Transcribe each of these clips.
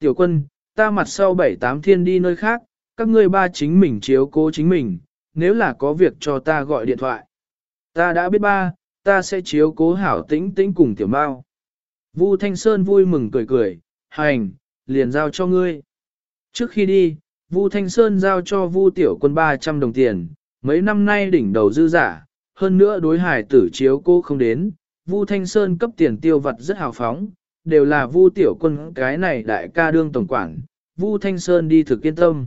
Tiểu quân, ta mặt sau bảy tám thiên đi nơi khác, các ngươi ba chính mình chiếu cố chính mình, nếu là có việc cho ta gọi điện thoại. Ta đã biết ba, ta sẽ chiếu cố hảo tĩnh tĩnh cùng tiểu mao. Vu Thanh Sơn vui mừng cười cười, hành, liền giao cho ngươi. Trước khi đi, Vu Thanh Sơn giao cho Vu Tiểu Quân 300 đồng tiền, mấy năm nay đỉnh đầu dư giả, hơn nữa đối hải tử chiếu cô không đến, Vu Thanh Sơn cấp tiền tiêu vật rất hào phóng, đều là Vu Tiểu Quân cái này đại ca đương tổng quản, Vu Thanh Sơn đi thực yên tâm.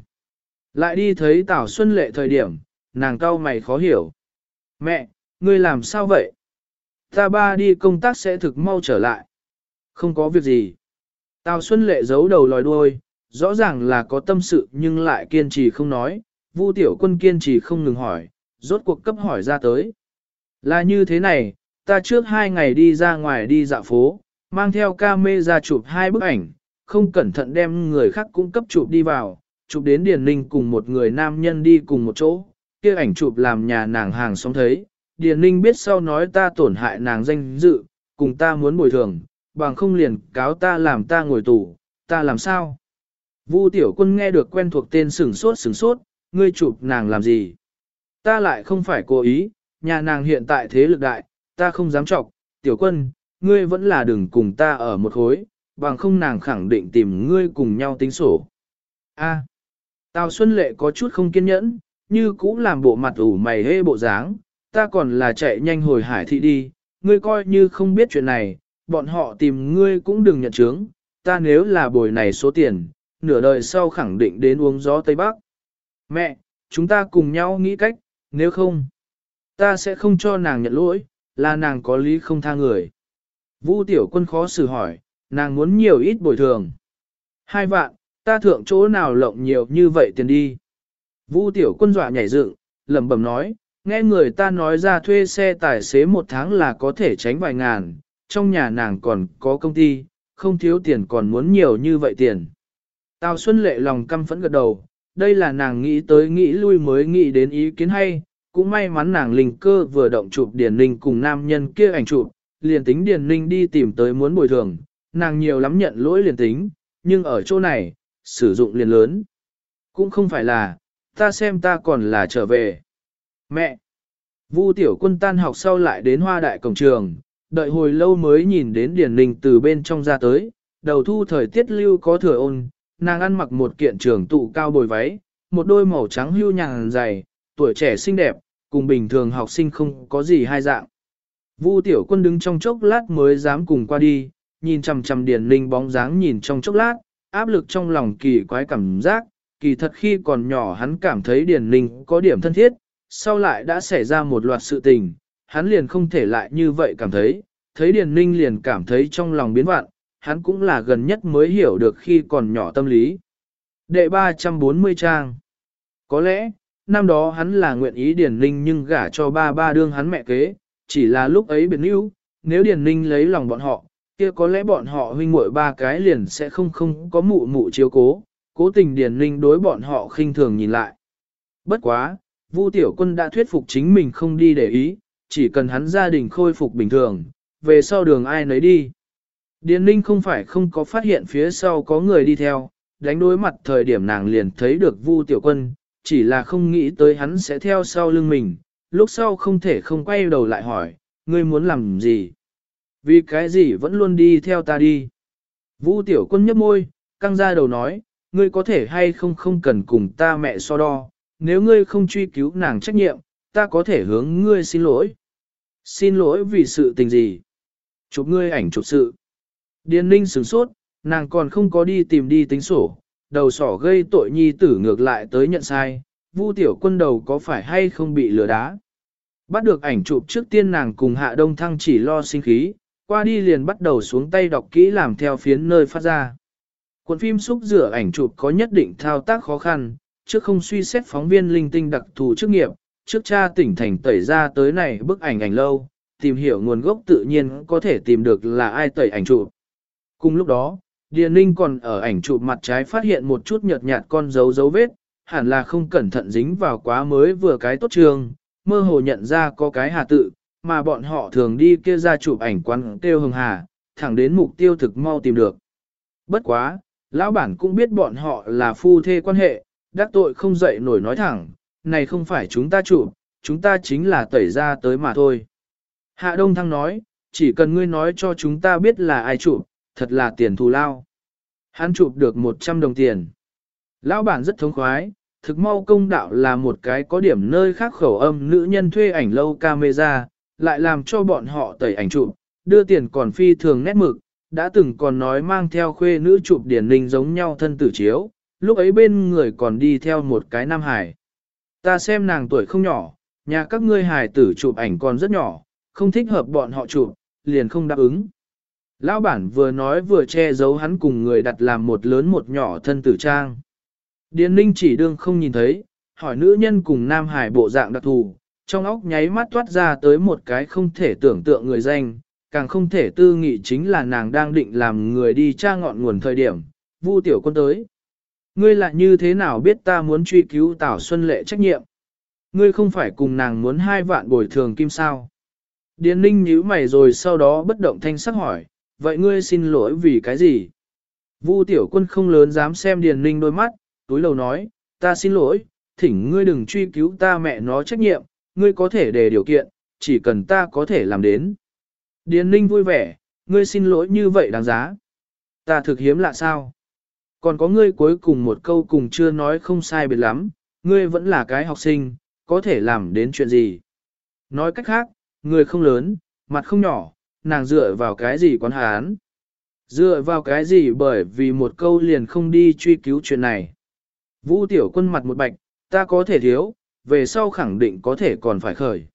Lại đi thấy Tảo Xuân Lệ thời điểm, nàng cau mày khó hiểu. Mẹ, ngươi làm sao vậy? Ta ba đi công tác sẽ thực mau trở lại. Không có việc gì. Tào Xuân Lệ giấu đầu lòi đuôi, rõ ràng là có tâm sự nhưng lại kiên trì không nói, Vu Tiểu Quân kiên trì không ngừng hỏi, rốt cuộc cấp hỏi ra tới. Là như thế này, ta trước hai ngày đi ra ngoài đi dạo phố, mang theo ca mê ra chụp hai bức ảnh, không cẩn thận đem người khác cũng cấp chụp đi vào, chụp đến Điền Ninh cùng một người nam nhân đi cùng một chỗ, kia ảnh chụp làm nhà nàng hàng xóm thấy, Điền Ninh biết sau nói ta tổn hại nàng danh dự, cùng ta muốn bồi thường, bằng không liền cáo ta làm ta ngồi tù, ta làm sao? Vu tiểu quân nghe được quen thuộc tên sửng sốt sửng sốt, ngươi chụp nàng làm gì? Ta lại không phải cố ý, nhà nàng hiện tại thế lực đại, ta không dám chọc, tiểu quân, ngươi vẫn là đừng cùng ta ở một khối, bằng không nàng khẳng định tìm ngươi cùng nhau tính sổ. A. Tào Xuân Lệ có chút không kiên nhẫn, như cũ làm bộ mặt ủ mày hê bộ dáng, ta còn là chạy nhanh hồi hải thị đi, ngươi coi như không biết chuyện này, bọn họ tìm ngươi cũng đừng nhận chứng, ta nếu là bồi này số tiền, nửa đời sau khẳng định đến uống gió Tây Bắc. Mẹ, chúng ta cùng nhau nghĩ cách, nếu không, ta sẽ không cho nàng nhận lỗi, là nàng có lý không tha người. Vu tiểu quân khó xử hỏi, nàng muốn nhiều ít bồi thường. Hai vạn, ta thượng chỗ nào lộng nhiều như vậy tiền đi. Vu tiểu quân dọa nhảy dựng, lẩm bẩm nói, nghe người ta nói ra thuê xe tài xế một tháng là có thể tránh vài ngàn, trong nhà nàng còn có công ty, không thiếu tiền còn muốn nhiều như vậy tiền. Tào Xuân Lệ lòng căm phẫn gật đầu, đây là nàng nghĩ tới nghĩ lui mới nghĩ đến ý kiến hay, cũng may mắn nàng linh cơ vừa động chụp điển linh cùng nam nhân kia ảnh chụp, liền tính Điền Ninh đi tìm tới muốn bồi thường, nàng nhiều lắm nhận lỗi liền tính, nhưng ở chỗ này, sử dụng liền lớn. Cũng không phải là, ta xem ta còn là trở về. Mẹ! Vu tiểu quân tan học sau lại đến hoa đại cổng trường, đợi hồi lâu mới nhìn đến Điền Ninh từ bên trong ra tới, đầu thu thời tiết lưu có thừa ôn, nàng ăn mặc một kiện trường tụ cao bồi váy, một đôi màu trắng hưu nhàng dày, tuổi trẻ xinh đẹp, cùng bình thường học sinh không có gì hai dạng. Vu tiểu quân đứng trong chốc lát mới dám cùng qua đi, nhìn chằm chằm Điền Ninh bóng dáng nhìn trong chốc lát, áp lực trong lòng kỳ quái cảm giác, kỳ thật khi còn nhỏ hắn cảm thấy Điền Ninh có điểm thân thiết, sau lại đã xảy ra một loạt sự tình, hắn liền không thể lại như vậy cảm thấy, thấy Điền Ninh liền cảm thấy trong lòng biến vạn, hắn cũng là gần nhất mới hiểu được khi còn nhỏ tâm lý. Đệ 340 trang Có lẽ, năm đó hắn là nguyện ý Điền Ninh nhưng gả cho ba ba đương hắn mẹ kế, chỉ là lúc ấy biệt níu, nếu Điền Ninh lấy lòng bọn họ, kia có lẽ bọn họ huynh muội ba cái liền sẽ không không có mụ mụ chiếu cố, cố tình Điền Ninh đối bọn họ khinh thường nhìn lại. Bất quá, Vu Tiểu Quân đã thuyết phục chính mình không đi để ý, chỉ cần hắn gia đình khôi phục bình thường, về sau đường ai nấy đi. Điền Ninh không phải không có phát hiện phía sau có người đi theo, đánh đối mặt thời điểm nàng liền thấy được Vu Tiểu Quân, chỉ là không nghĩ tới hắn sẽ theo sau lưng mình, lúc sau không thể không quay đầu lại hỏi, ngươi muốn làm gì? Vì cái gì vẫn luôn đi theo ta đi? Vu Tiểu Quân nhấp môi, căng ra đầu nói, ngươi có thể hay không không cần cùng ta mẹ so đo, nếu ngươi không truy cứu nàng trách nhiệm, ta có thể hướng ngươi xin lỗi. Xin lỗi vì sự tình gì? Chụp ngươi ảnh chụp sự. Điền ninh sửng sốt, nàng còn không có đi tìm đi tính sổ, đầu sỏ gây tội nhi tử ngược lại tới nhận sai, vu tiểu quân đầu có phải hay không bị lừa đá. Bắt được ảnh chụp trước tiên nàng cùng hạ đông thăng chỉ lo sinh khí, qua đi liền bắt đầu xuống tay đọc kỹ làm theo phiến nơi phát ra. Cuộn phim xúc rửa ảnh chụp có nhất định thao tác khó khăn, trước không suy xét phóng viên linh tinh đặc thù chức nghiệp, trước cha tỉnh thành tẩy ra tới này bức ảnh ảnh lâu, tìm hiểu nguồn gốc tự nhiên có thể tìm được là ai tẩy ảnh chụp. Cùng lúc đó, Điền Ninh còn ở ảnh chụp mặt trái phát hiện một chút nhợt nhạt con dấu dấu vết, hẳn là không cẩn thận dính vào quá mới vừa cái tốt trường, mơ hồ nhận ra có cái hà tự, mà bọn họ thường đi kia ra chụp ảnh quán tiêu hồng hà, thẳng đến mục tiêu thực mau tìm được. Bất quá, lão bản cũng biết bọn họ là phu thê quan hệ, đắc tội không dậy nổi nói thẳng, này không phải chúng ta chụp, chúng ta chính là tẩy ra tới mà thôi. Hạ Đông Thăng nói, chỉ cần ngươi nói cho chúng ta biết là ai chụp, thật là tiền thù lao. Hắn chụp được 100 đồng tiền. Lão bản rất thống khoái, thực mau công đạo là một cái có điểm nơi khác khẩu âm nữ nhân thuê ảnh lâu camera, lại làm cho bọn họ tẩy ảnh chụp, đưa tiền còn phi thường nét mực, đã từng còn nói mang theo khuê nữ chụp điển ninh giống nhau thân tử chiếu, lúc ấy bên người còn đi theo một cái nam hải. Ta xem nàng tuổi không nhỏ, nhà các ngươi hải tử chụp ảnh còn rất nhỏ, không thích hợp bọn họ chụp, liền không đáp ứng. Lão bản vừa nói vừa che giấu hắn cùng người đặt làm một lớn một nhỏ thân tử trang. Điền ninh chỉ đương không nhìn thấy, hỏi nữ nhân cùng nam hải bộ dạng đặc thù, trong óc nháy mắt toát ra tới một cái không thể tưởng tượng người danh, càng không thể tư nghị chính là nàng đang định làm người đi tra ngọn nguồn thời điểm, vu tiểu quân tới. Ngươi lại như thế nào biết ta muốn truy cứu Tảo Xuân Lệ trách nhiệm? Ngươi không phải cùng nàng muốn hai vạn bồi thường kim sao? Điền ninh nhíu mày rồi sau đó bất động thanh sắc hỏi, vậy ngươi xin lỗi vì cái gì? Vu tiểu quân không lớn dám xem Điền ninh đôi mắt, túi lầu nói, ta xin lỗi, thỉnh ngươi đừng truy cứu ta mẹ nó trách nhiệm, ngươi có thể đề điều kiện, chỉ cần ta có thể làm đến. Điền ninh vui vẻ, ngươi xin lỗi như vậy đáng giá. Ta thực hiếm lạ sao? Còn có ngươi cuối cùng một câu cùng chưa nói không sai biệt lắm, ngươi vẫn là cái học sinh, có thể làm đến chuyện gì? Nói cách khác, người không lớn, mặt không nhỏ, nàng dựa vào cái gì quán hán? Dựa vào cái gì bởi vì một câu liền không đi truy cứu chuyện này. Vũ tiểu quân mặt một bạch, ta có thể thiếu, về sau khẳng định có thể còn phải khởi.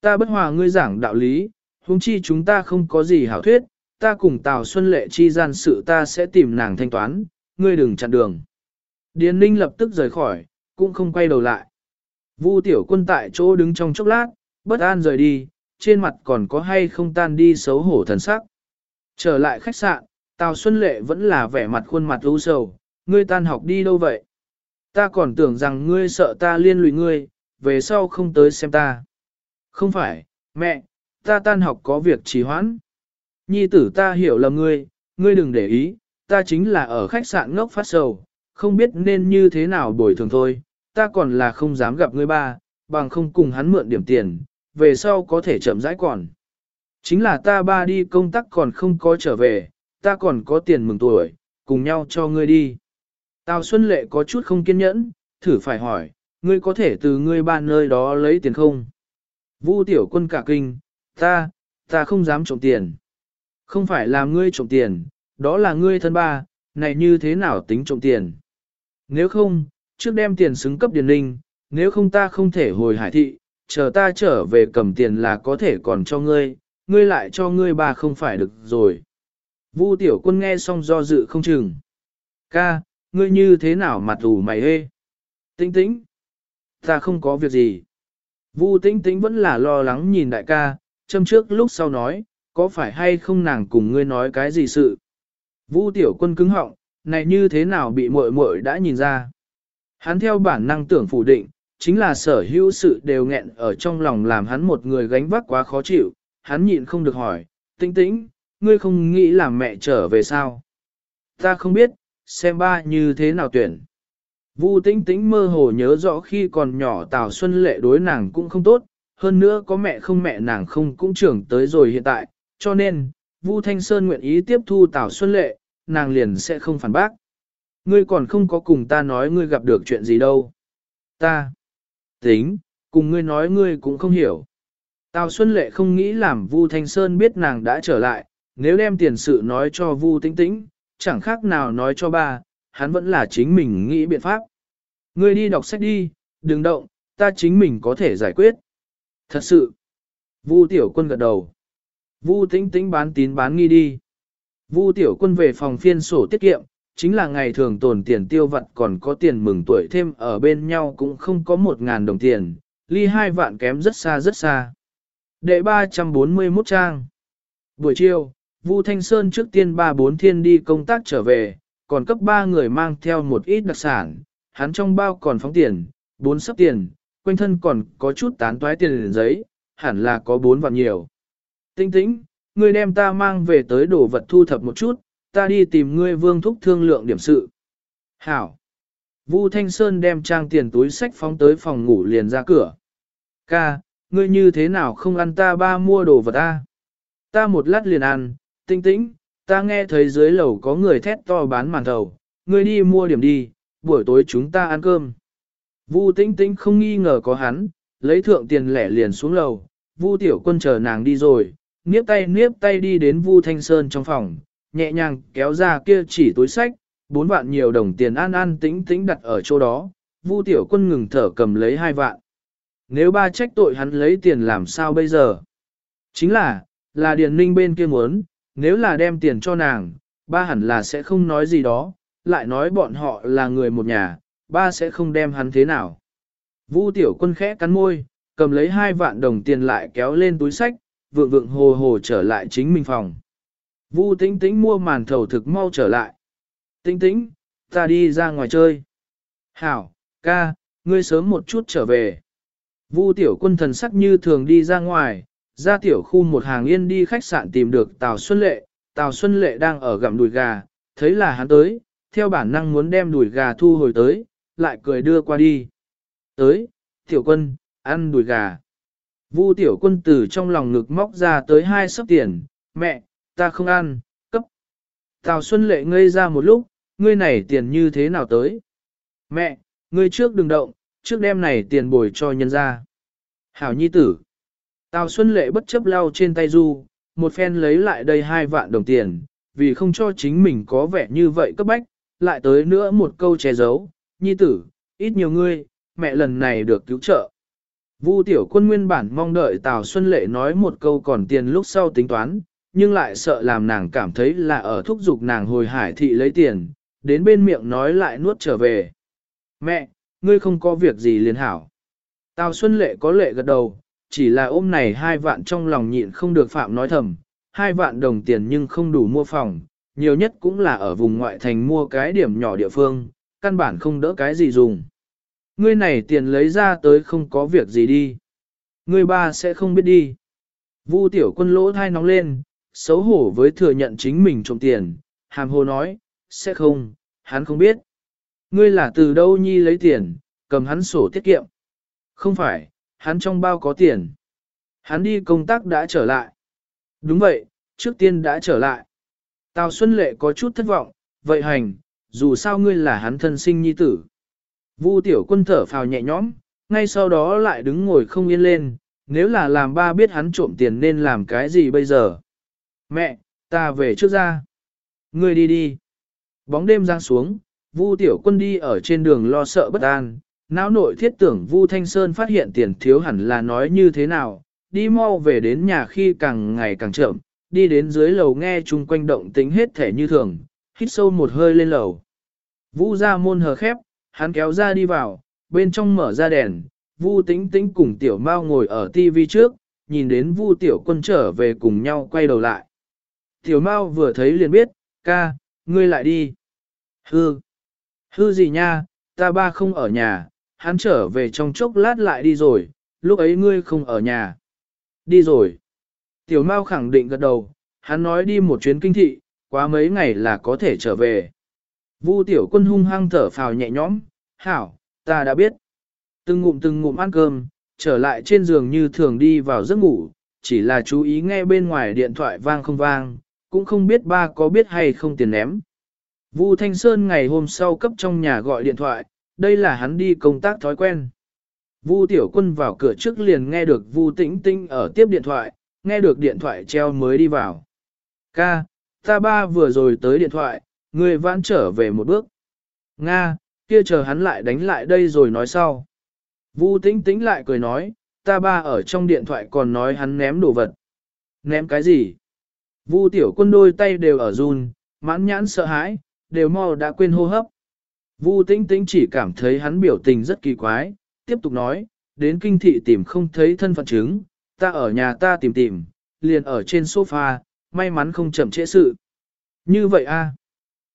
Ta bất hòa ngươi giảng đạo lý, huống chi chúng ta không có gì hảo thuyết, ta cùng Tào Xuân Lệ chi gian sự ta sẽ tìm nàng thanh toán, ngươi đừng chặn đường. Điền Ninh lập tức rời khỏi, cũng không quay đầu lại. Vu tiểu quân tại chỗ đứng trong chốc lát, bất an rời đi, trên mặt còn có hay không tan đi xấu hổ thần sắc. Trở lại khách sạn, Tào Xuân Lệ vẫn là vẻ mặt khuôn mặt u sầu, ngươi tan học đi đâu vậy? Ta còn tưởng rằng ngươi sợ ta liên lụy ngươi, về sau không tới xem ta. Không phải, mẹ, ta tan học có việc trì hoãn. Nhi tử ta hiểu lầm ngươi, ngươi đừng để ý, ta chính là ở khách sạn ngốc phát sầu, không biết nên như thế nào bồi thường thôi, ta còn là không dám gặp ngươi ba, bằng không cùng hắn mượn điểm tiền, về sau có thể chậm rãi còn. Chính là ta ba đi công tác còn không có trở về, ta còn có tiền mừng tuổi, cùng nhau cho ngươi đi. Tào Xuân Lệ có chút không kiên nhẫn, thử phải hỏi, ngươi có thể từ ngươi ba nơi đó lấy tiền không? Vu tiểu quân cả kinh, ta, ta không dám trộm tiền. Không phải là ngươi trộm tiền, đó là ngươi thân ba, này như thế nào tính trộm tiền? Nếu không, trước đem tiền xứng cấp điền linh, nếu không ta không thể hồi hải thị, chờ ta trở về cầm tiền là có thể còn cho ngươi, ngươi lại cho ngươi ba không phải được rồi. Vu tiểu quân nghe xong do dự không chừng. Ca, ngươi như thế nào mặt ủ mày hê? Tĩnh tĩnh. Ta không có việc gì. Vu tĩnh tĩnh vẫn là lo lắng nhìn đại ca, châm trước lúc sau nói, có phải hay không nàng cùng ngươi nói cái gì sự? Vu tiểu quân cứng họng, này như thế nào bị muội muội đã nhìn ra? Hắn theo bản năng tưởng phủ định, chính là sở hữu sự đều nghẹn ở trong lòng làm hắn một người gánh vác quá khó chịu, hắn nhịn không được hỏi, tĩnh tĩnh, ngươi không nghĩ làm mẹ trở về sao? Ta không biết, xem ba như thế nào tuyển. Vu tĩnh tĩnh mơ hồ nhớ rõ khi còn nhỏ Tào Xuân Lệ đối nàng cũng không tốt, hơn nữa có mẹ không mẹ nàng không cũng trưởng tới rồi hiện tại, cho nên, Vu Thanh Sơn nguyện ý tiếp thu Tào Xuân Lệ, nàng liền sẽ không phản bác. Ngươi còn không có cùng ta nói ngươi gặp được chuyện gì đâu. Ta, tính, cùng ngươi nói ngươi cũng không hiểu. Tào Xuân Lệ không nghĩ làm Vu Thanh Sơn biết nàng đã trở lại, nếu đem tiền sự nói cho Vu Tĩnh Tĩnh, chẳng khác nào nói cho ba, hắn vẫn là chính mình nghĩ biện pháp. Ngươi đi đọc sách đi, đừng động, ta chính mình có thể giải quyết. Thật sự. Vu Tiểu Quân gật đầu. Vu Tĩnh Tĩnh bán tín bán nghi đi. Vu Tiểu Quân về phòng phiên sổ tiết kiệm, chính là ngày thường tồn tiền tiêu vặt còn có tiền mừng tuổi thêm ở bên nhau cũng không có một ngàn đồng tiền, ly hai vạn kém rất xa rất xa. Đệ 341 trang. Buổi chiều, Vu Thanh Sơn trước tiên ba bốn thiên đi công tác trở về, còn cấp ba người mang theo một ít đặc sản, hắn trong bao còn phóng tiền, bốn sấp tiền, quanh thân còn có chút tán toái tiền giấy, hẳn là có bốn vạn nhiều. Tinh tĩnh, người đem ta mang về tới đồ vật thu thập một chút, ta đi tìm ngươi vương thúc thương lượng điểm sự. Hảo. Vu Thanh Sơn đem trang tiền túi sách phóng tới phòng ngủ liền ra cửa. Ca, ngươi như thế nào không ăn ta ba mua đồ vật ta? Ta một lát liền ăn, tinh tĩnh, ta nghe thấy dưới lầu có người thét to bán màn thầu, ngươi đi mua điểm đi, buổi tối chúng ta ăn cơm. Vu Tinh tĩnh không nghi ngờ có hắn, lấy thượng tiền lẻ liền xuống lầu, Vu tiểu quân chờ nàng đi rồi, niếp tay niếp tay đi đến Vu Thanh Sơn trong phòng, nhẹ nhàng kéo ra kia chỉ túi sách, bốn vạn nhiều đồng tiền an an tĩnh tĩnh đặt ở chỗ đó, Vu tiểu quân ngừng thở cầm lấy hai vạn. Nếu ba trách tội hắn lấy tiền làm sao bây giờ? Chính là, là Điền Ninh bên kia muốn, nếu là đem tiền cho nàng, ba hẳn là sẽ không nói gì đó, lại nói bọn họ là người một nhà, ba sẽ không đem hắn thế nào. Vu tiểu quân khẽ cắn môi, cầm lấy hai vạn đồng tiền lại kéo lên túi sách, vượng vượng hồ hồ trở lại chính mình phòng. Vu tĩnh tĩnh mua màn thầu thực mau trở lại. Tĩnh tĩnh, ta đi ra ngoài chơi. Hảo, ca, ngươi sớm một chút trở về. Vu tiểu quân thần sắc như thường đi ra ngoài, ra tiểu khu một hàng yên đi khách sạn tìm được Tào Xuân Lệ. Tào Xuân Lệ đang ở gặm đùi gà, thấy là hắn tới, theo bản năng muốn đem đùi gà thu hồi tới, lại cười đưa qua đi. Tới, tiểu quân, ăn đùi gà. Vu tiểu quân từ trong lòng ngực móc ra tới hai sấp tiền, mẹ, ta không ăn, cấp. Tào Xuân Lệ ngây ra một lúc, ngươi này tiền như thế nào tới? Mẹ, ngươi trước đừng động, trước đêm này tiền bồi cho nhân ra. Hảo nhi tử. Tào Xuân Lệ bất chấp lau trên tay Du, một phen lấy lại đây hai vạn đồng tiền, vì không cho chính mình có vẻ như vậy cấp bách, lại tới nữa một câu che giấu, nhi tử, ít nhiều ngươi, mẹ lần này được cứu trợ. Vu tiểu quân nguyên bản mong đợi Tào Xuân Lệ nói một câu còn tiền lúc sau tính toán, nhưng lại sợ làm nàng cảm thấy là ở thúc giục nàng hồi hải thị lấy tiền, đến bên miệng nói lại nuốt trở về. Mẹ, ngươi không có việc gì liền hảo. Tào Xuân Lệ có lệ gật đầu, chỉ là ôm này hai vạn trong lòng nhịn không được phạm nói thầm, hai vạn đồng tiền nhưng không đủ mua phòng, nhiều nhất cũng là ở vùng ngoại thành mua cái điểm nhỏ địa phương, căn bản không đỡ cái gì dùng. Ngươi này tiền lấy ra tới không có việc gì đi. Ngươi ba sẽ không biết đi. Vu tiểu quân lỗ thai nóng lên, xấu hổ với thừa nhận chính mình trộm tiền, hàm hồ nói, sẽ không, hắn không biết. Ngươi là từ đâu nhi lấy tiền, cầm hắn sổ tiết kiệm. Không phải, hắn trong bao có tiền. Hắn đi công tác đã trở lại. Đúng vậy, trước tiên đã trở lại. Tào Xuân Lệ có chút thất vọng, vậy hành, dù sao ngươi là hắn thân sinh nhi tử. Vu tiểu quân thở phào nhẹ nhõm, ngay sau đó lại đứng ngồi không yên lên, nếu là làm ba biết hắn trộm tiền nên làm cái gì bây giờ. Mẹ, ta về trước ra. Ngươi đi đi. Bóng đêm giang xuống, Vu tiểu quân đi ở trên đường lo sợ bất an, não nội thiết tưởng Vu Thanh Sơn phát hiện tiền thiếu hẳn là nói như thế nào, đi mau về đến nhà khi càng ngày càng chậm, đi đến dưới lầu nghe chung quanh động tính hết thể như thường, hít sâu một hơi lên lầu. Vu ra môn hờ khép, hắn kéo ra đi vào, bên trong mở ra đèn, Vu Tĩnh Tĩnh cùng Tiểu Mao ngồi ở TV trước, nhìn đến Vu Tiểu Quân trở về cùng nhau quay đầu lại. Tiểu Mao vừa thấy liền biết, ca, ngươi lại đi. Hư. Hư gì nha, ta ba không ở nhà, hắn trở về trong chốc lát lại đi rồi, lúc ấy ngươi không ở nhà. Đi rồi. Tiểu Mao khẳng định gật đầu, hắn nói đi một chuyến kinh thị, quá mấy ngày là có thể trở về. Vu tiểu quân hung hăng thở phào nhẹ nhõm, hảo, ta đã biết. Từng ngụm từng ngụm ăn cơm, trở lại trên giường như thường đi vào giấc ngủ, chỉ là chú ý nghe bên ngoài điện thoại vang không vang, cũng không biết ba có biết hay không tiền ném. Vu Thanh Sơn ngày hôm sau cấp trong nhà gọi điện thoại, đây là hắn đi công tác thói quen. Vu Tiểu Quân vào cửa trước liền nghe được Vu Tĩnh Tĩnh ở tiếp điện thoại, nghe được điện thoại treo mới đi vào. Ca, ta ba vừa rồi tới điện thoại, người vãn trở về một bước. Nga, kia chờ hắn lại đánh lại đây rồi nói sau. Vu Tĩnh Tĩnh lại cười nói, ta ba ở trong điện thoại còn nói hắn ném đồ vật. Ném cái gì? Vu Tiểu Quân đôi tay đều ở run, mãn nhãn sợ hãi, đều mau đã quên hô hấp. Vu Tĩnh Tĩnh chỉ cảm thấy hắn biểu tình rất kỳ quái, tiếp tục nói, đến kinh thị tìm không thấy thân phận chứng, ta ở nhà ta tìm tìm, liền ở trên sofa, may mắn không chậm trễ sự. Như vậy a.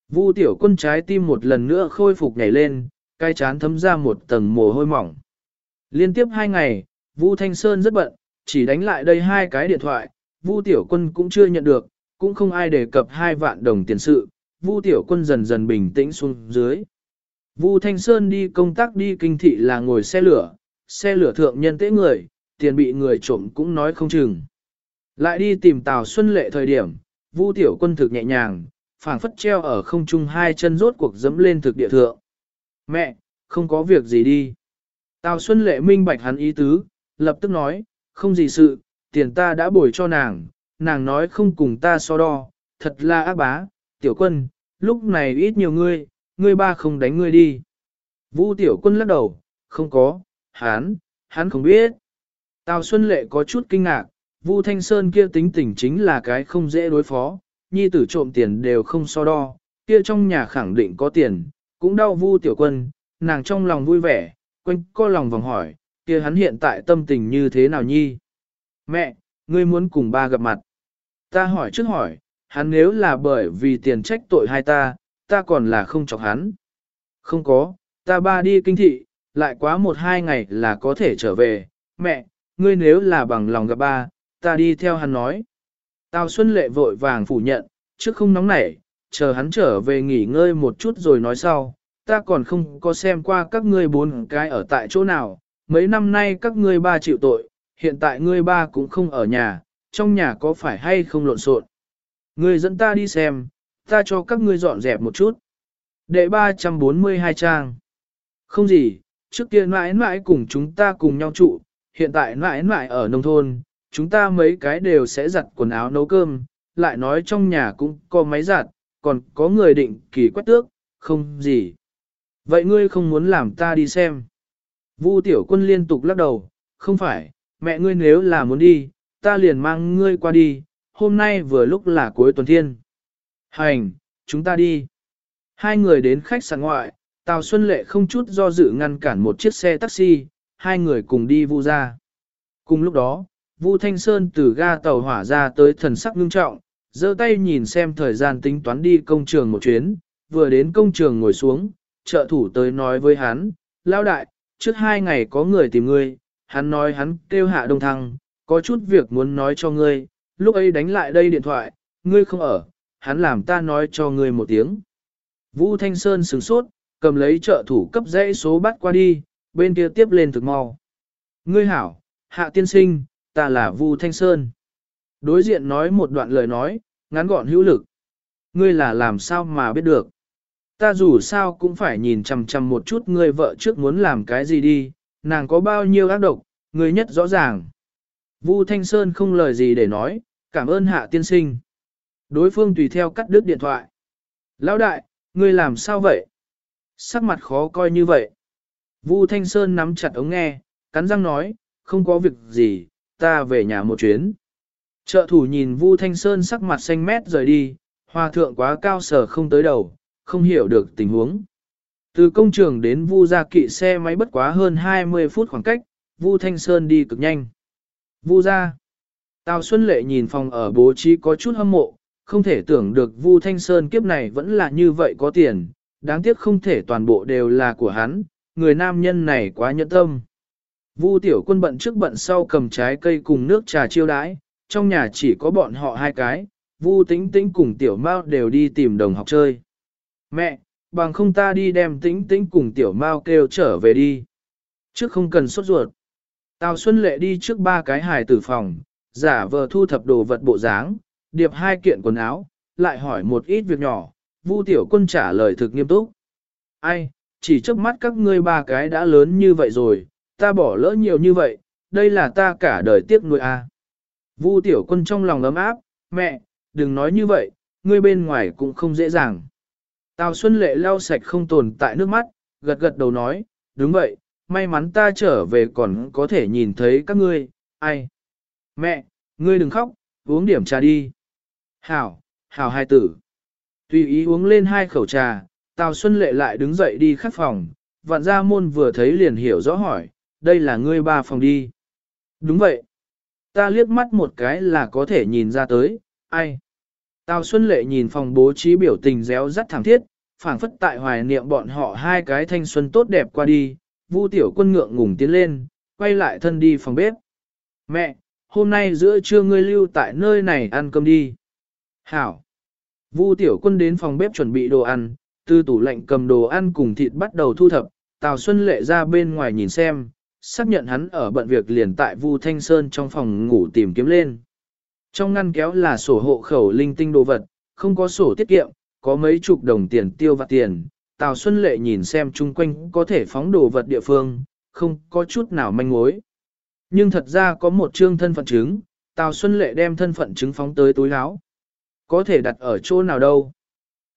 Vu tiểu quân trái tim một lần nữa khôi phục nhảy lên, cai chán thấm ra một tầng mồ hôi mỏng. Liên tiếp hai ngày, Vu Thanh Sơn rất bận, chỉ đánh lại đây hai cái điện thoại, Vu tiểu quân cũng chưa nhận được, cũng không ai đề cập hai vạn đồng tiền sự, Vu Tiểu Quân dần dần bình tĩnh xuống dưới. Vu Thanh Sơn đi công tác đi kinh thị là ngồi xe lửa, xe lửa thượng nhân tế người, tiền bị người trộm cũng nói không chừng. Lại đi tìm Tào Xuân Lệ thời điểm, Vu Tiểu Quân thực nhẹ nhàng, phảng phất treo ở không trung hai chân rốt cuộc dẫm lên thực địa thượng. Mẹ, không có việc gì đi. Tào Xuân Lệ minh bạch hắn ý tứ, lập tức nói, không gì sự, tiền ta đã bồi cho nàng, nàng nói không cùng ta so đo, thật là ác bá, tiểu quân, lúc này ít nhiều ngươi, ngươi ba không đánh ngươi đi. Vu tiểu quân lắc đầu, không có, hắn, hắn không biết. Tào Xuân Lệ có chút kinh ngạc, Vu Thanh Sơn kia tính tình chính là cái không dễ đối phó, nhi tử trộm tiền đều không so đo, kia trong nhà khẳng định có tiền, cũng đau Vu tiểu quân, nàng trong lòng vui vẻ, quanh co lòng vòng hỏi, kia hắn hiện tại tâm tình như thế nào nhi? Mẹ, ngươi muốn cùng ba gặp mặt. Ta hỏi trước hỏi, hắn nếu là bởi vì tiền trách tội hai ta, ta còn là không chọc hắn. Không có, ta ba đi kinh thị, lại quá một hai ngày là có thể trở về. Mẹ, ngươi nếu là bằng lòng gặp ba, ta đi theo hắn nói. Tào Xuân Lệ vội vàng phủ nhận, trước không nóng nảy, chờ hắn trở về nghỉ ngơi một chút rồi nói sau. Ta còn không có xem qua các ngươi bốn cái ở tại chỗ nào, mấy năm nay các ngươi ba chịu tội, hiện tại ngươi ba cũng không ở nhà, trong nhà có phải hay không lộn xộn. Ngươi dẫn ta đi xem, ta cho các ngươi dọn dẹp một chút. Đệ 342 trang. Không gì, trước kia mãi mãi cùng chúng ta cùng nhau trụ, hiện tại mãi mãi ở nông thôn, chúng ta mấy cái đều sẽ giặt quần áo nấu cơm, lại nói trong nhà cũng có máy giặt, còn có người định kỳ quét tước, không gì. Vậy ngươi không muốn làm ta đi xem. Vu tiểu quân liên tục lắc đầu, không phải, mẹ ngươi nếu là muốn đi, ta liền mang ngươi qua đi, hôm nay vừa lúc là cuối tuần thiên. Hành, chúng ta đi. Hai người đến khách sạn ngoại, Tào Xuân Lệ không chút do dự ngăn cản một chiếc xe taxi, hai người cùng đi vu ra. Cùng lúc đó, Vu Thanh Sơn từ ga tàu hỏa ra tới thần sắc ngưng trọng, giơ tay nhìn xem thời gian tính toán đi công trường một chuyến, vừa đến công trường ngồi xuống, trợ thủ tới nói với hắn, lao đại, trước hai ngày có người tìm ngươi, hắn nói hắn kêu hạ đông thăng, có chút việc muốn nói cho ngươi, lúc ấy đánh lại đây điện thoại, ngươi không ở, hắn làm ta nói cho ngươi một tiếng. Vũ Thanh Sơn sửng sốt, cầm lấy trợ thủ cấp dãy số bắt qua đi, bên kia tiếp lên thực mau. Ngươi hảo, hạ tiên sinh, ta là Vu Thanh Sơn. Đối diện nói một đoạn lời nói, ngắn gọn hữu lực. Ngươi là làm sao mà biết được. Ta dù sao cũng phải nhìn chằm chằm một chút ngươi vợ trước muốn làm cái gì đi, nàng có bao nhiêu ác độc, ngươi nhất rõ ràng. Vu Thanh Sơn không lời gì để nói, cảm ơn hạ tiên sinh. Đối phương tùy theo cắt đứt điện thoại. Lão đại, ngươi làm sao vậy? Sắc mặt khó coi như vậy. Vu Thanh Sơn nắm chặt ống nghe, cắn răng nói, không có việc gì, ta về nhà một chuyến. Trợ thủ nhìn Vu Thanh Sơn sắc mặt xanh mét rời đi, hòa thượng quá cao sở không tới đầu, không hiểu được tình huống. Từ công trường đến Vu gia kỵ xe máy bất quá hơn 20 phút khoảng cách, Vu Thanh Sơn đi cực nhanh. Vu gia. Tào Xuân Lệ nhìn phòng ở bố trí có chút hâm mộ, không thể tưởng được Vu Thanh Sơn kiếp này vẫn là như vậy có tiền, đáng tiếc không thể toàn bộ đều là của hắn, người nam nhân này quá nhẫn tâm. Vu tiểu quân bận trước bận sau cầm trái cây cùng nước trà chiêu đãi, trong nhà chỉ có bọn họ hai cái, Vu tĩnh tĩnh cùng tiểu mao đều đi tìm đồng học chơi. Mẹ, bằng không ta đi đem tĩnh tĩnh cùng tiểu mao kêu trở về đi. Trước không cần sốt ruột. Tào Xuân Lệ đi trước ba cái hài tử phòng, giả vờ thu thập đồ vật bộ dáng, điệp hai kiện quần áo, lại hỏi một ít việc nhỏ, Vu Tiểu Quân trả lời thực nghiêm túc. Ai, chỉ trước mắt các ngươi ba cái đã lớn như vậy rồi, ta bỏ lỡ nhiều như vậy, đây là ta cả đời tiếc nuôi a. À. Vu Tiểu Quân trong lòng ấm áp, mẹ, đừng nói như vậy, ngươi bên ngoài cũng không dễ dàng. Tào Xuân Lệ lau sạch không tồn tại nước mắt, gật gật đầu nói, đúng vậy, may mắn ta trở về còn có thể nhìn thấy các ngươi, ai. Mẹ, ngươi đừng khóc, uống điểm trà đi. Hảo, hảo hai tử. Tùy ý uống lên hai khẩu trà, Tào Xuân Lệ lại đứng dậy đi khắc phòng, vạn gia môn vừa thấy liền hiểu rõ hỏi, đây là ngươi ba phòng đi. Đúng vậy. Ta liếc mắt một cái là có thể nhìn ra tới, ai. Tào Xuân Lệ nhìn phòng bố trí biểu tình réo rắt thẳng thiết, phảng phất tại hoài niệm bọn họ hai cái thanh xuân tốt đẹp qua đi, Vu tiểu quân ngượng ngùng tiến lên, quay lại thân đi phòng bếp. Mẹ, hôm nay giữa trưa ngươi lưu tại nơi này ăn cơm đi. Hảo. Vu tiểu quân đến phòng bếp chuẩn bị đồ ăn, từ tủ lạnh cầm đồ ăn cùng thịt bắt đầu thu thập, Tào Xuân Lệ ra bên ngoài nhìn xem, xác nhận hắn ở bận việc liền tại Vu Thanh Sơn trong phòng ngủ tìm kiếm lên. Trong ngăn kéo là sổ hộ khẩu linh tinh đồ vật, không có sổ tiết kiệm, có mấy chục đồng tiền tiêu vặt tiền. Tào Xuân Lệ nhìn xem chung quanh có thể phóng đồ vật địa phương, không có chút nào manh mối. Nhưng thật ra có một chương thân phận chứng, Tào Xuân Lệ đem thân phận chứng phóng tới túi áo. Có thể đặt ở chỗ nào đâu.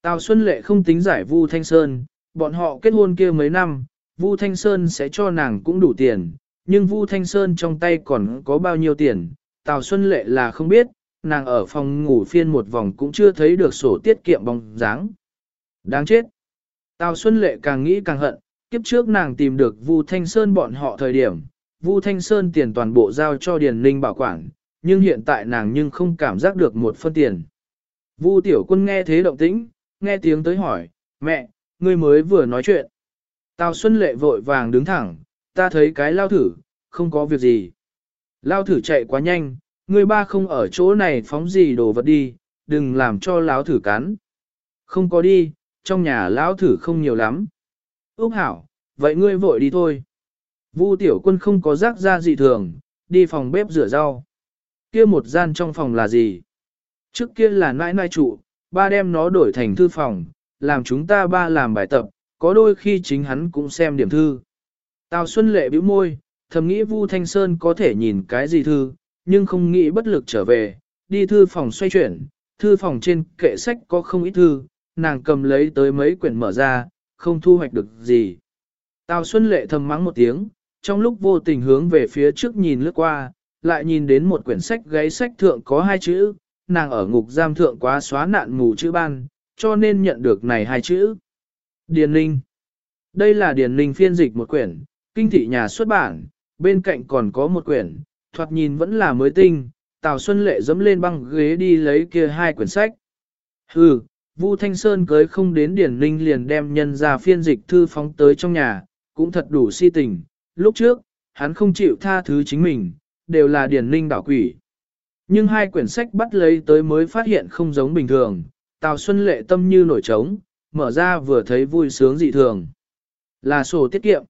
Tào Xuân Lệ không tính giải Vu Thanh Sơn, bọn họ kết hôn kia mấy năm, Vu Thanh Sơn sẽ cho nàng cũng đủ tiền, nhưng Vu Thanh Sơn trong tay còn có bao nhiêu tiền, Tào Xuân Lệ là không biết, nàng ở phòng ngủ phiên một vòng cũng chưa thấy được sổ tiết kiệm bóng dáng. Đáng chết! Tào Xuân Lệ càng nghĩ càng hận, kiếp trước nàng tìm được Vu Thanh Sơn bọn họ thời điểm, Vu Thanh Sơn tiền toàn bộ giao cho Điền Ninh bảo quản, nhưng hiện tại nàng nhưng không cảm giác được một phân tiền. Vu Tiểu Quân nghe thế động tĩnh, nghe tiếng tới hỏi, mẹ, ngươi mới vừa nói chuyện. Tào Xuân Lệ vội vàng đứng thẳng, ta thấy cái lao thử, không có việc gì. Lao thử chạy quá nhanh, ngươi ba không ở chỗ này phóng gì đồ vật đi, đừng làm cho lão thử cắn. Không có đi, trong nhà lão thử không nhiều lắm. Úc hảo, vậy ngươi vội đi thôi. Vu tiểu quân không có rác ra gì thường, đi phòng bếp rửa rau. Kia một gian trong phòng là gì? Trước kia là nãi nãi trụ, ba đem nó đổi thành thư phòng, làm chúng ta ba làm bài tập, có đôi khi chính hắn cũng xem điểm thư. Tào Xuân Lệ bĩu môi, thầm nghĩ Vu Thanh Sơn có thể nhìn cái gì thư, nhưng không nghĩ bất lực trở về, đi thư phòng xoay chuyển, thư phòng trên kệ sách có không ít thư, nàng cầm lấy tới mấy quyển mở ra, không thu hoạch được gì. Tào Xuân Lệ thầm mắng một tiếng, trong lúc vô tình hướng về phía trước nhìn lướt qua, lại nhìn đến một quyển sách gáy sách thượng có hai chữ, nàng ở ngục giam thượng quá xóa nạn mù chữ ban, cho nên nhận được này hai chữ. Điền Linh Đây là Điền Linh phiên dịch một quyển, kinh thị nhà xuất bản, bên cạnh còn có một quyển, thoạt nhìn vẫn là mới tinh, Tào Xuân Lệ dẫm lên băng ghế đi lấy kia hai quyển sách. Hừ, Vu Thanh Sơn cưới không đến Điền Linh liền đem nhân ra phiên dịch thư phóng tới trong nhà, cũng thật đủ si tình. Lúc trước, hắn không chịu tha thứ chính mình, đều là Điền Linh đảo quỷ. Nhưng hai quyển sách bắt lấy tới mới phát hiện không giống bình thường, Tào Xuân Lệ tâm như nổi trống, mở ra vừa thấy vui sướng dị thường. Là sổ tiết kiệm.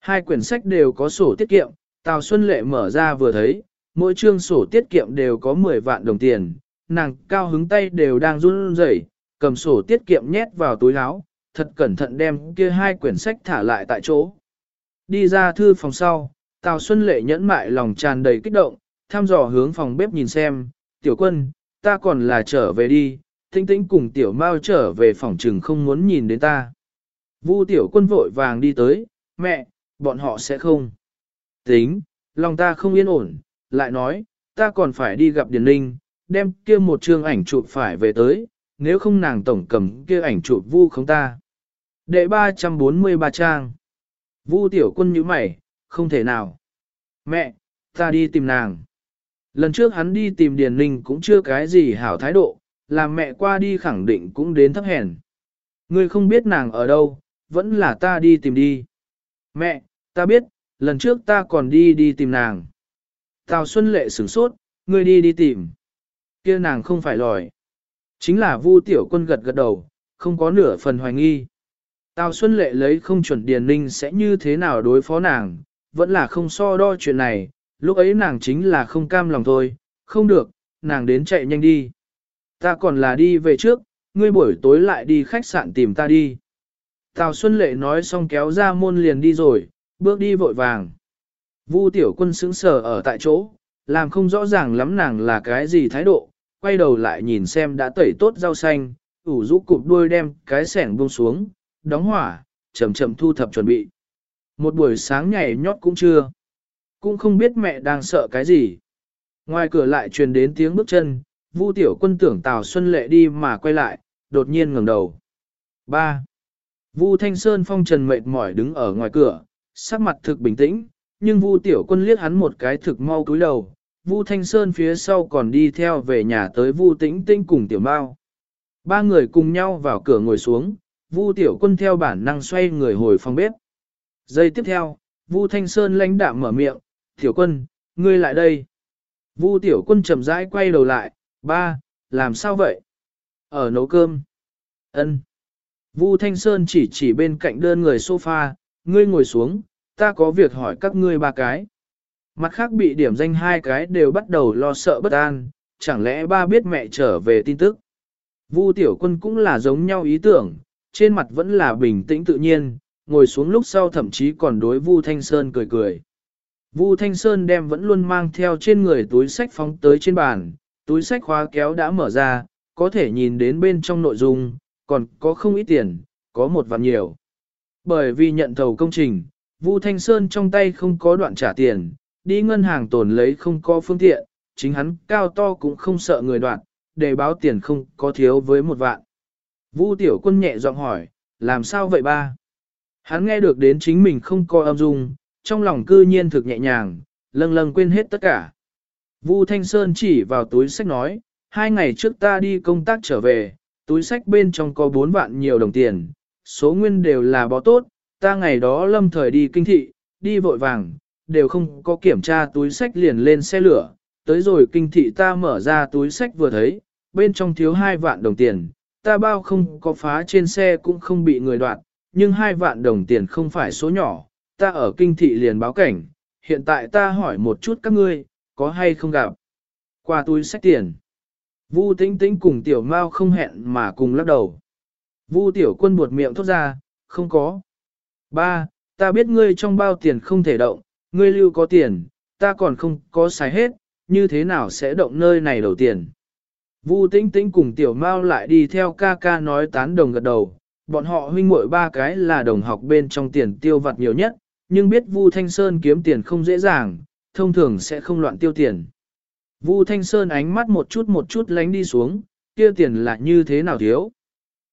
Hai quyển sách đều có sổ tiết kiệm, Tào Xuân Lệ mở ra vừa thấy, mỗi chương sổ tiết kiệm đều có 10 vạn đồng tiền, nàng cao hứng tay đều đang run rẩy, cầm sổ tiết kiệm nhét vào túi áo, thật cẩn thận đem kia hai quyển sách thả lại tại chỗ. Đi ra thư phòng sau, Tào Xuân Lệ nhẫn mại lòng tràn đầy kích động, thăm dò hướng phòng bếp nhìn xem, tiểu quân, ta còn là trở về đi, tinh tinh cùng tiểu mau trở về phòng trừng không muốn nhìn đến ta. Vu tiểu quân vội vàng đi tới, mẹ, bọn họ sẽ không. Tính, lòng ta không yên ổn, lại nói, ta còn phải đi gặp Điền Linh, đem kia một chương ảnh chụp phải về tới, nếu không nàng tổng cầm kia ảnh chụp vu không ta. Đệ 343 trang. Vu tiểu quân như mày, không thể nào. Mẹ, ta đi tìm nàng. Lần trước hắn đi tìm Điền Ninh cũng chưa cái gì hảo thái độ, làm mẹ qua đi khẳng định cũng đến thấp hèn. Ngươi không biết nàng ở đâu, vẫn là ta đi tìm đi. Mẹ, ta biết, lần trước ta còn đi đi tìm nàng. Tào Xuân Lệ sửng sốt, ngươi đi đi tìm. kia nàng không phải lòi. Chính là Vu Tiểu Quân gật gật đầu, không có nửa phần hoài nghi. Tào Xuân Lệ lấy không chuẩn Điền Ninh sẽ như thế nào đối phó nàng, vẫn là không so đo chuyện này, lúc ấy nàng chính là không cam lòng thôi, không được, nàng đến chạy nhanh đi. Ta còn là đi về trước, ngươi buổi tối lại đi khách sạn tìm ta đi. Tào Xuân Lệ nói xong kéo ra môn liền đi rồi, bước đi vội vàng. Vu tiểu quân sững sờ ở tại chỗ, làm không rõ ràng lắm nàng là cái gì thái độ, quay đầu lại nhìn xem đã tẩy tốt rau xanh, ủ rũ cụp đuôi đem cái sẻng buông xuống, đóng hỏa, chậm chậm thu thập chuẩn bị. Một buổi sáng nhảy nhót cũng chưa. Cũng không biết mẹ đang sợ cái gì. Ngoài cửa lại truyền đến tiếng bước chân, Vu tiểu quân tưởng Tào Xuân Lệ đi mà quay lại, đột nhiên ngẩng đầu. 3. Vu Thanh Sơn phong trần mệt mỏi đứng ở ngoài cửa, sắc mặt thực bình tĩnh, nhưng Vu Tiểu Quân liếc hắn một cái thực mau cúi đầu, Vu Thanh Sơn phía sau còn đi theo về nhà tới Vu Tĩnh Tĩnh cùng Tiểu Mao. Ba người cùng nhau vào cửa ngồi xuống, Vu Tiểu Quân theo bản năng xoay người hồi phòng bếp. Giây tiếp theo, Vu Thanh Sơn lãnh đạm mở miệng, "Tiểu Quân, ngươi lại đây." Vu Tiểu Quân chậm rãi quay đầu lại, "Ba, làm sao vậy?" Ở nấu cơm. Ân. Vu Thanh Sơn chỉ chỉ bên cạnh đơn người sofa, ngươi ngồi xuống, ta có việc hỏi các ngươi ba cái. Mặt khác bị điểm danh hai cái đều bắt đầu lo sợ bất an, chẳng lẽ ba biết mẹ trở về tin tức. Vu Tiểu Quân cũng là giống nhau ý tưởng, trên mặt vẫn là bình tĩnh tự nhiên, ngồi xuống lúc sau thậm chí còn đối Vu Thanh Sơn cười cười. Vu Thanh Sơn đem vẫn luôn mang theo trên người túi sách phóng tới trên bàn, túi sách khóa kéo đã mở ra, có thể nhìn đến bên trong nội dung, còn có không ít tiền, có một vạn nhiều. Bởi vì nhận thầu công trình, Vu Thanh Sơn trong tay không có đoạn trả tiền, đi ngân hàng tồn lấy không có phương tiện, chính hắn cao to cũng không sợ người đoạn, để báo tiền không có thiếu với một vạn. Vu Tiểu Quân nhẹ giọng hỏi, làm sao vậy ba? Hắn nghe được đến chính mình không có âm dung, trong lòng cư nhiên thực nhẹ nhàng, lâng lâng quên hết tất cả. Vu Thanh Sơn chỉ vào túi sách nói, hai ngày trước ta đi công tác trở về, túi sách bên trong có bốn vạn nhiều đồng tiền, số nguyên đều là bó tốt, ta ngày đó lâm thời đi kinh thị, đi vội vàng, đều không có kiểm tra túi sách liền lên xe lửa, tới rồi kinh thị ta mở ra túi sách vừa thấy, bên trong thiếu hai vạn đồng tiền, ta bao không có phá trên xe cũng không bị người đoạt nhưng hai vạn đồng tiền không phải số nhỏ, ta ở kinh thị liền báo cảnh, hiện tại ta hỏi một chút các ngươi, có hay không gặp. Qua túi sách tiền. Vu tĩnh tĩnh cùng tiểu mao không hẹn mà cùng lắc đầu. Vu tiểu quân buột miệng thốt ra, không có. Ba, ta biết ngươi trong bao tiền không thể động, ngươi lưu có tiền, ta còn không có xài hết, như thế nào sẽ động nơi này đầu tiền. Vu tĩnh tĩnh cùng tiểu mao lại đi theo ca ca nói tán đồng gật đầu, bọn họ huynh muội ba cái là đồng học bên trong tiền tiêu vặt nhiều nhất, nhưng biết Vu Thanh Sơn kiếm tiền không dễ dàng, thông thường sẽ không loạn tiêu tiền. Vu Thanh Sơn ánh mắt một chút một chút lánh đi xuống, kia tiền là như thế nào thiếu.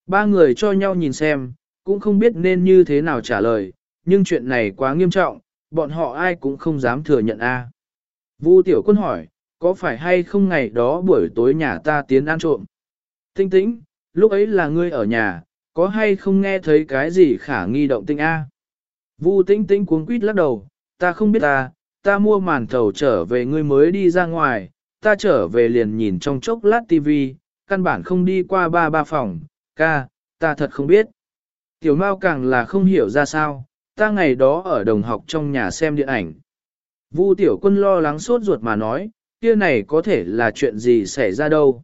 Ba người cho nhau nhìn xem, cũng không biết nên như thế nào trả lời, nhưng chuyện này quá nghiêm trọng, bọn họ ai cũng không dám thừa nhận a. Vu Tiểu Quân hỏi, có phải hay không ngày đó buổi tối nhà ta tiến ăn trộm? Tinh tĩnh, lúc ấy là ngươi ở nhà, có hay không nghe thấy cái gì khả nghi động tinh a? Vu Tĩnh Tĩnh cuống quýt lắc đầu, ta không biết ta, ta mua màn thầu trở về ngươi mới đi ra ngoài, ta trở về liền nhìn trong chốc lát tivi, căn bản không đi qua ba ba phòng, ca, ta thật không biết. Tiểu Mao càng là không hiểu ra sao, ta ngày đó ở đồng học trong nhà xem điện ảnh. Vu Tiểu Quân lo lắng sốt ruột mà nói, kia này có thể là chuyện gì xảy ra đâu.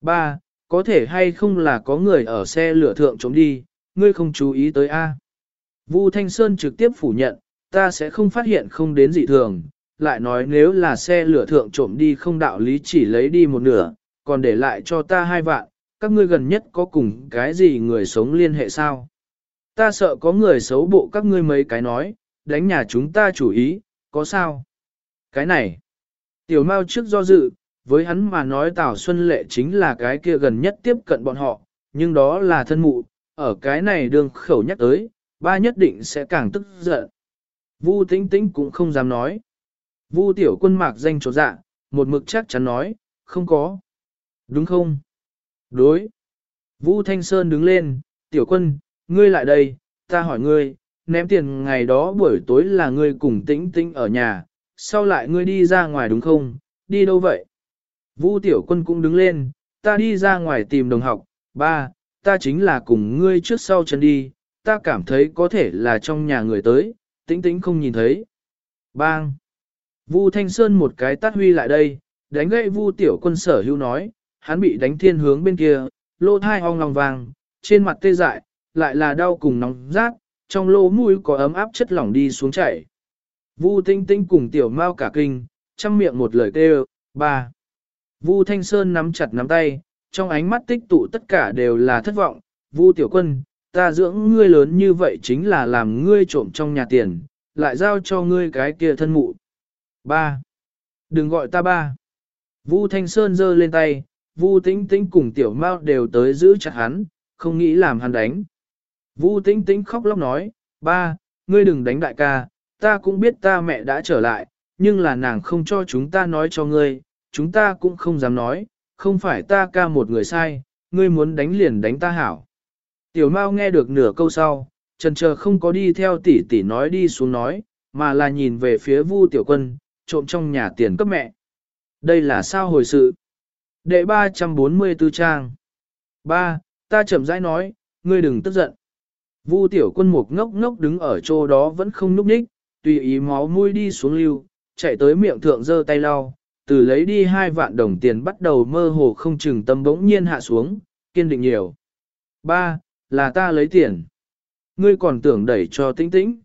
Ba, có thể hay không là có người ở xe lửa thượng trốn đi, ngươi không chú ý tới a? Vu Thanh Sơn trực tiếp phủ nhận, ta sẽ không phát hiện không đến dị thường, lại nói nếu là xe lửa thượng trộm đi không đạo lý chỉ lấy đi một nửa, còn để lại cho ta hai vạn, các ngươi gần nhất có cùng cái gì người sống liên hệ sao? Ta sợ có người xấu bộ các ngươi mấy cái nói, đánh nhà chúng ta chủ ý, có sao? Cái này, tiểu mao trước do dự, với hắn mà nói Tào Xuân Lệ chính là cái kia gần nhất tiếp cận bọn họ, nhưng đó là thân mụ, ở cái này đường khẩu nhắc tới, ba nhất định sẽ càng tức giận. Vu tĩnh tĩnh cũng không dám nói. Vu tiểu quân mạc danh chỗ dạ, một mực chắc chắn nói, không có. Đúng không? Đối. Vu Thanh Sơn đứng lên, tiểu quân, ngươi lại đây, ta hỏi ngươi, ném tiền ngày đó buổi tối là ngươi cùng tĩnh tĩnh ở nhà, sau lại ngươi đi ra ngoài đúng không? Đi đâu vậy? Vu tiểu quân cũng đứng lên, ta đi ra ngoài tìm đồng học, ba, ta chính là cùng ngươi trước sau chân đi, ta cảm thấy có thể là trong nhà người tới, tĩnh tĩnh không nhìn thấy. Bang! Vu Thanh Sơn một cái tát huy lại đây, đánh gậy Vu tiểu quân sở hưu nói, hắn bị đánh thiên hướng bên kia, lô thai ong lòng vàng, trên mặt tê dại, lại là đau cùng nóng rát, trong lô mũi có ấm áp chất lỏng đi xuống chảy. Vu Tinh Tinh cùng tiểu mau cả kinh, chăm miệng một lời kêu, ba. Vu Thanh Sơn nắm chặt nắm tay, trong ánh mắt tích tụ tất cả đều là thất vọng. Vu Tiểu Quân, ta dưỡng ngươi lớn như vậy chính là làm ngươi trộm trong nhà tiền, lại giao cho ngươi cái kia thân mụ. Ba. Đừng gọi ta ba. Vu Thanh Sơn giơ lên tay, Vu Tĩnh Tĩnh cùng Tiểu Mao đều tới giữ chặt hắn, không nghĩ làm hắn đánh. Vu Tĩnh Tĩnh khóc lóc nói, ba, ngươi đừng đánh đại ca, ta cũng biết ta mẹ đã trở lại, nhưng là nàng không cho chúng ta nói cho ngươi, chúng ta cũng không dám nói, không phải ta ca một người sai, ngươi muốn đánh liền đánh ta hảo. Tiểu Mao nghe được nửa câu sau, trần chờ không có đi theo tỷ tỷ nói đi xuống nói, mà là nhìn về phía Vu Tiểu Quân, trộm trong nhà tiền cấp mẹ. Đây là sao hồi sự? Đệ 344 trang. Ba, ta chậm rãi nói, ngươi đừng tức giận. Vu tiểu quân mục ngốc ngốc đứng ở chỗ đó vẫn không núp ních, tùy ý máu mũi đi xuống lưu, chạy tới miệng thượng giơ tay lau, từ lấy đi hai vạn đồng tiền bắt đầu mơ hồ không chừng tâm bỗng nhiên hạ xuống, kiên định nhiều. Ba, là ta lấy tiền. Ngươi còn tưởng đẩy cho tĩnh tĩnh.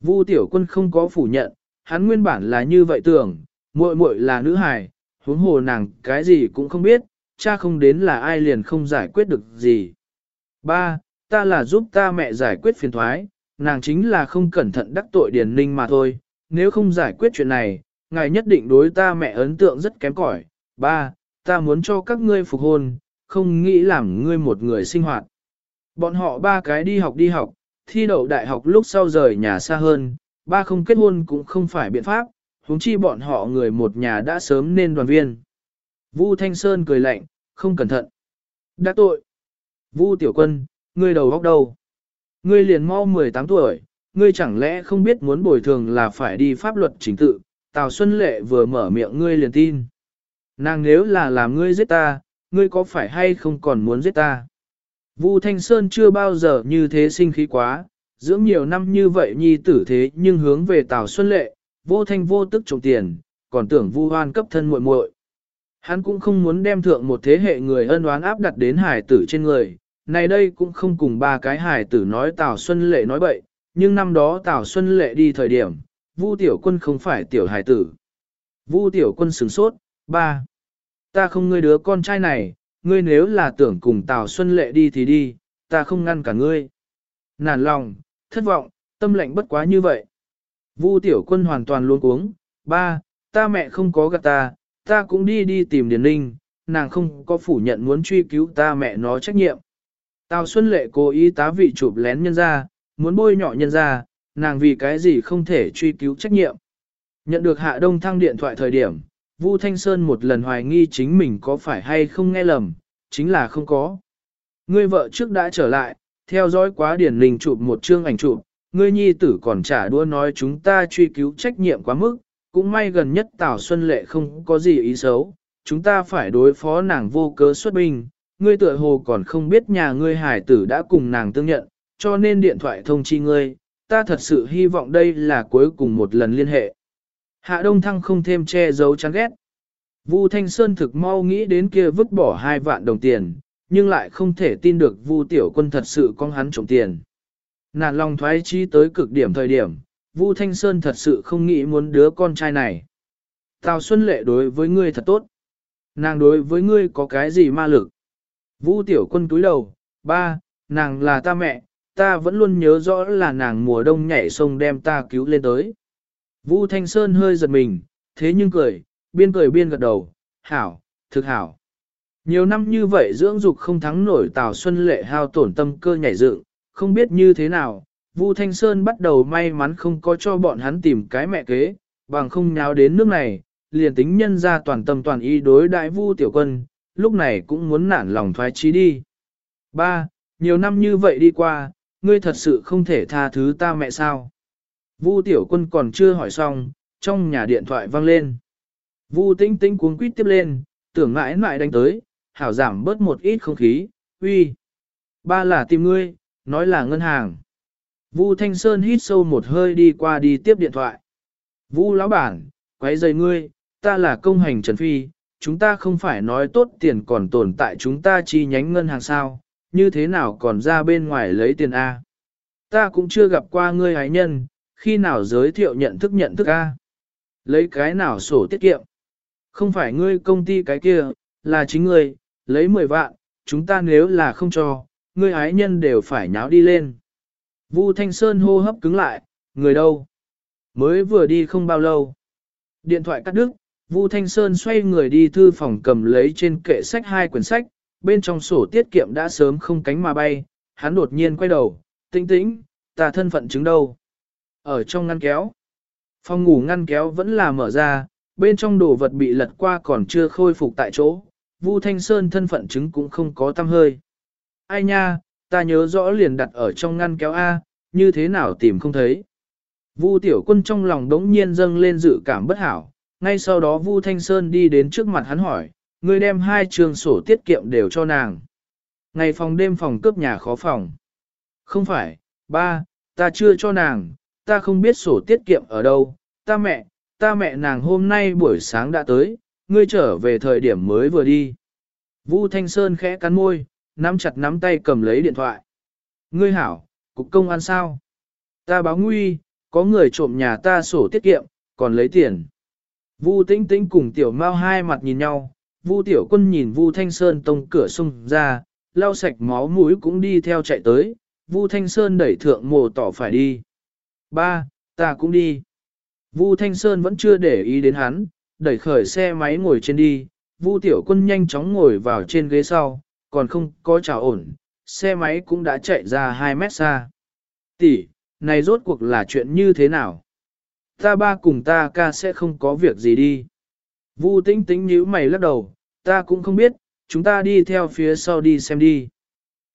Vu tiểu quân không có phủ nhận, hắn nguyên bản là như vậy tưởng, muội muội là nữ hài, huống hồ nàng cái gì cũng không biết, cha không đến là ai liền không giải quyết được gì. Ba, ta là giúp ta mẹ giải quyết phiền thoái, nàng chính là không cẩn thận đắc tội Điền Ninh mà thôi, nếu không giải quyết chuyện này, ngài nhất định đối ta mẹ ấn tượng rất kém cỏi. Ba, ta muốn cho các ngươi phục hôn, không nghĩ làm ngươi một người sinh hoạt. Bọn họ ba cái đi học đi học, thi đậu đại học lúc sau rời nhà xa hơn, ba không kết hôn cũng không phải biện pháp, huống chi bọn họ người một nhà đã sớm nên đoàn viên. Vu Thanh Sơn cười lạnh, không cẩn thận. Đã tội. Vu Tiểu Quân, ngươi đầu góc đâu? Ngươi liền mau 18 tuổi, ngươi chẳng lẽ không biết muốn bồi thường là phải đi pháp luật chính tự, Tào Xuân Lệ vừa mở miệng ngươi liền tin. Nàng nếu là làm ngươi giết ta, ngươi có phải hay không còn muốn giết ta? Vu Thanh Sơn chưa bao giờ như thế sinh khí quá, dưỡng nhiều năm như vậy nhi tử thế nhưng hướng về Tào Xuân Lệ, vô thanh vô tức trộm tiền, còn tưởng Vu Hoan cấp thân muội muội. Hắn cũng không muốn đem thượng một thế hệ người ân oán áp đặt đến hải tử trên người, này đây cũng không cùng ba cái hải tử nói Tào Xuân Lệ nói bậy, nhưng năm đó Tào Xuân Lệ đi thời điểm, Vu Tiểu Quân không phải tiểu hải tử. Vu Tiểu Quân sửng sốt, ba. Ta không ngươi đứa con trai này, ngươi nếu là tưởng cùng Tào Xuân Lệ đi thì đi, ta không ngăn cả ngươi. Nản lòng, thất vọng, tâm lệnh bất quá như vậy. Vu Tiểu Quân hoàn toàn luôn uống, ba, ta mẹ không có gạt ta, ta cũng đi đi tìm Điền Ninh, nàng không có phủ nhận muốn truy cứu ta mẹ nó trách nhiệm. Tào Xuân Lệ cố ý tá vị chụp lén nhân ra, muốn bôi nhọ nhân ra, nàng vì cái gì không thể truy cứu trách nhiệm. Nhận được Hạ Đông Thăng điện thoại thời điểm, Vu Thanh Sơn một lần hoài nghi chính mình có phải hay không nghe lầm, chính là không có. Ngươi vợ trước đã trở lại, theo dõi quá điển linh chụp một chương ảnh chụp, ngươi nhi tử còn trả đua nói chúng ta truy cứu trách nhiệm quá mức, cũng may gần nhất Tào Xuân Lệ không có gì ý xấu, chúng ta phải đối phó nàng vô cớ xuất binh, ngươi tựa hồ còn không biết nhà ngươi hải tử đã cùng nàng tương nhận, cho nên điện thoại thông chi ngươi, ta thật sự hy vọng đây là cuối cùng một lần liên hệ. Hạ Đông Thăng không thêm che giấu chán ghét. Vu Thanh Sơn thực mau nghĩ đến kia vứt bỏ hai vạn đồng tiền, nhưng lại không thể tin được Vu Tiểu Quân thật sự con hắn trộm tiền. Nản lòng thoái chí tới cực điểm thời điểm, Vu Thanh Sơn thật sự không nghĩ muốn đứa con trai này. Tào Xuân Lệ đối với ngươi thật tốt. Nàng đối với ngươi có cái gì ma lực? Vu Tiểu Quân túi đầu, ba, nàng là ta mẹ, ta vẫn luôn nhớ rõ là nàng mùa đông nhảy sông đem ta cứu lên tới. Vu Thanh Sơn hơi giật mình, thế nhưng cười, biên cười biên gật đầu, hảo, thực hảo. Nhiều năm như vậy dưỡng dục không thắng nổi Tào Xuân Lệ hao tổn tâm cơ nhảy dựng, không biết như thế nào, Vu Thanh Sơn bắt đầu may mắn không có cho bọn hắn tìm cái mẹ kế, bằng không nháo đến nước này, liền tính nhân ra toàn tâm toàn ý đối đại Vu Tiểu Quân, lúc này cũng muốn nản lòng thoái chí đi. Ba, nhiều năm như vậy đi qua, ngươi thật sự không thể tha thứ ta mẹ sao? Vu Tiểu Quân còn chưa hỏi xong, trong nhà điện thoại vang lên. Vu Tĩnh Tĩnh cuống quýt tiếp lên, tưởng mãi mãi đánh tới, hảo giảm bớt một ít không khí, uy. Ba là tìm ngươi, nói là ngân hàng. Vu Thanh Sơn hít sâu một hơi đi qua đi tiếp điện thoại. Vu lão bản, quấy rầy ngươi, ta là công hành Trần Phi, chúng ta không phải nói tốt tiền còn tồn tại chúng ta chi nhánh ngân hàng sao, như thế nào còn ra bên ngoài lấy tiền A. Ta cũng chưa gặp qua ngươi hái nhân, khi nào giới thiệu nhận thức nhận thức A. Lấy cái nào sổ tiết kiệm. Không phải ngươi công ty cái kia, là chính ngươi, lấy 10 vạn, chúng ta nếu là không cho, ngươi ái nhân đều phải nháo đi lên. Vu Thanh Sơn hô hấp cứng lại, người đâu? Mới vừa đi không bao lâu. Điện thoại cắt đứt, Vu Thanh Sơn xoay người đi thư phòng cầm lấy trên kệ sách hai quyển sách, bên trong sổ tiết kiệm đã sớm không cánh mà bay, hắn đột nhiên quay đầu, tĩnh tĩnh, ta thân phận chứng đâu? Ở trong ngăn kéo. Phòng ngủ ngăn kéo vẫn là mở ra, bên trong đồ vật bị lật qua còn chưa khôi phục tại chỗ, Vu Thanh Sơn thân phận chứng cũng không có tăm hơi. Ai nha, ta nhớ rõ liền đặt ở trong ngăn kéo A, như thế nào tìm không thấy. Vu Tiểu Quân trong lòng đống nhiên dâng lên dự cảm bất hảo, ngay sau đó Vu Thanh Sơn đi đến trước mặt hắn hỏi, ngươi đem hai trường sổ tiết kiệm đều cho nàng. Ngày phòng đêm phòng cướp nhà khó phòng. Không phải, ba, ta chưa cho nàng, ta không biết sổ tiết kiệm ở đâu, ta mẹ, ta mẹ nàng hôm nay buổi sáng đã tới, ngươi trở về thời điểm mới vừa đi. Vu Thanh Sơn khẽ cắn môi, nắm chặt nắm tay cầm lấy điện thoại. Ngươi hảo, cục công an sao? Ta báo nguy, có người trộm nhà ta sổ tiết kiệm, còn lấy tiền. Vu Tĩnh Tĩnh cùng Tiểu Mao hai mặt nhìn nhau, Vu Tiểu Quân nhìn Vu Thanh Sơn tông cửa xung ra, lau sạch máu mũi cũng đi theo chạy tới, Vu Thanh Sơn đẩy thượng mồ tỏ phải đi. Ba, ta cũng đi. Vu Thanh Sơn vẫn chưa để ý đến hắn, đẩy khởi xe máy ngồi trên đi, Vu Tiểu Quân nhanh chóng ngồi vào trên ghế sau, còn không có trả ổn, xe máy cũng đã chạy ra 2 mét xa. Tỷ, này rốt cuộc là chuyện như thế nào? Ta ba cùng ta ca sẽ không có việc gì đi. Vu Tĩnh Tĩnh nhíu mày lắc đầu, ta cũng không biết, chúng ta đi theo phía sau đi xem đi.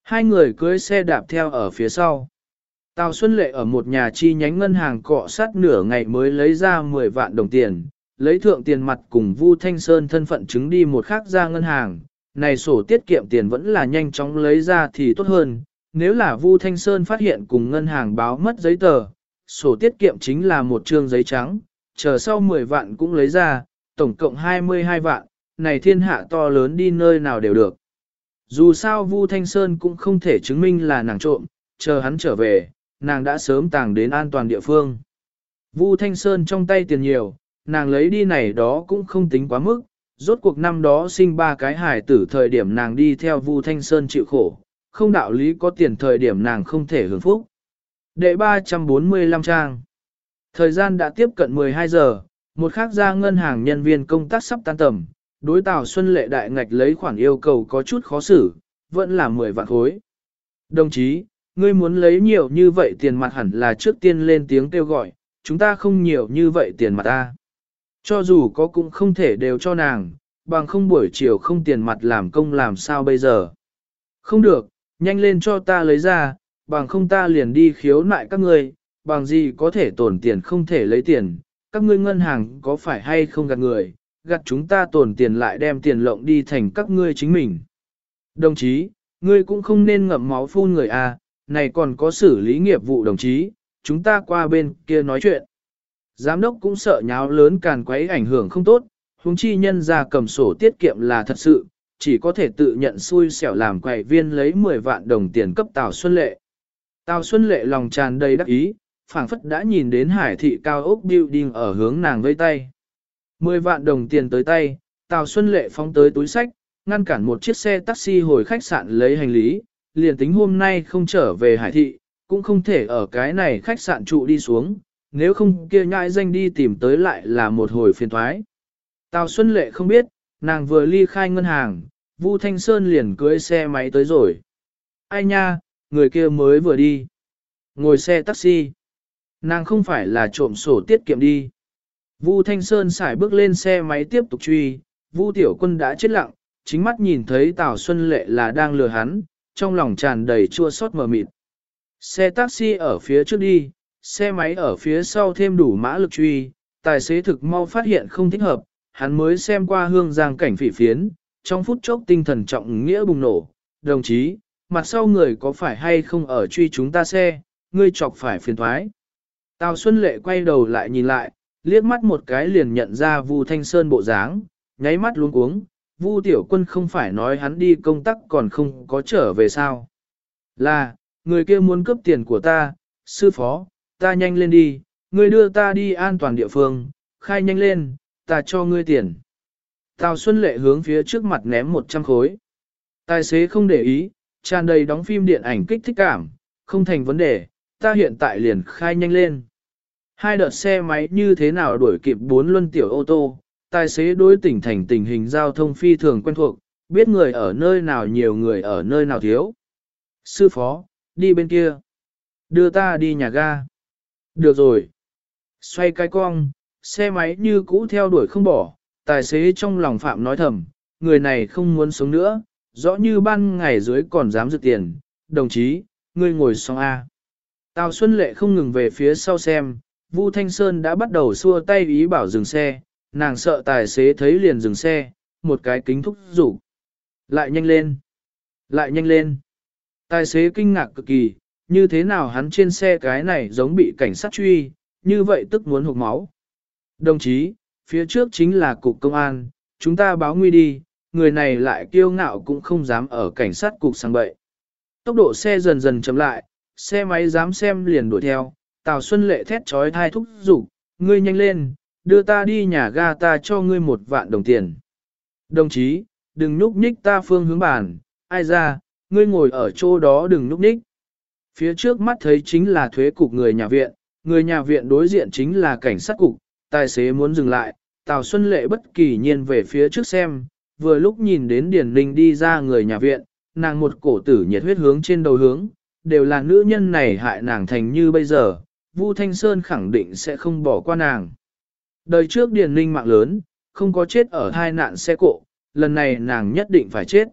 Hai người cưới xe đạp theo ở phía sau. Tào Xuân Lệ ở một nhà chi nhánh ngân hàng cọ sát nửa ngày mới lấy ra 10 vạn đồng tiền, lấy thượng tiền mặt cùng Vu Thanh Sơn thân phận chứng đi một khác ra ngân hàng. Này sổ tiết kiệm tiền vẫn là nhanh chóng lấy ra thì tốt hơn, nếu là Vu Thanh Sơn phát hiện cùng ngân hàng báo mất giấy tờ, sổ tiết kiệm chính là một trương giấy trắng, chờ sau 10 vạn cũng lấy ra, tổng cộng 22 vạn, này thiên hạ to lớn đi nơi nào đều được. Dù sao Vu Thanh Sơn cũng không thể chứng minh là nàng trộm, chờ hắn trở về, nàng đã sớm tàng đến an toàn địa phương. Vu Thanh Sơn trong tay tiền nhiều, nàng lấy đi này đó cũng không tính quá mức, rốt cuộc năm đó sinh ba cái hài tử thời điểm nàng đi theo Vu Thanh Sơn chịu khổ, không đạo lý có tiền thời điểm nàng không thể hưởng phúc. Đệ 345 trang Thời gian đã tiếp cận 12 giờ, một khác ra ngân hàng nhân viên công tác sắp tan tầm, đối Tào Xuân Lệ đại ngạch lấy khoản yêu cầu có chút khó xử, vẫn là 10 vạn khối. Đồng chí, ngươi muốn lấy nhiều như vậy tiền mặt hẳn là trước tiên lên tiếng kêu gọi, chúng ta không nhiều như vậy tiền mặt ta. Cho dù có cũng không thể đều cho nàng, bằng không buổi chiều không tiền mặt làm công làm sao bây giờ. Không được, nhanh lên cho ta lấy ra, bằng không ta liền đi khiếu nại các ngươi, bằng gì có thể tổn tiền không thể lấy tiền, các ngươi ngân hàng có phải hay không gạt người, gạt chúng ta tổn tiền lại đem tiền lộng đi thành các ngươi chính mình. Đồng chí, ngươi cũng không nên ngậm máu phun người à, này còn có xử lý nghiệp vụ đồng chí, chúng ta qua bên kia nói chuyện. Giám đốc cũng sợ nháo lớn càn quấy ảnh hưởng không tốt, huống chi nhân ra cầm sổ tiết kiệm là thật sự, chỉ có thể tự nhận xui xẻo làm quầy viên lấy 10 vạn đồng tiền cấp Tào Xuân Lệ. Tào Xuân Lệ lòng tràn đầy đắc ý, phảng phất đã nhìn đến hải thị cao ốc building ở hướng nàng vây tay. 10 vạn đồng tiền tới tay, Tào Xuân Lệ phóng tới túi sách, ngăn cản một chiếc xe taxi hồi khách sạn lấy hành lý, liền tính hôm nay không trở về hải thị, cũng không thể ở cái này khách sạn trụ đi xuống, nếu không kia nhãi danh đi tìm tới lại là một hồi phiền thoái. Tào Xuân Lệ không biết, nàng vừa ly khai ngân hàng, Vu Thanh Sơn liền cưới xe máy tới rồi. Ai nha, người kia mới vừa đi. Ngồi xe taxi. Nàng không phải là trộm sổ tiết kiệm đi. Vu Thanh Sơn xài bước lên xe máy tiếp tục truy, Vu Tiểu Quân đã chết lặng, chính mắt nhìn thấy Tào Xuân Lệ là đang lừa hắn, trong lòng tràn đầy chua xót mờ mịt. Xe taxi ở phía trước đi, xe máy ở phía sau thêm đủ mã lực truy, tài xế thực mau phát hiện không thích hợp, hắn mới xem qua hương giang cảnh phỉ phiến, trong phút chốc tinh thần trọng nghĩa bùng nổ. Đồng chí, mặt sau người có phải hay không ở truy chúng ta xe, ngươi chọc phải phiền thoái. Tào Xuân Lệ quay đầu lại nhìn lại, liếc mắt một cái liền nhận ra Vu Thanh Sơn bộ dáng, nháy mắt luống cuống, Vu Tiểu Quân không phải nói hắn đi công tác còn không có trở về sao. Là, người kia muốn cướp tiền của ta, sư phó, ta nhanh lên đi, ngươi đưa ta đi an toàn địa phương, khai nhanh lên, ta cho ngươi tiền. Tào Xuân Lệ hướng phía trước mặt ném 100 khối. Tài xế không để ý, tràn đầy đóng phim điện ảnh kích thích cảm, không thành vấn đề, ta hiện tại liền khai nhanh lên. Hai đợt xe máy như thế nào đuổi kịp bốn luân tiểu ô tô, tài xế đối tỉnh thành tình hình giao thông phi thường quen thuộc, biết người ở nơi nào nhiều người ở nơi nào thiếu. Sư phó, đi bên kia. Đưa ta đi nhà ga. Được rồi. Xoay cái cong, xe máy như cũ theo đuổi không bỏ, tài xế trong lòng phạm nói thầm, người này không muốn sống nữa, rõ như ban ngày dưới còn dám dự tiền. Đồng chí, ngươi ngồi xong A. Tào Xuân Lệ không ngừng về phía sau xem, Vu Thanh Sơn đã bắt đầu xua tay ý bảo dừng xe, nàng sợ tài xế thấy liền dừng xe, một cái kính thúc rủ. Lại nhanh lên. Lại nhanh lên. Tài xế kinh ngạc cực kỳ, như thế nào hắn trên xe cái này giống bị cảnh sát truy, như vậy tức muốn hụt máu. Đồng chí, phía trước chính là cục công an, chúng ta báo nguy đi, người này lại kiêu ngạo cũng không dám ở cảnh sát cục sang bậy. Tốc độ xe dần dần chậm lại, xe máy dám xem liền đuổi theo, Tào Xuân Lệ thét trói thai thúc giục, ngươi nhanh lên, đưa ta đi nhà ga ta cho ngươi một vạn đồng tiền. Đồng chí, đừng núp nhích ta phương hướng bàn, ai ra, ngươi ngồi ở chỗ đó đừng núp nhích. Phía trước mắt thấy chính là thuế cục người nhà viện, người nhà viện đối diện chính là cảnh sát cục, tài xế muốn dừng lại, Tào Xuân Lệ bất kỳ nhiên về phía trước xem, vừa lúc nhìn đến Điển Linh đi ra người nhà viện, nàng một cổ tử nhiệt huyết hướng trên đầu hướng, đều là nữ nhân này hại nàng thành như bây giờ, Vu Thanh Sơn khẳng định sẽ không bỏ qua nàng. Đời trước Điền Linh mạng lớn, không có chết ở hai nạn xe cộ, lần này nàng nhất định phải chết.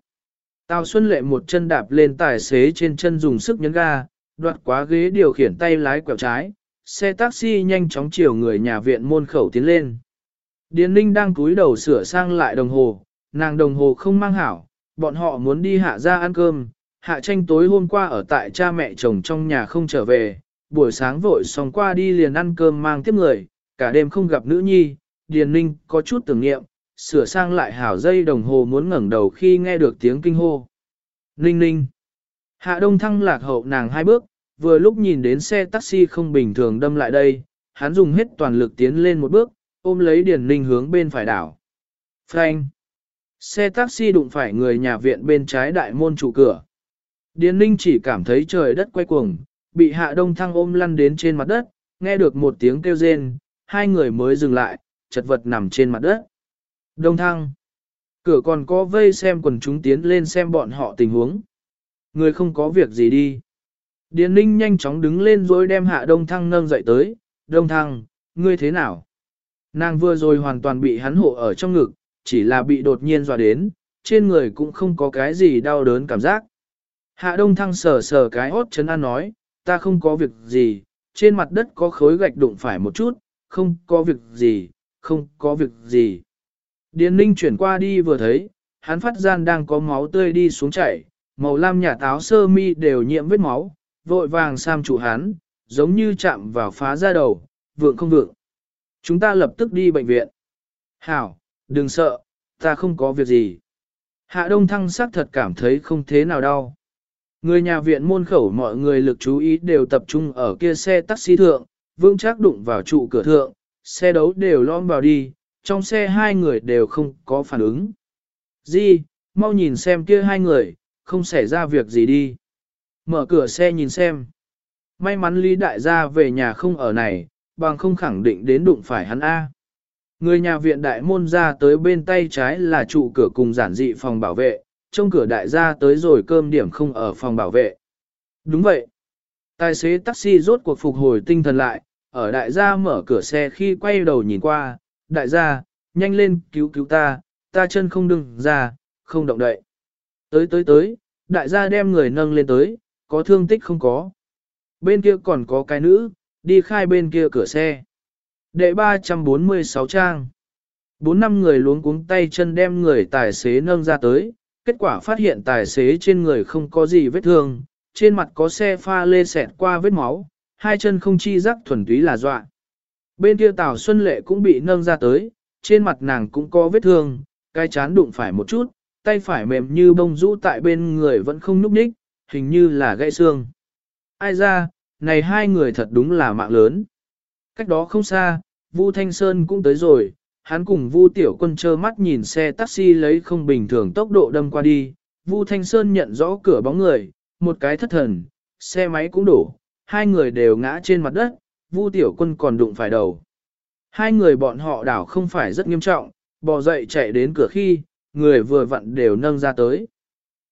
Tào Xuân Lệ một chân đạp lên tài xế trên chân dùng sức nhấn ga, đoạt quá ghế điều khiển tay lái quẹo trái, xe taxi nhanh chóng chiều người nhà viện môn khẩu tiến lên. Điền Ninh đang cúi đầu sửa sang lại đồng hồ, nàng đồng hồ không mang hảo, bọn họ muốn đi hạ ra ăn cơm, hạ tranh tối hôm qua ở tại cha mẹ chồng trong nhà không trở về, buổi sáng vội xong qua đi liền ăn cơm mang tiếp người, cả đêm không gặp nữ nhi, Điền Ninh có chút tưởng niệm, sửa sang lại hảo dây đồng hồ muốn ngẩng đầu khi nghe được tiếng kinh hô. Ninh ninh. Hạ đông thăng lạc hậu nàng hai bước, vừa lúc nhìn đến xe taxi không bình thường đâm lại đây, hắn dùng hết toàn lực tiến lên một bước, ôm lấy Điền Ninh hướng bên phải đảo. Frank. Xe taxi đụng phải người nhà viện bên trái đại môn trụ cửa. Điền Ninh chỉ cảm thấy trời đất quay cuồng, bị hạ đông thăng ôm lăn đến trên mặt đất, nghe được một tiếng kêu rên, hai người mới dừng lại, chật vật nằm trên mặt đất. Đông thăng. Cửa còn có vây xem quần chúng tiến lên xem bọn họ tình huống. Người không có việc gì đi. Điền ninh nhanh chóng đứng lên rồi đem hạ đông thăng nâng dậy tới. Đông thăng, ngươi thế nào? Nàng vừa rồi hoàn toàn bị hắn hộ ở trong ngực, chỉ là bị đột nhiên dọa đến, trên người cũng không có cái gì đau đớn cảm giác. Hạ đông thăng sờ sờ cái hốt chấn an nói, ta không có việc gì, trên mặt đất có khối gạch đụng phải một chút, không có việc gì, không có việc gì. Điền ninh chuyển qua đi vừa thấy, hắn phát gian đang có máu tươi đi xuống chảy, màu lam nhà táo sơ mi đều nhiễm vết máu, vội vàng sam chủ hắn, giống như chạm vào phá ra đầu, vượng không vượng. Chúng ta lập tức đi bệnh viện. Hảo, đừng sợ, ta không có việc gì. Hạ Đông Thăng sắc thật cảm thấy không thế nào đau. Người nhà viện môn khẩu mọi người lực chú ý đều tập trung ở kia xe taxi thượng, vương chắc đụng vào trụ cửa thượng, xe đấu đều lom vào đi, trong xe hai người đều không có phản ứng. Di, mau nhìn xem kia hai người, không xảy ra việc gì đi. Mở cửa xe nhìn xem. May mắn Lý Đại gia về nhà không ở này, bằng không khẳng định đến đụng phải hắn A. Người nhà viện đại môn ra tới bên tay trái là trụ cửa cùng giản dị phòng bảo vệ, trong cửa đại gia tới rồi cơm điểm không ở phòng bảo vệ. Đúng vậy. Tài xế taxi rốt cuộc phục hồi tinh thần lại, ở đại gia mở cửa xe khi quay đầu nhìn qua, đại gia, nhanh lên cứu cứu ta, ta chân không đừng ra, không động đậy. Tới tới tới, đại gia đem người nâng lên tới, có thương tích không có. Bên kia còn có cái nữ, đi khai bên kia cửa xe. Đệ 346 trang. Bốn năm người luống cuống tay chân đem người tài xế nâng ra tới, kết quả phát hiện tài xế trên người không có gì vết thương, trên mặt có xe pha lê xẹt qua vết máu, hai chân không chi giác thuần túy là dọa. Bên kia Tào Xuân Lệ cũng bị nâng ra tới, trên mặt nàng cũng có vết thương, cái chán đụng phải một chút, tay phải mềm như bông rũ tại bên người vẫn không núp ních, hình như là gãy xương. Ai ra, này hai người thật đúng là mạng lớn. Cách đó không xa, Vu Thanh Sơn cũng tới rồi, hắn cùng Vu Tiểu Quân trơ mắt nhìn xe taxi lấy không bình thường tốc độ đâm qua đi. Vu Thanh Sơn nhận rõ cửa bóng người, một cái thất thần, xe máy cũng đổ, hai người đều ngã trên mặt đất, Vu Tiểu Quân còn đụng phải đầu. Hai người bọn họ đảo không phải rất nghiêm trọng, bò dậy chạy đến cửa khi, người vừa vặn đều nâng ra tới.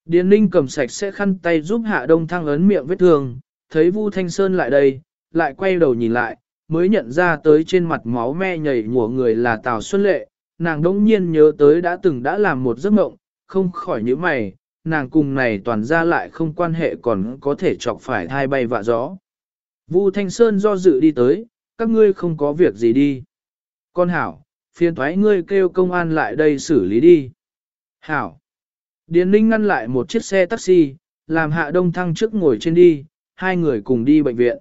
Điền Ninh cầm sạch sẽ khăn tay giúp Hạ Đông Thăng ấn miệng vết thương, thấy Vu Thanh Sơn lại đây, lại quay đầu nhìn lại, mới nhận ra tới trên mặt máu me nhảy mùa người là Tào Xuân Lệ, nàng đỗng nhiên nhớ tới đã từng đã làm một giấc mộng, không khỏi nhíu mày, nàng cùng này toàn ra lại không quan hệ còn có thể chọc phải thai bay vạ gió. Vu Thanh Sơn do dự đi tới, các ngươi không có việc gì đi. Con hảo, phiền thoái ngươi kêu công an lại đây xử lý đi. Hảo. Điền Ninh ngăn lại một chiếc xe taxi, làm hạ đông thăng trước ngồi trên đi, hai người cùng đi bệnh viện.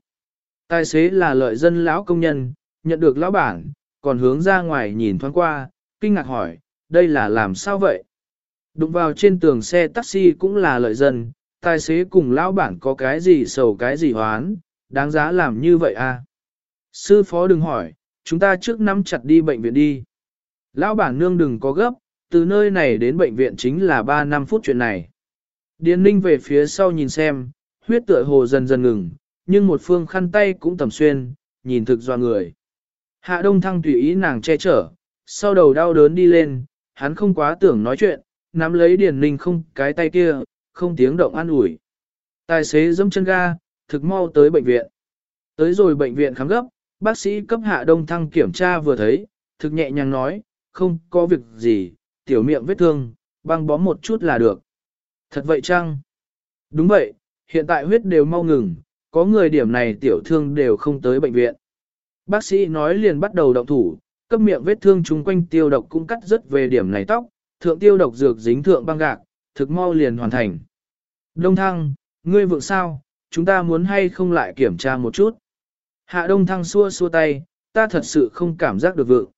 Tài xế là lợi dân lão công nhân, nhận được lão bản, còn hướng ra ngoài nhìn thoáng qua, kinh ngạc hỏi, đây là làm sao vậy? Đụng vào trên tường xe taxi cũng là lợi dân, tài xế cùng lão bản có cái gì sầu cái gì hoán, đáng giá làm như vậy à? Sư phó đừng hỏi, chúng ta trước nắm chặt đi bệnh viện đi. Lão bản nương đừng có gấp, từ nơi này đến bệnh viện chính là 3 năm phút chuyện này. Điền ninh về phía sau nhìn xem, huyết tựa hồ dần dần ngừng, nhưng một phương khăn tay cũng tầm xuyên, nhìn thực doa người. Hạ đông thăng tùy ý nàng che chở, sau đầu đau đớn đi lên, hắn không quá tưởng nói chuyện, nắm lấy điền ninh không cái tay kia, không tiếng động an ủi. Tài xế dẫm chân ga, thực mau tới bệnh viện. Tới rồi bệnh viện khám gấp, bác sĩ cấp hạ đông thăng kiểm tra vừa thấy, thực nhẹ nhàng nói, không có việc gì, tiểu miệng vết thương, băng bó một chút là được. Thật vậy chăng? Đúng vậy, hiện tại huyết đều mau ngừng, có người điểm này tiểu thương đều không tới bệnh viện. Bác sĩ nói liền bắt đầu động thủ, cấp miệng vết thương chung quanh tiêu độc cũng cắt rất về điểm này tóc, thượng tiêu độc dược dính thượng băng gạc, thực mau liền hoàn thành. Đông thăng, ngươi vượng sao, chúng ta muốn hay không lại kiểm tra một chút. Hạ đông thăng xua xua tay, ta thật sự không cảm giác được vượng.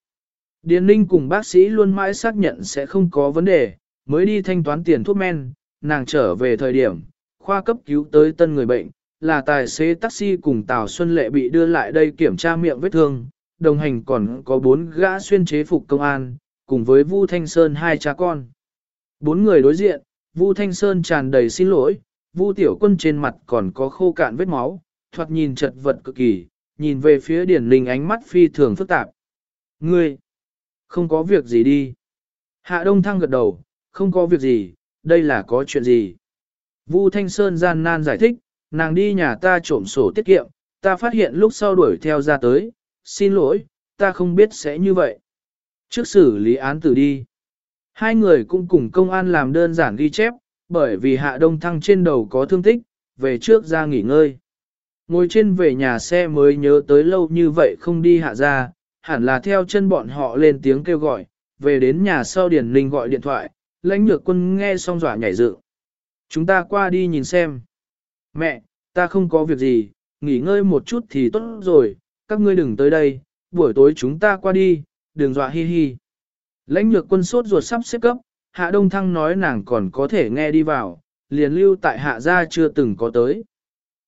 Điền Ninh cùng bác sĩ luôn mãi xác nhận sẽ không có vấn đề, mới đi thanh toán tiền thuốc men, nàng trở về thời điểm, khoa cấp cứu tới tân người bệnh, là tài xế taxi cùng Tào Xuân Lệ bị đưa lại đây kiểm tra miệng vết thương, đồng hành còn có bốn gã xuyên chế phục công an, cùng với Vu Thanh Sơn hai cha con. Bốn người đối diện, Vu Thanh Sơn tràn đầy xin lỗi, Vu Tiểu Quân trên mặt còn có khô cạn vết máu, thoạt nhìn chật vật cực kỳ, nhìn về phía Điển Linh ánh mắt phi thường phức tạp. Ngươi, không có việc gì đi. Hạ Đông Thăng gật đầu, không có việc gì, đây là có chuyện gì. Vu Thanh Sơn gian nan giải thích, nàng đi nhà ta trộm sổ tiết kiệm, ta phát hiện lúc sau đuổi theo ra tới, xin lỗi, ta không biết sẽ như vậy. Trước xử lý án tử đi. Hai người cũng cùng công an làm đơn giản ghi chép, bởi vì Hạ Đông Thăng trên đầu có thương tích, về trước ra nghỉ ngơi. Ngồi trên về nhà xe mới nhớ tới lâu như vậy không đi hạ ra, hẳn là theo chân bọn họ lên tiếng kêu gọi, về đến nhà sau Điển Linh gọi điện thoại, lãnh nhược quân nghe xong dọa nhảy dựng. Chúng ta qua đi nhìn xem. Mẹ, ta không có việc gì, nghỉ ngơi một chút thì tốt rồi, các ngươi đừng tới đây, buổi tối chúng ta qua đi, đừng dọa hi hi. Lãnh nhược quân sốt ruột sắp xếp cấp, hạ đông thăng nói nàng còn có thể nghe đi vào, liền lưu tại hạ gia chưa từng có tới.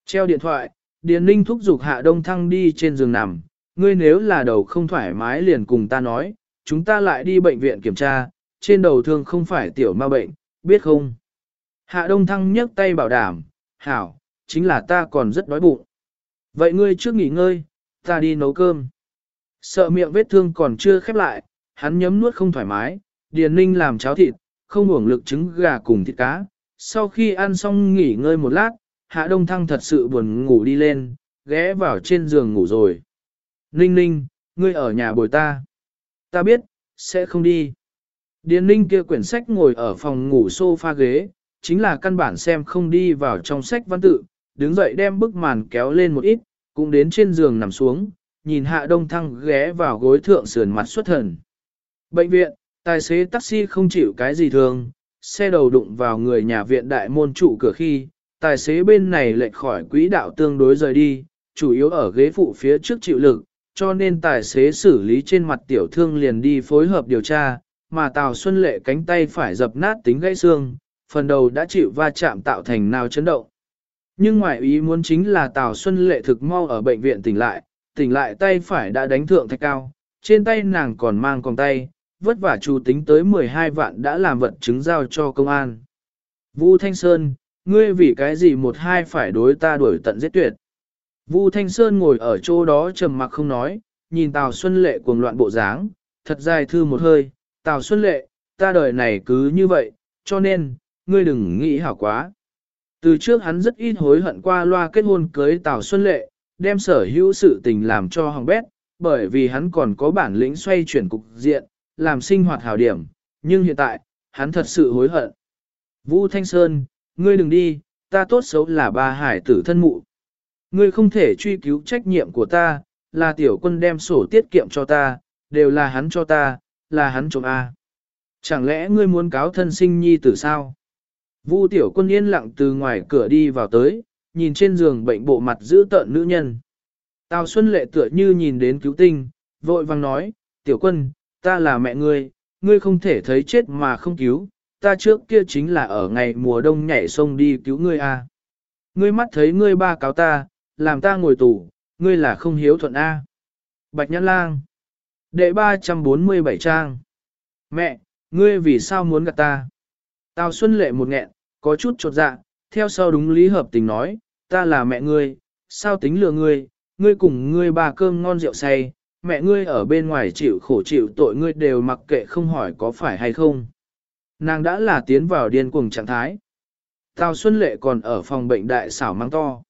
Treo điện thoại, Điền Ninh thúc giục hạ đông thăng đi trên giường nằm, ngươi nếu là đầu không thoải mái liền cùng ta nói, chúng ta lại đi bệnh viện kiểm tra, trên đầu thương không phải tiểu ma bệnh, biết không? Hạ Đông Thăng nhấc tay bảo đảm, hảo, chính là ta còn rất đói bụng. Vậy ngươi trước nghỉ ngơi, ta đi nấu cơm. Sợ miệng vết thương còn chưa khép lại, hắn nhấm nuốt không thoải mái, Điền Ninh làm cháo thịt, không uổng lực trứng gà cùng thịt cá. Sau khi ăn xong nghỉ ngơi một lát, Hạ Đông Thăng thật sự buồn ngủ đi lên, ghé vào trên giường ngủ rồi. Ninh ninh, ngươi ở nhà bồi ta. Ta biết, sẽ không đi. Điền ninh kia quyển sách ngồi ở phòng ngủ sofa ghế, chính là căn bản xem không đi vào trong sách văn tự, đứng dậy đem bức màn kéo lên một ít, cũng đến trên giường nằm xuống, nhìn hạ đông thăng ghé vào gối thượng sườn mặt xuất thần. Bệnh viện, tài xế taxi không chịu cái gì thường, xe đầu đụng vào người nhà viện đại môn trụ cửa khi, tài xế bên này lệch khỏi quỹ đạo tương đối rời đi, chủ yếu ở ghế phụ phía trước chịu lực, cho nên tài xế xử lý trên mặt tiểu thương liền đi phối hợp điều tra, mà Tào Xuân Lệ cánh tay phải dập nát tính gãy xương, phần đầu đã chịu va chạm tạo thành nào chấn động. Nhưng ngoại ý muốn chính là Tào Xuân Lệ thực mau ở bệnh viện tỉnh lại, tỉnh lại tay phải đã đánh thượng thạch cao, trên tay nàng còn mang còng tay, vất vả chủ tính tới 12 vạn đã làm vật chứng giao cho công an. Vu Thanh Sơn, ngươi vì cái gì một hai phải đối ta đuổi tận giết tuyệt. Vu Thanh Sơn ngồi ở chỗ đó trầm mặc không nói, nhìn Tào Xuân Lệ cuồng loạn bộ dáng, thật dài thư một hơi, Tào Xuân Lệ, ta đời này cứ như vậy, cho nên, ngươi đừng nghĩ hảo quá. Từ trước hắn rất ít hối hận qua loa kết hôn cưới Tào Xuân Lệ, đem sở hữu sự tình làm cho hỏng bét, bởi vì hắn còn có bản lĩnh xoay chuyển cục diện, làm sinh hoạt hảo điểm, nhưng hiện tại, hắn thật sự hối hận. Vu Thanh Sơn, ngươi đừng đi, ta tốt xấu là ba hải tử thân mụ. Ngươi không thể truy cứu trách nhiệm của ta, là tiểu quân đem sổ tiết kiệm cho ta, đều là hắn cho ta, là hắn trộm A. Chẳng lẽ ngươi muốn cáo thân sinh nhi tử sao? Vu tiểu quân yên lặng từ ngoài cửa đi vào tới, nhìn trên giường bệnh bộ mặt giữ tợn nữ nhân. Tào Xuân Lệ tựa như nhìn đến cứu tinh, vội vàng nói, tiểu quân, ta là mẹ ngươi, ngươi không thể thấy chết mà không cứu, ta trước kia chính là ở ngày mùa đông nhảy sông đi cứu ngươi a. À. Ngươi mắt thấy ngươi ba cáo ta, làm ta ngồi tù, ngươi là không hiếu thuận a. Bạch Nhãn Lang. Đệ 347 trang. Mẹ, ngươi vì sao muốn gặp ta? Tào Xuân Lệ một nghẹn, có chút chột dạ, theo sau đúng lý hợp tình nói, ta là mẹ ngươi, sao tính lừa ngươi, ngươi cùng ngươi ba cơm ngon rượu say, mẹ ngươi ở bên ngoài chịu khổ chịu tội ngươi đều mặc kệ không hỏi có phải hay không. Nàng đã là tiến vào điên cuồng trạng thái. Tào Xuân Lệ còn ở phòng bệnh đại xảo mang to.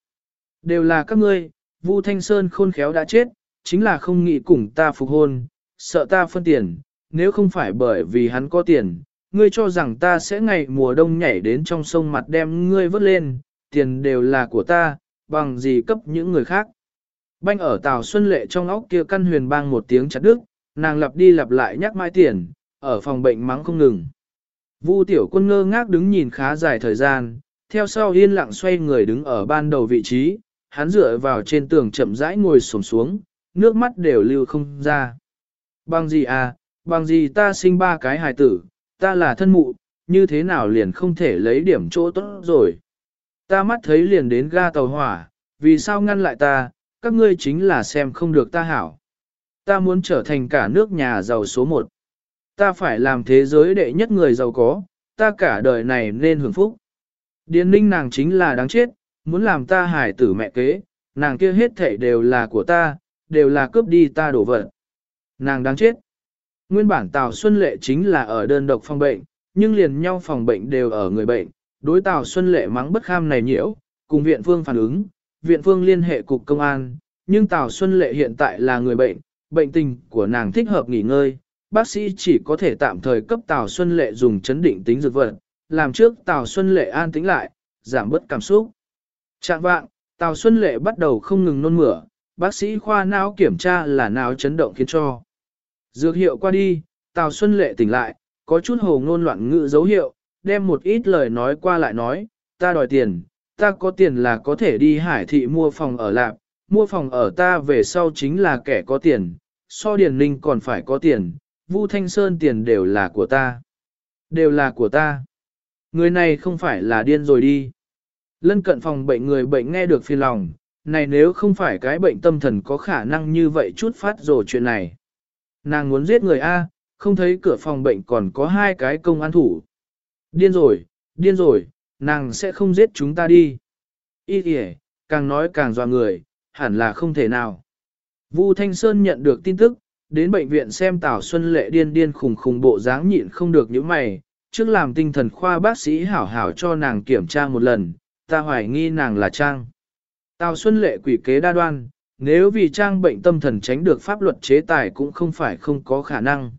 Đều là các ngươi, Vu Thanh Sơn khôn khéo đã chết, chính là không nghĩ cùng ta phục hôn, sợ ta phân tiền, nếu không phải bởi vì hắn có tiền, ngươi cho rằng ta sẽ ngày mùa đông nhảy đến trong sông mặt đem ngươi vớt lên, tiền đều là của ta, bằng gì cấp những người khác. Banh ở Tào Xuân Lệ trong óc kia căn huyền bang một tiếng chặt đứt, nàng lặp đi lặp lại nhắc mai tiền, ở phòng bệnh mắng không ngừng. Vu tiểu quân ngơ ngác đứng nhìn khá dài thời gian, theo sau yên lặng xoay người đứng ở ban đầu vị trí, hắn dựa vào trên tường chậm rãi ngồi xổm xuống, nước mắt đều lưu không ra. Bằng gì à, bằng gì ta sinh ba cái hài tử, ta là thân mụ, như thế nào liền không thể lấy điểm chỗ tốt rồi. Ta mắt thấy liền đến ga tàu hỏa, vì sao ngăn lại ta, các ngươi chính là xem không được ta hảo. Ta muốn trở thành cả nước nhà giàu số một. Ta phải làm thế giới đệ nhất người giàu có, ta cả đời này nên hưởng phúc. Điền ninh nàng chính là đáng chết, muốn làm ta hải tử mẹ kế, nàng kia hết thảy đều là của ta, đều là cướp đi ta đổ vật. Nàng đáng chết. Nguyên bản Tào Xuân Lệ chính là ở đơn độc phòng bệnh, nhưng liền nhau phòng bệnh đều ở người bệnh. Đối Tào Xuân Lệ mắng bất kham này nhiễu, cùng viện phương phản ứng, viện phương liên hệ cục công an, nhưng Tào Xuân Lệ hiện tại là người bệnh, bệnh tình của nàng thích hợp nghỉ ngơi, bác sĩ chỉ có thể tạm thời cấp Tào Xuân Lệ dùng chấn định tính dược vật, làm trước Tào Xuân Lệ an tĩnh lại, giảm bớt cảm xúc. Trạng vạng, Tào Xuân Lệ bắt đầu không ngừng nôn mửa, bác sĩ khoa não kiểm tra là não chấn động khiến cho. Dược hiệu qua đi, Tào Xuân Lệ tỉnh lại, có chút hồ ngôn loạn ngữ dấu hiệu, đem một ít lời nói qua lại nói, ta đòi tiền, ta có tiền là có thể đi hải thị mua phòng ở lạc, mua phòng ở ta về sau chính là kẻ có tiền, so điền ninh còn phải có tiền, Vu Thanh Sơn tiền đều là của ta. Đều là của ta. Người này không phải là điên rồi đi. Lân cận phòng bệnh người bệnh nghe được phiền lòng, này nếu không phải cái bệnh tâm thần có khả năng như vậy chút phát rồ chuyện này. Nàng muốn giết người A, không thấy cửa phòng bệnh còn có hai cái công an thủ. Điên rồi, điên rồi, nàng sẽ không giết chúng ta đi. Ý kìa, càng nói càng dọa người, hẳn là không thể nào. Vu Thanh Sơn nhận được tin tức, đến bệnh viện xem Tào Xuân Lệ điên điên khùng khùng bộ dáng nhịn không được những mày, trước làm tinh thần khoa bác sĩ hảo hảo cho nàng kiểm tra một lần, ta hoài nghi nàng là Trang. Tào Xuân Lệ quỷ kế đa đoan, nếu vì Trang bệnh tâm thần tránh được pháp luật chế tài cũng không phải không có khả năng.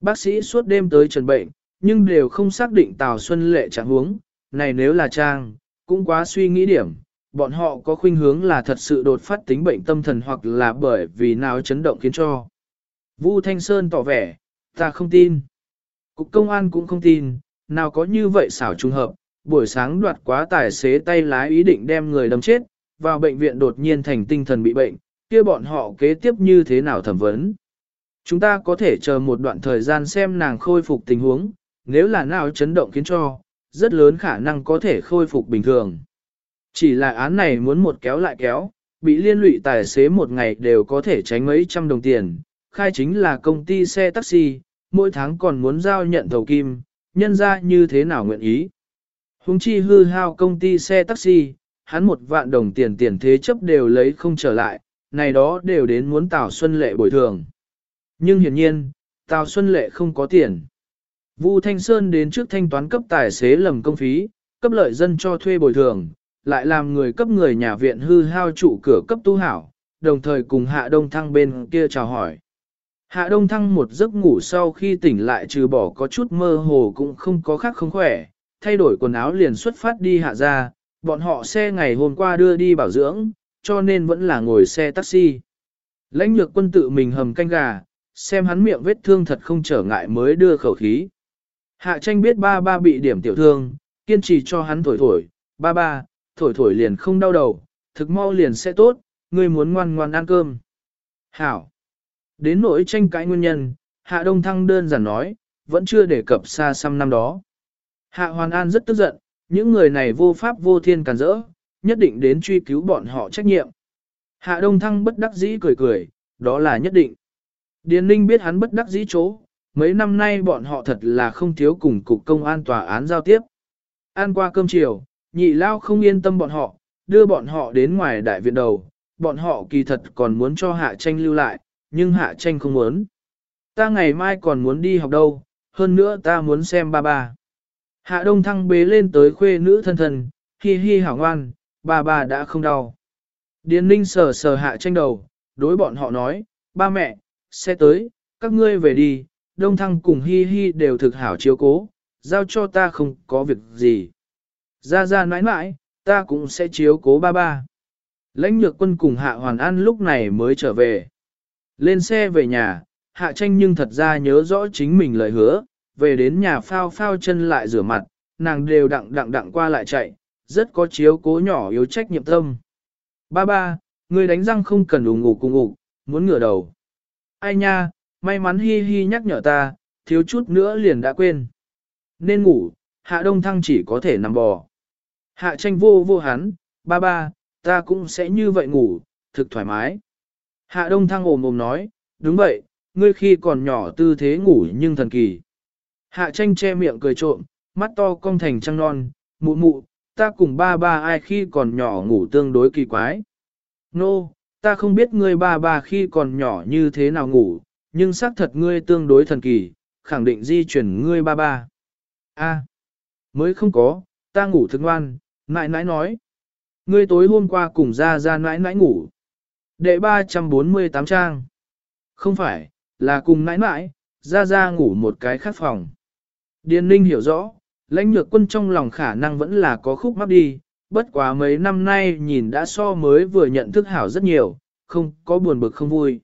Bác sĩ suốt đêm tới trần bệnh, nhưng đều không xác định Tào Xuân Lệ trạng huống, này nếu là Trang, cũng quá suy nghĩ điểm, bọn họ có khuynh hướng là thật sự đột phát tính bệnh tâm thần hoặc là bởi vì nào chấn động khiến cho. Vu Thanh Sơn tỏ vẻ, ta không tin. Cục công an cũng không tin, nào có như vậy xảo trùng hợp, buổi sáng đoạt quá tài xế tay lái ý định đem người đâm chết, vào bệnh viện đột nhiên thành tinh thần bị bệnh, kia bọn họ kế tiếp như thế nào thẩm vấn. Chúng ta có thể chờ một đoạn thời gian xem nàng khôi phục tình huống, nếu là nào chấn động khiến cho, rất lớn khả năng có thể khôi phục bình thường. Chỉ là án này muốn một kéo lại kéo, bị liên lụy tài xế một ngày đều có thể tránh mấy trăm đồng tiền, khai chính là công ty xe taxi, mỗi tháng còn muốn giao nhận thầu kim, nhân ra như thế nào nguyện ý. Hùng chi hư hao công ty xe taxi, hắn một vạn đồng tiền tiền thế chấp đều lấy không trở lại, này đó đều đến muốn Tào Xuân Lệ bồi thường. Nhưng hiển nhiên, Tào Xuân Lệ không có tiền. Vu Thanh Sơn đến trước thanh toán cấp tài xế lầm công phí, cấp lợi dân cho thuê bồi thường, lại làm người cấp người nhà viện hư hao trụ cửa cấp tu hảo, đồng thời cùng Hạ Đông Thăng bên kia chào hỏi. Hạ Đông Thăng một giấc ngủ sau khi tỉnh lại trừ bỏ có chút mơ hồ cũng không có khác không khỏe, thay đổi quần áo liền xuất phát đi hạ ra, bọn họ xe ngày hôm qua đưa đi bảo dưỡng, cho nên vẫn là ngồi xe taxi. Lãnh lược quân tự mình hầm canh gà, xem hắn miệng vết thương thật không trở ngại mới đưa khẩu khí. Hạ tranh biết ba ba bị điểm tiểu thương, kiên trì cho hắn thổi thổi, ba ba, thổi thổi liền không đau đầu, thực mau liền sẽ tốt, ngươi muốn ngoan ngoan ăn cơm. Hảo. Đến nỗi tranh cãi nguyên nhân, Hạ Đông Thăng đơn giản nói, vẫn chưa đề cập xa xăm năm đó. Hạ Hoàn An rất tức giận, những người này vô pháp vô thiên cản rỡ, nhất định đến truy cứu bọn họ trách nhiệm. Hạ Đông Thăng bất đắc dĩ cười cười, đó là nhất định. Điền Ninh biết hắn bất đắc dĩ chỗ, mấy năm nay bọn họ thật là không thiếu cùng cục công an tòa án giao tiếp. Ăn qua cơm chiều, nhị lao không yên tâm bọn họ, đưa bọn họ đến ngoài đại viện đầu, bọn họ kỳ thật còn muốn cho hạ tranh lưu lại, nhưng hạ tranh không muốn. Ta ngày mai còn muốn đi học đâu, hơn nữa ta muốn xem ba ba. Hạ đông thăng bế lên tới khuê nữ thân thân, hi hi hảo ngoan, ba ba đã không đau. Điền ninh sờ sờ hạ tranh đầu, đối bọn họ nói, ba mẹ, sẽ tới, các ngươi về đi, đông thăng cùng hi hi đều thực hảo chiếu cố, giao cho ta không có việc gì. Ra ra nãi nãi, ta cũng sẽ chiếu cố ba ba. Lãnh nhược quân cùng hạ hoàn an lúc này mới trở về. Lên xe về nhà, hạ tranh nhưng thật ra nhớ rõ chính mình lời hứa, về đến nhà phao phao chân lại rửa mặt, nàng đều đặng đặng đặng qua lại chạy, rất có chiếu cố nhỏ yếu trách nhiệm tâm. Ba ba, người đánh răng không cần ủng ngủ cùng ngủ, muốn ngửa đầu. Ai nha, may mắn hi hi nhắc nhở ta, thiếu chút nữa liền đã quên. Nên ngủ, hạ đông thăng chỉ có thể nằm bò. Hạ tranh vô vô hắn, ba ba, ta cũng sẽ như vậy ngủ, thực thoải mái. Hạ đông thăng ồm ồm nói, đúng vậy, ngươi khi còn nhỏ tư thế ngủ nhưng thần kỳ. Hạ tranh che miệng cười trộm, mắt to cong thành trăng non, mụ mụ, ta cùng ba ba ai khi còn nhỏ ngủ tương đối kỳ quái. Nô, no, ta không biết ngươi ba ba khi còn nhỏ như thế nào ngủ, nhưng xác thật ngươi tương đối thần kỳ, khẳng định di chuyển ngươi ba ba. A, mới không có, ta ngủ thức ngoan, nãi nãi nói. Ngươi tối hôm qua cùng ra ra nãi nãi ngủ. Đệ 348 trang. Không phải, là cùng nãi nãi, ra ra ngủ một cái khác phòng. Điền ninh hiểu rõ, lãnh nhược quân trong lòng khả năng vẫn là có khúc mắc đi, bất quá mấy năm nay nhìn đã so mới vừa nhận thức hảo rất nhiều, không có buồn bực không vui.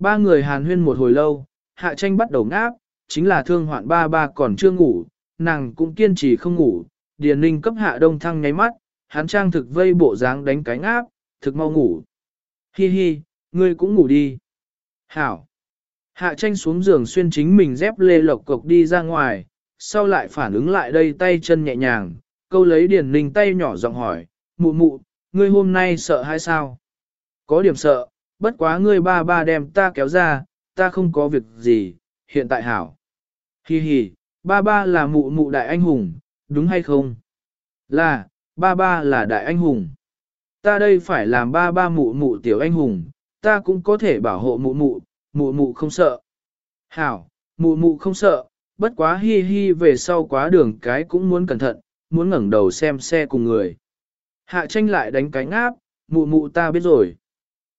Ba người hàn huyên một hồi lâu, hạ tranh bắt đầu ngáp, chính là thương hoạn ba ba còn chưa ngủ, nàng cũng kiên trì không ngủ, điền ninh cấp hạ đông thăng nháy mắt, hắn trang thực vây bộ dáng đánh cánh áp, thực mau ngủ. Hi hi, ngươi cũng ngủ đi. Hảo. Hạ tranh xuống giường xuyên chính mình dép lê lộc cộc đi ra ngoài, sau lại phản ứng lại đây tay chân nhẹ nhàng, câu lấy điền ninh tay nhỏ giọng hỏi, mụ mụ, ngươi hôm nay sợ hay sao? Có điểm sợ, bất quá ngươi ba ba đem ta kéo ra, ta không có việc gì, hiện tại hảo. Hi hi, ba ba là mụ mụ đại anh hùng, đúng hay không? Là, ba ba là đại anh hùng. Ta đây phải làm ba ba mụ mụ tiểu anh hùng, ta cũng có thể bảo hộ mụ mụ, mụ mụ không sợ. Hảo, mụ mụ không sợ, bất quá hi hi về sau quá đường cái cũng muốn cẩn thận, muốn ngẩng đầu xem xe cùng người. Hạ tranh lại đánh cánh áp, mụ mụ ta biết rồi.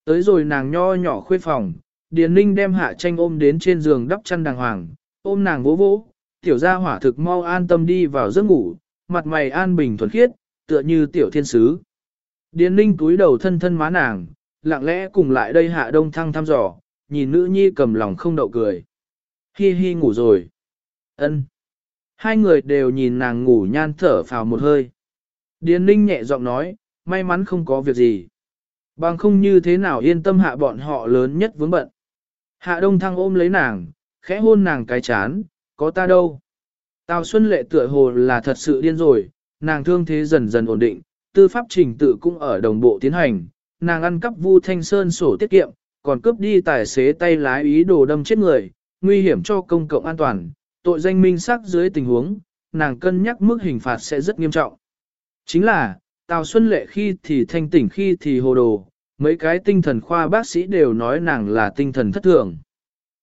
Tới rồi nàng nho nhỏ khuê phòng, Điền Ninh đem hạ tranh ôm đến trên giường đắp chăn đàng hoàng, ôm nàng vỗ vỗ, tiểu gia hỏa thực mau an tâm đi vào giấc ngủ, mặt mày an bình thuần khiết, tựa như tiểu thiên sứ. Điền Ninh túi đầu thân thân má nàng, lặng lẽ cùng lại đây hạ đông thăng thăm dò, nhìn nữ nhi cầm lòng không đậu cười. Hi hi ngủ rồi. ân Hai người đều nhìn nàng ngủ nhan thở phào một hơi. Điền Ninh nhẹ giọng nói, may mắn không có việc gì. Bằng không như thế nào yên tâm hạ bọn họ lớn nhất vướng bận. Hạ đông thăng ôm lấy nàng, khẽ hôn nàng cái chán, có ta đâu. Tào Xuân Lệ tựa hồ là thật sự điên rồi, nàng thương thế dần dần ổn định, tư pháp trình tự cũng ở đồng bộ tiến hành, nàng ăn cắp Vu Thanh Sơn sổ tiết kiệm, còn cướp đi tài xế tay lái ý đồ đâm chết người, nguy hiểm cho công cộng an toàn, tội danh minh xác dưới tình huống, nàng cân nhắc mức hình phạt sẽ rất nghiêm trọng. Chính là, Tào Xuân Lệ khi thì thanh tỉnh khi thì hồ đồ, mấy cái tinh thần khoa bác sĩ đều nói nàng là tinh thần thất thường.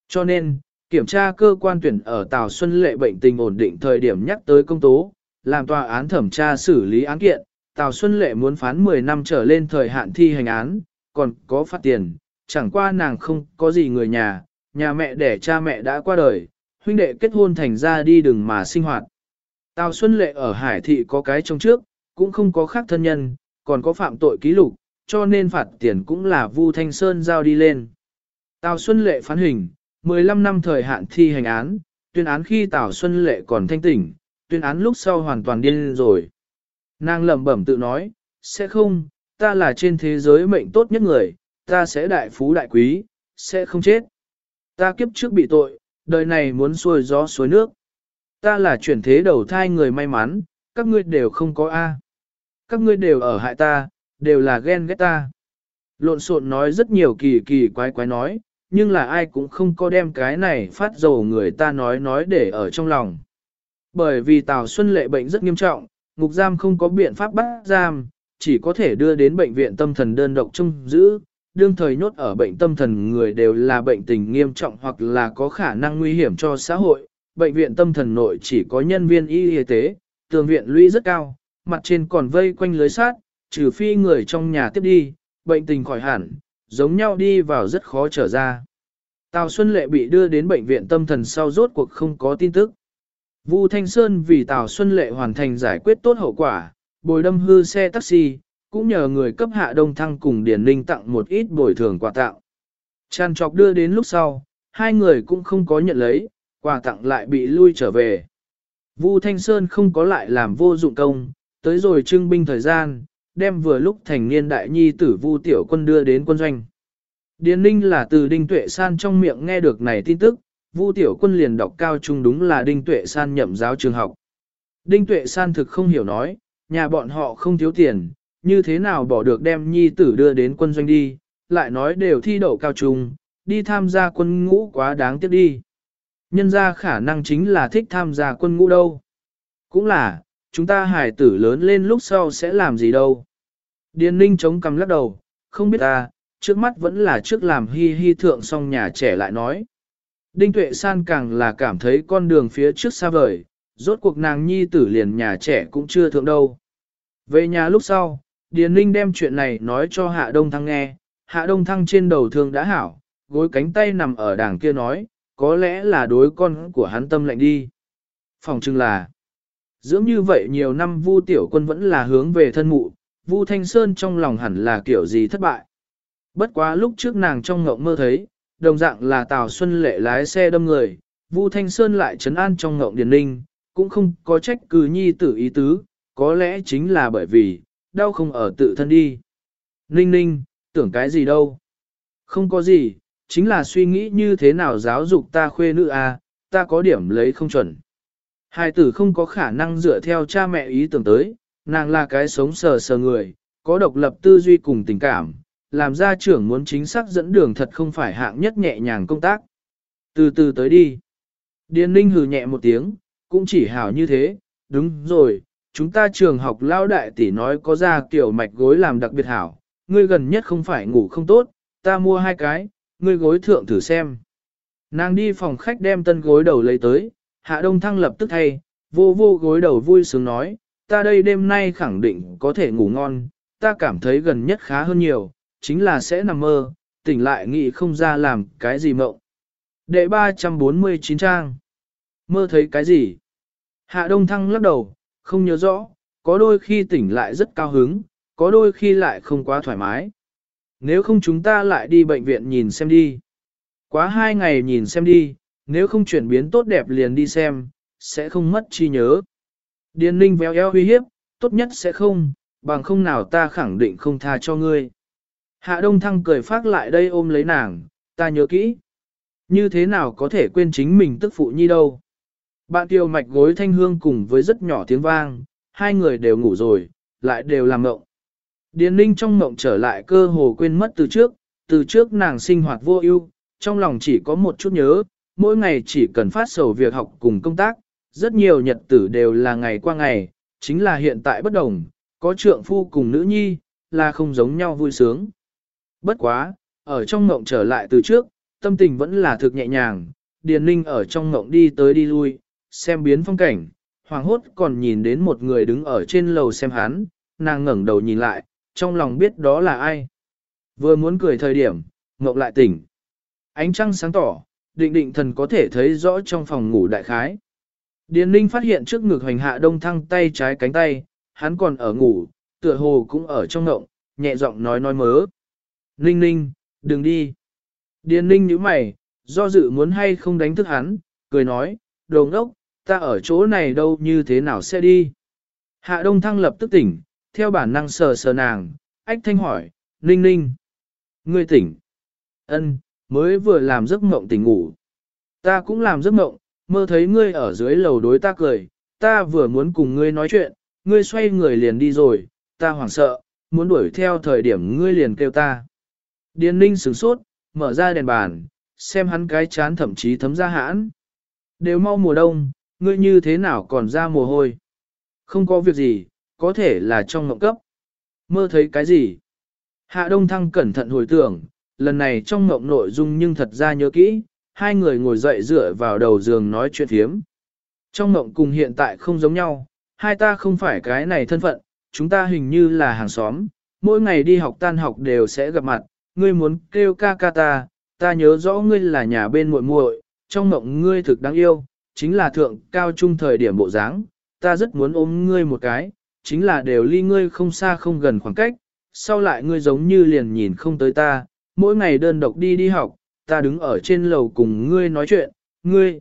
Cho nên, kiểm tra cơ quan tuyển ở Tào Xuân Lệ bệnh tình ổn định thời điểm nhắc tới công tố, làm tòa án thẩm tra xử lý án kiện, Tào Xuân Lệ muốn phán 10 năm trở lên thời hạn thi hành án, còn có phát tiền, chẳng qua nàng không có gì người nhà, nhà mẹ đẻ cha mẹ đã qua đời, huynh đệ kết hôn thành ra đi đừng mà sinh hoạt. Tào Xuân Lệ ở Hải Thị có cái trong trước, cũng không có khác thân nhân, còn có phạm tội ký lục, cho nên phạt tiền cũng là Vu Thanh Sơn giao đi lên. Tào Xuân Lệ phán hình, 15 năm thời hạn thi hành án, tuyên án khi Tào Xuân Lệ còn thanh tỉnh, tuyên án lúc sau hoàn toàn điên rồi. Nàng lẩm bẩm tự nói, sẽ không, ta là trên thế giới mệnh tốt nhất người, ta sẽ đại phú đại quý, sẽ không chết. Ta kiếp trước bị tội, đời này muốn xuôi gió suối nước. Ta là chuyển thế đầu thai người may mắn, các ngươi đều không có A. Các ngươi đều ở hại ta, đều là ghen ghét ta. Lộn xộn nói rất nhiều kỳ kỳ quái quái nói, nhưng là ai cũng không có đem cái này phát dầu người ta nói nói để ở trong lòng. Bởi vì Tào Xuân Lệ bệnh rất nghiêm trọng, ngục giam không có biện pháp bắt giam, chỉ có thể đưa đến bệnh viện tâm thần đơn độc trông giữ. Đương thời nhốt ở bệnh tâm thần người đều là bệnh tình nghiêm trọng hoặc là có khả năng nguy hiểm cho xã hội. Bệnh viện tâm thần nội chỉ có nhân viên y y tế, tường viện lũy rất cao, mặt trên còn vây quanh lưới sát, trừ phi người trong nhà tiếp đi, bệnh tình khỏi hẳn, giống nhau đi vào rất khó trở ra. Tào Xuân Lệ bị đưa đến bệnh viện tâm thần sau rốt cuộc không có tin tức. Vu Thanh Sơn vì Tào Xuân Lệ hoàn thành giải quyết tốt hậu quả, bồi đâm hư xe taxi, cũng nhờ người cấp hạ đông thăng cùng Điền Ninh tặng một ít bồi thường quà tặng. Tràn trọc đưa đến lúc sau, hai người cũng không có nhận lấy, quà tặng lại bị lui trở về. Vu Thanh Sơn không có lại làm vô dụng công, tới rồi trưng binh thời gian, đem vừa lúc thành niên đại nhi tử Vu Tiểu Quân đưa đến quân doanh. Điền Ninh là từ Đinh Tuệ San trong miệng nghe được này tin tức, Vu Tiểu Quân liền đọc cao trung đúng là Đinh Tuệ San nhậm giáo trường học. Đinh Tuệ San thực không hiểu nói, nhà bọn họ không thiếu tiền, như thế nào bỏ được đem nhi tử đưa đến quân doanh đi, lại nói đều thi đậu cao trung, đi tham gia quân ngũ quá đáng tiếc đi. Nhân ra khả năng chính là thích tham gia quân ngũ đâu. Cũng là, chúng ta hải tử lớn lên lúc sau sẽ làm gì đâu. Điền ninh chống cằm lắc đầu, không biết ta, trước mắt vẫn là trước làm hi hi thượng xong nhà trẻ lại nói. Đinh Tuệ San càng là cảm thấy con đường phía trước xa vời, rốt cuộc nàng nhi tử liền nhà trẻ cũng chưa thượng đâu. Về nhà lúc sau, Điền Ninh đem chuyện này nói cho Hạ Đông Thăng nghe, Hạ Đông Thăng trên đầu thương đã hảo, gối cánh tay nằm ở đàng kia nói, có lẽ là đối con của hắn tâm lạnh đi. Phòng chừng là, dưỡng như vậy nhiều năm Vu Tiểu Quân vẫn là hướng về thân mụ, Vu Thanh Sơn trong lòng hẳn là kiểu gì thất bại. Bất quá lúc trước nàng trong ngộng mơ thấy, đồng dạng là Tào Xuân Lệ lái xe đâm người, Vu Thanh Sơn lại trấn an trong ngộng Điền Ninh, cũng không có trách cứ nhi tử ý tứ, có lẽ chính là bởi vì, đau không ở tự thân đi. Ninh ninh, tưởng cái gì đâu. Không có gì, chính là suy nghĩ như thế nào giáo dục ta khuê nữ à, ta có điểm lấy không chuẩn. Hai tử không có khả năng dựa theo cha mẹ ý tưởng tới, nàng là cái sống sờ sờ người, có độc lập tư duy cùng tình cảm, làm gia trưởng muốn chính xác dẫn đường thật không phải hạng nhất nhẹ nhàng công tác. Từ từ tới đi. Điền ninh hừ nhẹ một tiếng, cũng chỉ hảo như thế, đúng rồi, chúng ta trường học lao đại tỷ nói có ra kiểu mạch gối làm đặc biệt hảo, ngươi gần nhất không phải ngủ không tốt, ta mua hai cái, ngươi gối thượng thử xem. Nàng đi phòng khách đem tân gối đầu lấy tới, hạ đông thăng lập tức thay, vô vô gối đầu vui sướng nói, ta đây đêm nay khẳng định có thể ngủ ngon, ta cảm thấy gần nhất khá hơn nhiều, chính là sẽ nằm mơ, tỉnh lại nghĩ không ra làm cái gì mộng. Đệ 349 trang. Mơ thấy cái gì? Hạ Đông Thăng lắc đầu, không nhớ rõ, có đôi khi tỉnh lại rất cao hứng, có đôi khi lại không quá thoải mái. Nếu không chúng ta lại đi bệnh viện nhìn xem đi. Quá hai ngày nhìn xem đi, nếu không chuyển biến tốt đẹp liền đi xem, sẽ không mất chi nhớ. Điền ninh véo eo uy hiếp, tốt nhất sẽ không, bằng không nào ta khẳng định không tha cho ngươi. Hạ Đông Thăng cười phát lại đây ôm lấy nàng, ta nhớ kỹ. Như thế nào có thể quên chính mình tức phụ nhi đâu. Bạn tiêu mạch gối thanh hương cùng với rất nhỏ tiếng vang, hai người đều ngủ rồi, lại đều làm mộng. Điền ninh trong mộng trở lại cơ hồ quên mất từ trước, từ trước nàng sinh hoạt vô ưu, trong lòng chỉ có một chút nhớ, mỗi ngày chỉ cần phát sầu việc học cùng công tác, rất nhiều nhật tử đều là ngày qua ngày, chính là hiện tại bất đồng, có trượng phu cùng nữ nhi, là không giống nhau vui sướng. Bất quá, ở trong ngộng trở lại từ trước, tâm tình vẫn là thực nhẹ nhàng, Điền Ninh ở trong ngộng đi tới đi lui, xem biến phong cảnh, hoàng hốt còn nhìn đến một người đứng ở trên lầu xem hắn, nàng ngẩng đầu nhìn lại, trong lòng biết đó là ai. Vừa muốn cười thời điểm, ngộng lại tỉnh. Ánh trăng sáng tỏ, định định thần có thể thấy rõ trong phòng ngủ đại khái. Điền Ninh phát hiện trước ngực hoành hạ đông thăng tay trái cánh tay, hắn còn ở ngủ, tựa hồ cũng ở trong ngộng, nhẹ giọng nói nói mớ. Ninh ninh, đừng đi. Điền Ninh nhíu mày, do dự muốn hay không đánh thức hắn, cười nói, đồ ngốc, ta ở chỗ này đâu như thế nào sẽ đi. Hạ Đông Thăng lập tức tỉnh, theo bản năng sờ sờ nàng, ách thanh hỏi, ninh ninh. Ngươi tỉnh. ân mới vừa làm giấc mộng tỉnh ngủ. Ta cũng làm giấc mộng, mơ thấy ngươi ở dưới lầu đối ta cười, ta vừa muốn cùng ngươi nói chuyện, ngươi xoay người liền đi rồi, ta hoảng sợ, muốn đuổi theo thời điểm ngươi liền kêu ta. Điền ninh sửng sốt, mở ra đèn bàn, xem hắn cái chán thậm chí thấm ra hãn. Đều mau mùa đông, ngươi như thế nào còn ra mồ hôi. Không có việc gì, có thể là trong mộng cấp. Mơ thấy cái gì? Hạ Đông Thăng cẩn thận hồi tưởng, lần này trong ngộng nội dung nhưng thật ra nhớ kỹ, hai người ngồi dậy dựa vào đầu giường nói chuyện thiếm. Trong ngộng cùng hiện tại không giống nhau, hai ta không phải cái này thân phận, chúng ta hình như là hàng xóm, mỗi ngày đi học tan học đều sẽ gặp mặt, ngươi muốn kêu ca ca ta, ta nhớ rõ ngươi là nhà bên muội muội, trong ngộng ngươi thực đáng yêu, chính là thượng cao trung thời điểm bộ dáng, ta rất muốn ôm ngươi một cái, chính là đều ly ngươi không xa không gần khoảng cách, sau lại ngươi giống như liền nhìn không tới ta, mỗi ngày đơn độc đi đi học, ta đứng ở trên lầu cùng ngươi nói chuyện, ngươi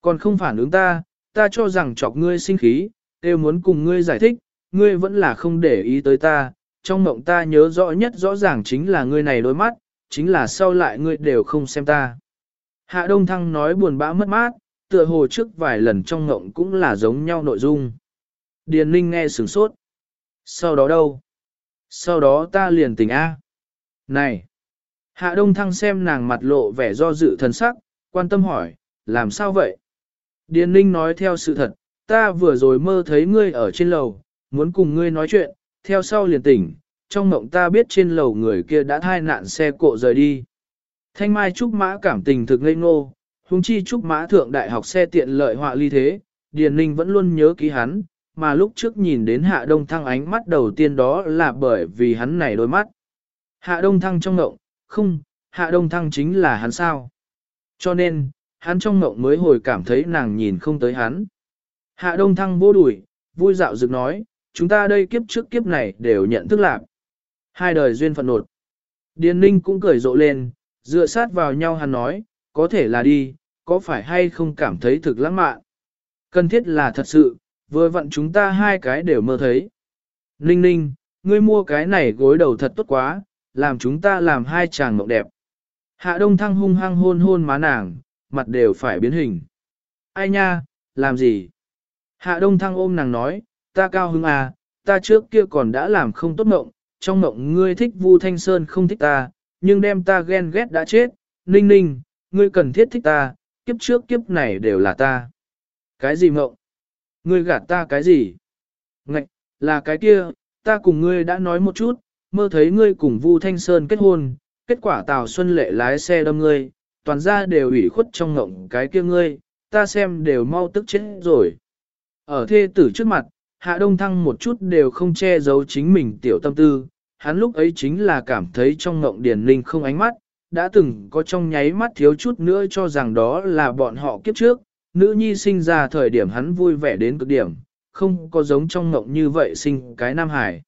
còn không phản ứng ta, ta cho rằng chọc ngươi sinh khí, đều muốn cùng ngươi giải thích, ngươi vẫn là không để ý tới ta, trong mộng ta nhớ rõ nhất rõ ràng chính là ngươi này đôi mắt, chính là sau lại ngươi đều không xem ta. Hạ Đông Thăng nói buồn bã mất mát, tựa hồ trước vài lần trong mộng cũng là giống nhau nội dung. Điền Ninh nghe sửng sốt. Sau đó đâu? Sau đó ta liền tỉnh A. Này! Hạ Đông Thăng xem nàng mặt lộ vẻ do dự thần sắc, quan tâm hỏi, làm sao vậy? Điền Ninh nói theo sự thật, ta vừa rồi mơ thấy ngươi ở trên lầu, muốn cùng ngươi nói chuyện, theo sau liền tỉnh, trong mộng ta biết trên lầu người kia đã thai nạn xe cộ rời đi. Thanh Mai Trúc Mã cảm tình thực ngây ngô, huống chi Trúc Mã thượng đại học xe tiện lợi họa ly thế, Điền Ninh vẫn luôn nhớ ký hắn, mà lúc trước nhìn đến Hạ Đông Thăng ánh mắt đầu tiên đó là bởi vì hắn này đôi mắt. Hạ Đông Thăng trong ngộng, không, Hạ Đông Thăng chính là hắn sao. Cho nên, hắn trong mộng mới hồi cảm thấy nàng nhìn không tới hắn. Hạ Đông Thăng vô đuổi, vui dạo dựng nói, chúng ta đây kiếp trước kiếp này đều nhận thức lạc. Hai đời duyên phận nột. Điền Ninh cũng cười rộ lên, dựa sát vào nhau hắn nói, có thể là đi, có phải hay không cảm thấy thực lãng mạn. Cần thiết là thật sự, vừa vặn chúng ta hai cái đều mơ thấy. Ninh ninh, ngươi mua cái này gối đầu thật tốt quá, làm chúng ta làm hai chàng mộng đẹp. Hạ đông thăng hung hăng hôn hôn má nàng, mặt đều phải biến hình. Ai nha, làm gì? Hạ đông thăng ôm nàng nói, ta cao hứng à, ta trước kia còn đã làm không tốt mộng, trong mộng ngươi thích Vu Thanh Sơn không thích ta, nhưng đem ta ghen ghét đã chết, ninh ninh, ngươi cần thiết thích ta, kiếp trước kiếp này đều là ta. Cái gì mộng? Ngươi gạt ta cái gì? Ngạch, là cái kia, ta cùng ngươi đã nói một chút, mơ thấy ngươi cùng Vu Thanh Sơn kết hôn, kết quả Tào Xuân Lệ lái xe đâm ngươi, toàn ra đều ủy khuất trong ngộng cái kia ngươi, ta xem đều mau tức chết rồi. Ở thê tử trước mặt, Hạ Đông Thăng một chút đều không che giấu chính mình tiểu tâm tư, hắn lúc ấy chính là cảm thấy trong ngộng Điền Linh không ánh mắt, đã từng có trong nháy mắt thiếu chút nữa cho rằng đó là bọn họ kiếp trước, nữ nhi sinh ra thời điểm hắn vui vẻ đến cực điểm, không có giống trong ngộng như vậy sinh cái Nam Hải.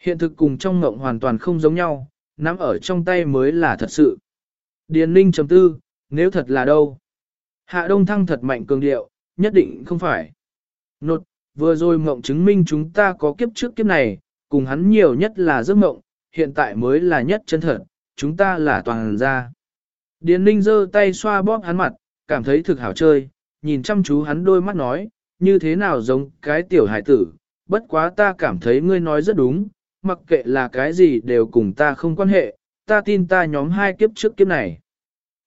Hiện thực cùng trong ngộng hoàn toàn không giống nhau, nắm ở trong tay mới là thật sự. Điền Ninh chấm tư, nếu thật là đâu? Hạ Đông Thăng thật mạnh cường điệu, nhất định không phải. Nột, vừa rồi mộng chứng minh chúng ta có kiếp trước kiếp này, cùng hắn nhiều nhất là giấc mộng, hiện tại mới là nhất chân thật, chúng ta là toàn gia. Điền Ninh giơ tay xoa bóp hắn mặt, cảm thấy thực hảo chơi, nhìn chăm chú hắn đôi mắt nói, như thế nào giống cái tiểu hải tử, bất quá ta cảm thấy ngươi nói rất đúng, mặc kệ là cái gì đều cùng ta không quan hệ, ta tin ta nhóm hai kiếp trước kiếp này.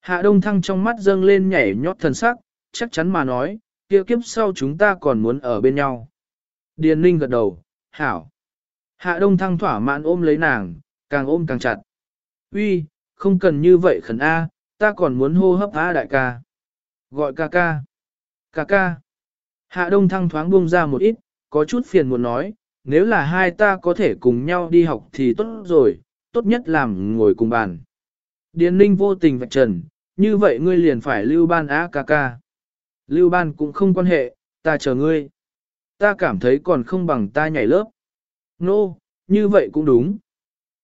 Hạ Đông Thăng trong mắt dâng lên nhảy nhót thần sắc, chắc chắn mà nói, kia kiếp sau chúng ta còn muốn ở bên nhau. Điền Ninh gật đầu, hảo. Hạ Đông Thăng thỏa mãn ôm lấy nàng, càng ôm càng chặt. Uy, không cần như vậy khẩn A, ta còn muốn hô hấp A đại ca. Gọi ca ca. Ca ca. Hạ Đông Thăng thoáng buông ra một ít, có chút phiền muốn nói, nếu là hai ta có thể cùng nhau đi học thì tốt rồi, tốt nhất làm ngồi cùng bàn. Điền Ninh vô tình vạch trần, như vậy ngươi liền phải lưu ban á ca ca. Lưu ban cũng không quan hệ, ta chờ ngươi. Ta cảm thấy còn không bằng ta nhảy lớp. Nô, no, như vậy cũng đúng.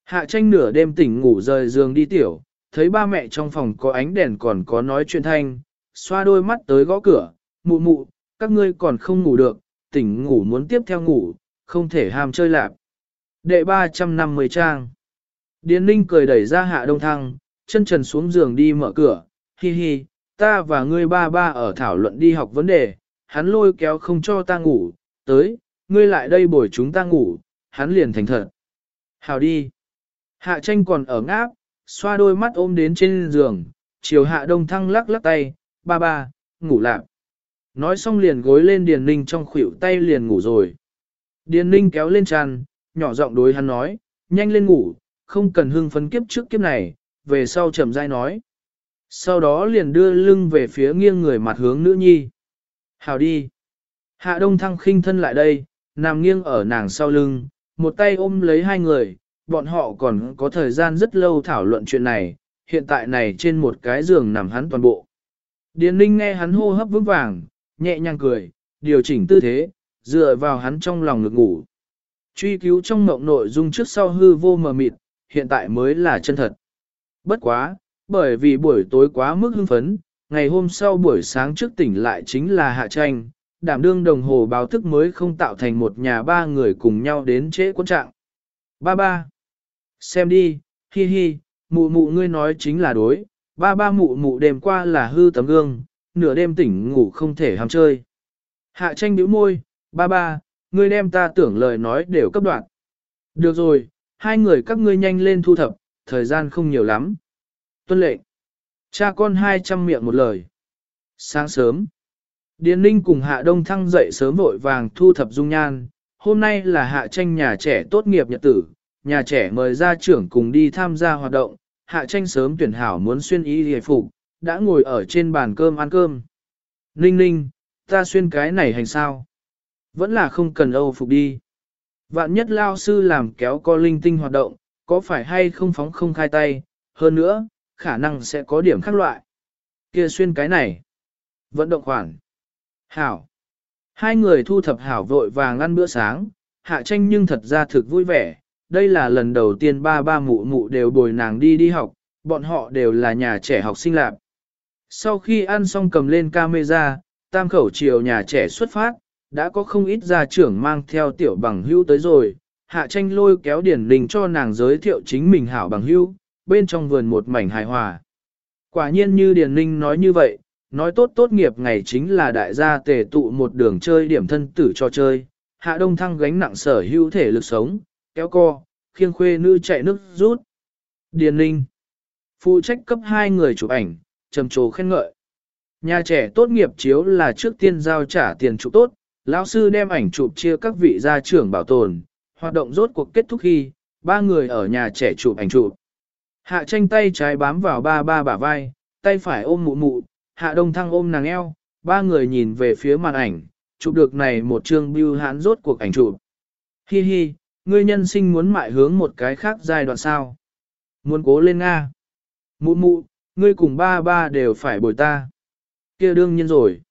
Hạ tranh nửa đêm tỉnh ngủ rời giường đi tiểu, thấy ba mẹ trong phòng có ánh đèn còn có nói chuyện thanh, xoa đôi mắt tới gõ cửa, mụ mụ, các ngươi còn không ngủ được, tỉnh ngủ muốn tiếp theo ngủ, không thể ham chơi lạp. Đệ 350 trang. Điền Ninh cười đẩy ra hạ đông thăng, chân trần xuống giường đi mở cửa, hi hi, ta và ngươi ba ba ở thảo luận đi học vấn đề, hắn lôi kéo không cho ta ngủ, tới, ngươi lại đây bồi chúng ta ngủ, hắn liền thành thật. Hào đi. Hạ tranh còn ở ngáp, xoa đôi mắt ôm đến trên giường, chiều hạ đông thăng lắc lắc tay, ba ba, ngủ lạc. Nói xong liền gối lên Điền Ninh trong khuỷu tay liền ngủ rồi. Điền Ninh kéo lên tràn, nhỏ giọng đối hắn nói, nhanh lên ngủ, không cần hưng phấn kiếp trước kiếp này, về sau chậm rãi nói. Sau đó liền đưa lưng về phía nghiêng người mặt hướng nữ nhi. Hào đi. Hạ đông thăng khinh thân lại đây, nằm nghiêng ở nàng sau lưng, một tay ôm lấy hai người, bọn họ còn có thời gian rất lâu thảo luận chuyện này, hiện tại này trên một cái giường nằm hắn toàn bộ. Điền ninh nghe hắn hô hấp vững vàng, nhẹ nhàng cười, điều chỉnh tư thế, dựa vào hắn trong lòng ngực ngủ. Truy cứu trong mộng nội dung trước sau hư vô mờ mịt, hiện tại mới là chân thật. Bất quá, bởi vì buổi tối quá mức hưng phấn, ngày hôm sau buổi sáng trước tỉnh lại chính là hạ tranh, đảm đương đồng hồ báo thức mới không tạo thành một nhà ba người cùng nhau đến trễ quân trạng. Ba ba. Xem đi, hi hi, mụ mụ ngươi nói chính là đối, ba ba mụ mụ đêm qua là hư tấm gương, nửa đêm tỉnh ngủ không thể ham chơi. Hạ tranh bĩu môi, ba ba, ngươi đem ta tưởng lời nói đều cấp đoạn. Được rồi, hai người các ngươi nhanh lên thu thập, thời gian không nhiều lắm. Tuân lệnh. Cha con hai trăm miệng một lời. Sáng sớm. Điền Ninh cùng Hạ Đông Thăng dậy sớm vội vàng thu thập dung nhan. Hôm nay là Hạ tranh nhà trẻ tốt nghiệp nhật tử, nhà trẻ mời gia trưởng cùng đi tham gia hoạt động. Hạ tranh sớm tuyển hảo muốn xuyên y hề phục, đã ngồi ở trên bàn cơm ăn cơm. Ninh ninh, ta xuyên cái này hành sao? Vẫn là không cần âu phục đi. Vạn nhất lao sư làm kéo co linh tinh hoạt động, có phải hay không phóng không khai tay, hơn nữa, khả năng sẽ có điểm khác loại. Kia xuyên cái này. Vận động khoản. Hảo. Hai người thu thập hảo vội vàng ăn bữa sáng, hạ tranh nhưng thật ra thực vui vẻ. Đây là lần đầu tiên ba ba mụ mụ đều bồi nàng đi đi học, bọn họ đều là nhà trẻ học sinh lạc. Sau khi ăn xong cầm lên camera, tam khẩu chiều nhà trẻ xuất phát, đã có không ít gia trưởng mang theo tiểu bằng hưu tới rồi, hạ tranh lôi kéo điển đình cho nàng giới thiệu chính mình hảo bằng hưu, bên trong vườn một mảnh hài hòa. Quả nhiên như Điền Ninh nói như vậy, nói tốt tốt nghiệp ngày chính là đại gia tề tụ một đường chơi điểm thân tử cho chơi, hạ đông thăng gánh nặng sở hữu thể lực sống, kéo co, khiêng khuê nữ chạy nước rút. Điền Ninh phụ trách cấp hai người chụp ảnh, trầm trồ khen ngợi. Nhà trẻ tốt nghiệp chiếu là trước tiên giao trả tiền chụp tốt, lão sư đem ảnh chụp chia các vị gia trưởng bảo tồn, hoạt động rốt cuộc kết thúc khi, ba người ở nhà trẻ chụp ảnh chụp. Hạ tranh tay trái bám vào ba ba bả vai, tay phải ôm mụ mụ, hạ đông thăng ôm nàng eo, ba người nhìn về phía màn ảnh, chụp được này một chương bưu hán rốt cuộc ảnh chụp. Hi hi, ngươi nhân sinh muốn mại hướng một cái khác giai đoạn sao? Muốn cố lên Nga. Mụ mụ, ngươi cùng ba ba đều phải bồi ta. kia đương nhiên rồi.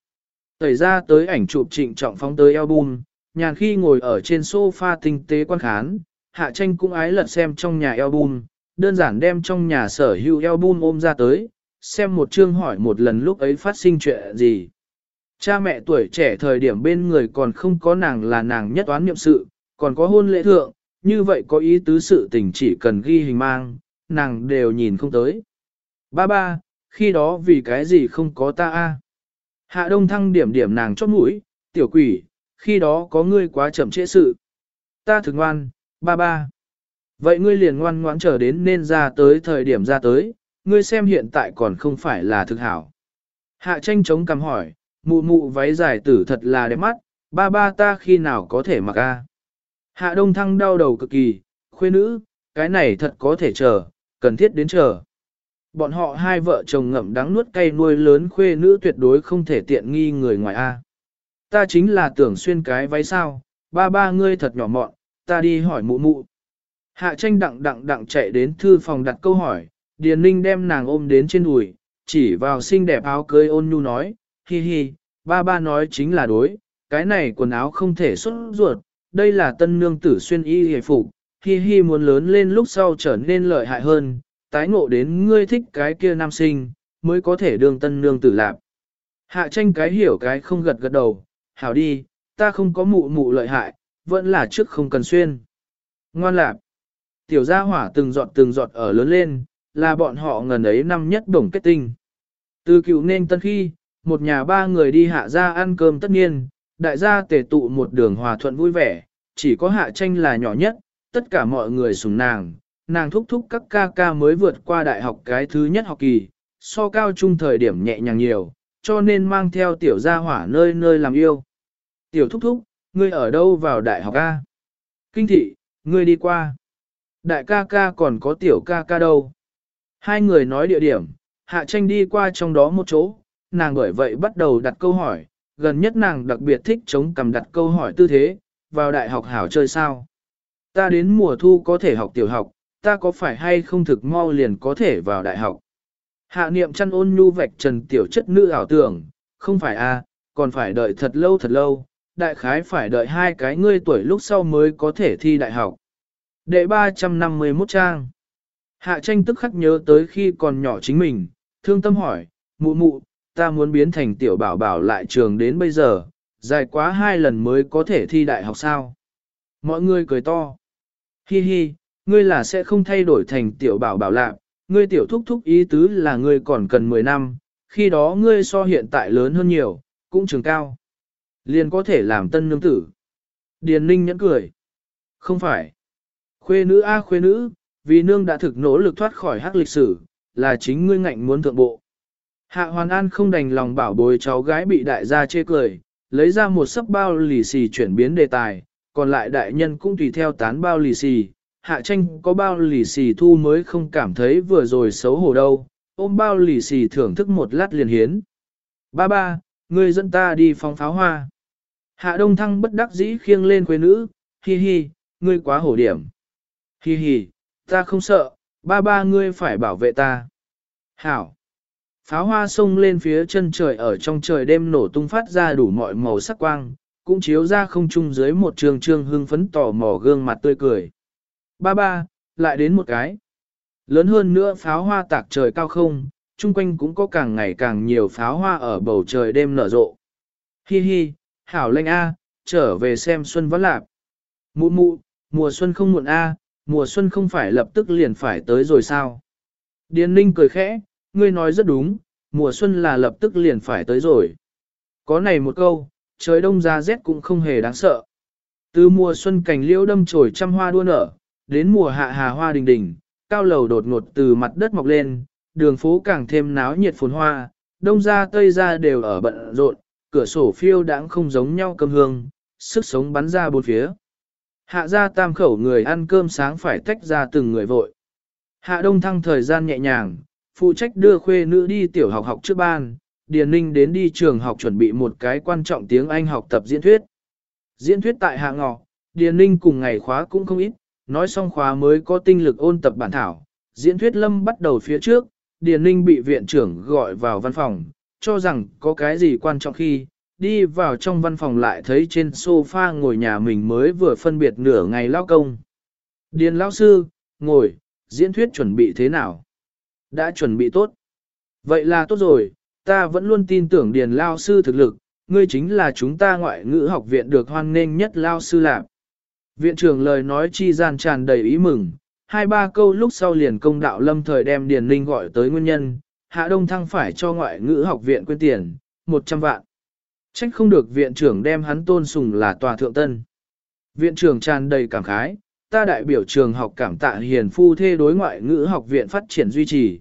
Tẩy ra tới ảnh chụp trịnh trọng phóng tới album, nhàn khi ngồi ở trên sofa tinh tế quan khán, hạ tranh cũng ái lật xem trong nhà album, đơn giản đem trong nhà sở hữu album ôm ra tới, xem một chương hỏi một lần lúc ấy phát sinh chuyện gì. Cha mẹ tuổi trẻ thời điểm bên người còn không có nàng là nàng nhất toán nhiệm sự, còn có hôn lễ thượng, như vậy có ý tứ sự tình chỉ cần ghi hình mang, nàng đều nhìn không tới. Ba ba, khi đó vì cái gì không có ta a? Hạ đông thăng điểm điểm nàng chót mũi, tiểu quỷ, khi đó có ngươi quá chậm trễ sự. Ta thực ngoan, ba ba. Vậy ngươi liền ngoan ngoãn chờ đến nên ra tới thời điểm ra tới, ngươi xem hiện tại còn không phải là thực hảo. Hạ tranh chống cằm hỏi, mụ mụ váy dài tử thật là đẹp mắt, ba ba ta khi nào có thể mặc a? Hạ đông thăng đau đầu cực kỳ, khuê nữ, cái này thật có thể chờ, cần thiết đến chờ. Bọn họ hai vợ chồng ngậm đắng nuốt cay nuôi lớn khuê nữ tuyệt đối không thể tiện nghi người ngoài A. Ta chính là tưởng xuyên cái váy sao, ba ba ngươi thật nhỏ mọn, ta đi hỏi mụ mụ. Hạ tranh đặng đặng đặng chạy đến thư phòng đặt câu hỏi, Điền Ninh đem nàng ôm đến trên đùi, chỉ vào xinh đẹp áo cưới ôn nhu nói, hi hi, ba ba nói chính là đối, cái này quần áo không thể xuất ruột, đây là tân nương tử xuyên y hề phục, hi hi muốn lớn lên lúc sau trở nên lợi hại hơn, tái ngộ đến ngươi thích cái kia nam sinh, mới có thể đương tân nương tử lạp. Hạ tranh cái hiểu cái không gật gật đầu, hảo đi, ta không có mụ mụ lợi hại, vẫn là trước không cần xuyên. Ngoan lạp, tiểu gia hỏa từng giọt từng giọt ở lớn lên, là bọn họ ngần ấy năm nhất đồng kết tinh. Từ cựu nên tân khi, một nhà ba người đi hạ ra ăn cơm tất nhiên, đại gia tề tụ một đường hòa thuận vui vẻ, chỉ có hạ tranh là nhỏ nhất, tất cả mọi người sùng nàng, nàng thúc thúc các ca ca mới vượt qua đại học cái thứ nhất học kỳ, so cao trung thời điểm nhẹ nhàng nhiều, cho nên mang theo tiểu gia hỏa nơi nơi làm yêu. Tiểu thúc thúc, ngươi ở đâu vào đại học A? Kinh thị, ngươi đi qua. Đại ca ca còn có tiểu ca ca đâu? Hai người nói địa điểm, hạ tranh đi qua trong đó một chỗ, nàng bởi vậy bắt đầu đặt câu hỏi, gần nhất nàng đặc biệt thích chống cầm đặt câu hỏi tư thế, vào đại học hảo chơi sao? Ta đến mùa thu có thể học tiểu học, ta có phải hay không thực mau liền có thể vào đại học? Hạ niệm chăn ôn nhu vạch trần tiểu chất nữ ảo tưởng, không phải a, còn phải đợi thật lâu thật lâu, đại khái phải đợi hai cái ngươi tuổi lúc sau mới có thể thi đại học. Đệ 351 trang. Hạ tranh tức khắc nhớ tới khi còn nhỏ chính mình, thương tâm hỏi, mụ mụ, ta muốn biến thành tiểu bảo bảo lại trường đến bây giờ, dài quá hai lần mới có thể thi đại học sao. Mọi người cười to. Hi hi, ngươi là sẽ không thay đổi thành tiểu bảo bảo lạc, ngươi tiểu thúc thúc ý tứ là ngươi còn cần 10 năm, khi đó ngươi so hiện tại lớn hơn nhiều, cũng trường cao. Liền có thể làm tân nương tử. Điền ninh nhẫn cười. Không phải. Khuê nữ a à, khuê nữ, vì nương đã thực nỗ lực thoát khỏi hắc lịch sử, là chính ngươi ngạnh muốn thượng bộ. Hạ Hoàn An không đành lòng bảo bồi cháu gái bị đại gia chê cười, lấy ra một sấp bao lì xì chuyển biến đề tài, còn lại đại nhân cũng tùy theo tán bao lì xì. Hạ tranh có bao lì xì thu mới không cảm thấy vừa rồi xấu hổ đâu, ôm bao lì xì thưởng thức một lát liền hiến. Ba ba, ngươi dẫn ta đi phóng pháo hoa. Hạ đông thăng bất đắc dĩ khiêng lên quê nữ, hi hi, ngươi quá hổ điểm. Hi hi, ta không sợ, ba ba ngươi phải bảo vệ ta. Hảo. Pháo hoa sông lên phía chân trời ở trong trời đêm nổ tung phát ra đủ mọi màu sắc quang, cũng chiếu ra không trung dưới một trường trương hưng phấn tỏ mò gương mặt tươi cười. Ba ba, lại đến một cái. Lớn hơn nữa pháo hoa tạc trời cao không, chung quanh cũng có càng ngày càng nhiều pháo hoa ở bầu trời đêm nở rộ. Hi hi, hảo lệnh A, trở về xem xuân vẫn lạp. Mụ mụ, mùa xuân không muộn A, mùa xuân không phải lập tức liền phải tới rồi sao? Điền Ninh cười khẽ, ngươi nói rất đúng, mùa xuân là lập tức liền phải tới rồi. Có này một câu, trời đông ra rét cũng không hề đáng sợ. Từ mùa xuân cảnh liễu đâm chồi trăm hoa đua nở, đến mùa hạ hà hoa đình đình, cao lầu đột ngột từ mặt đất mọc lên, đường phố càng thêm náo nhiệt phồn hoa, đông ra tây ra đều ở bận rộn, cửa sổ phiêu đãng không giống nhau cầm hương, sức sống bắn ra bốn phía. Hạ ra tam khẩu người ăn cơm sáng phải tách ra từng người vội. Hạ đông thăng thời gian nhẹ nhàng, phụ trách đưa khuê nữ đi tiểu học học trước ban, Điền Ninh đến đi trường học chuẩn bị một cái quan trọng tiếng Anh học tập diễn thuyết. Diễn thuyết tại hạ ngọ, Điền Ninh cùng ngày khóa cũng không ít, nói xong khóa mới có tinh lực ôn tập bản thảo. Diễn thuyết lâm bắt đầu phía trước, Điền Ninh bị viện trưởng gọi vào văn phòng, cho rằng có cái gì quan trọng khi, đi vào trong văn phòng lại thấy trên sofa ngồi nhà mình mới vừa phân biệt nửa ngày lao công. Điền lão sư, ngồi, diễn thuyết chuẩn bị thế nào? Đã chuẩn bị tốt. Vậy là tốt rồi, ta vẫn luôn tin tưởng Điền lao sư thực lực, ngươi chính là chúng ta ngoại ngữ học viện được hoan nghênh nhất lao sư lạc. Viện trưởng lời nói chi gian tràn đầy ý mừng, hai ba câu lúc sau liền công đạo lâm thời đem Điền Linh gọi tới nguyên nhân, Hạ Đông Thăng phải cho ngoại ngữ học viện quyên tiền, 100 vạn. Trách không được viện trưởng đem hắn tôn sùng là tòa thượng tân. Viện trưởng tràn đầy cảm khái, ta đại biểu trường học cảm tạ hiền phu thê đối ngoại ngữ học viện phát triển duy trì.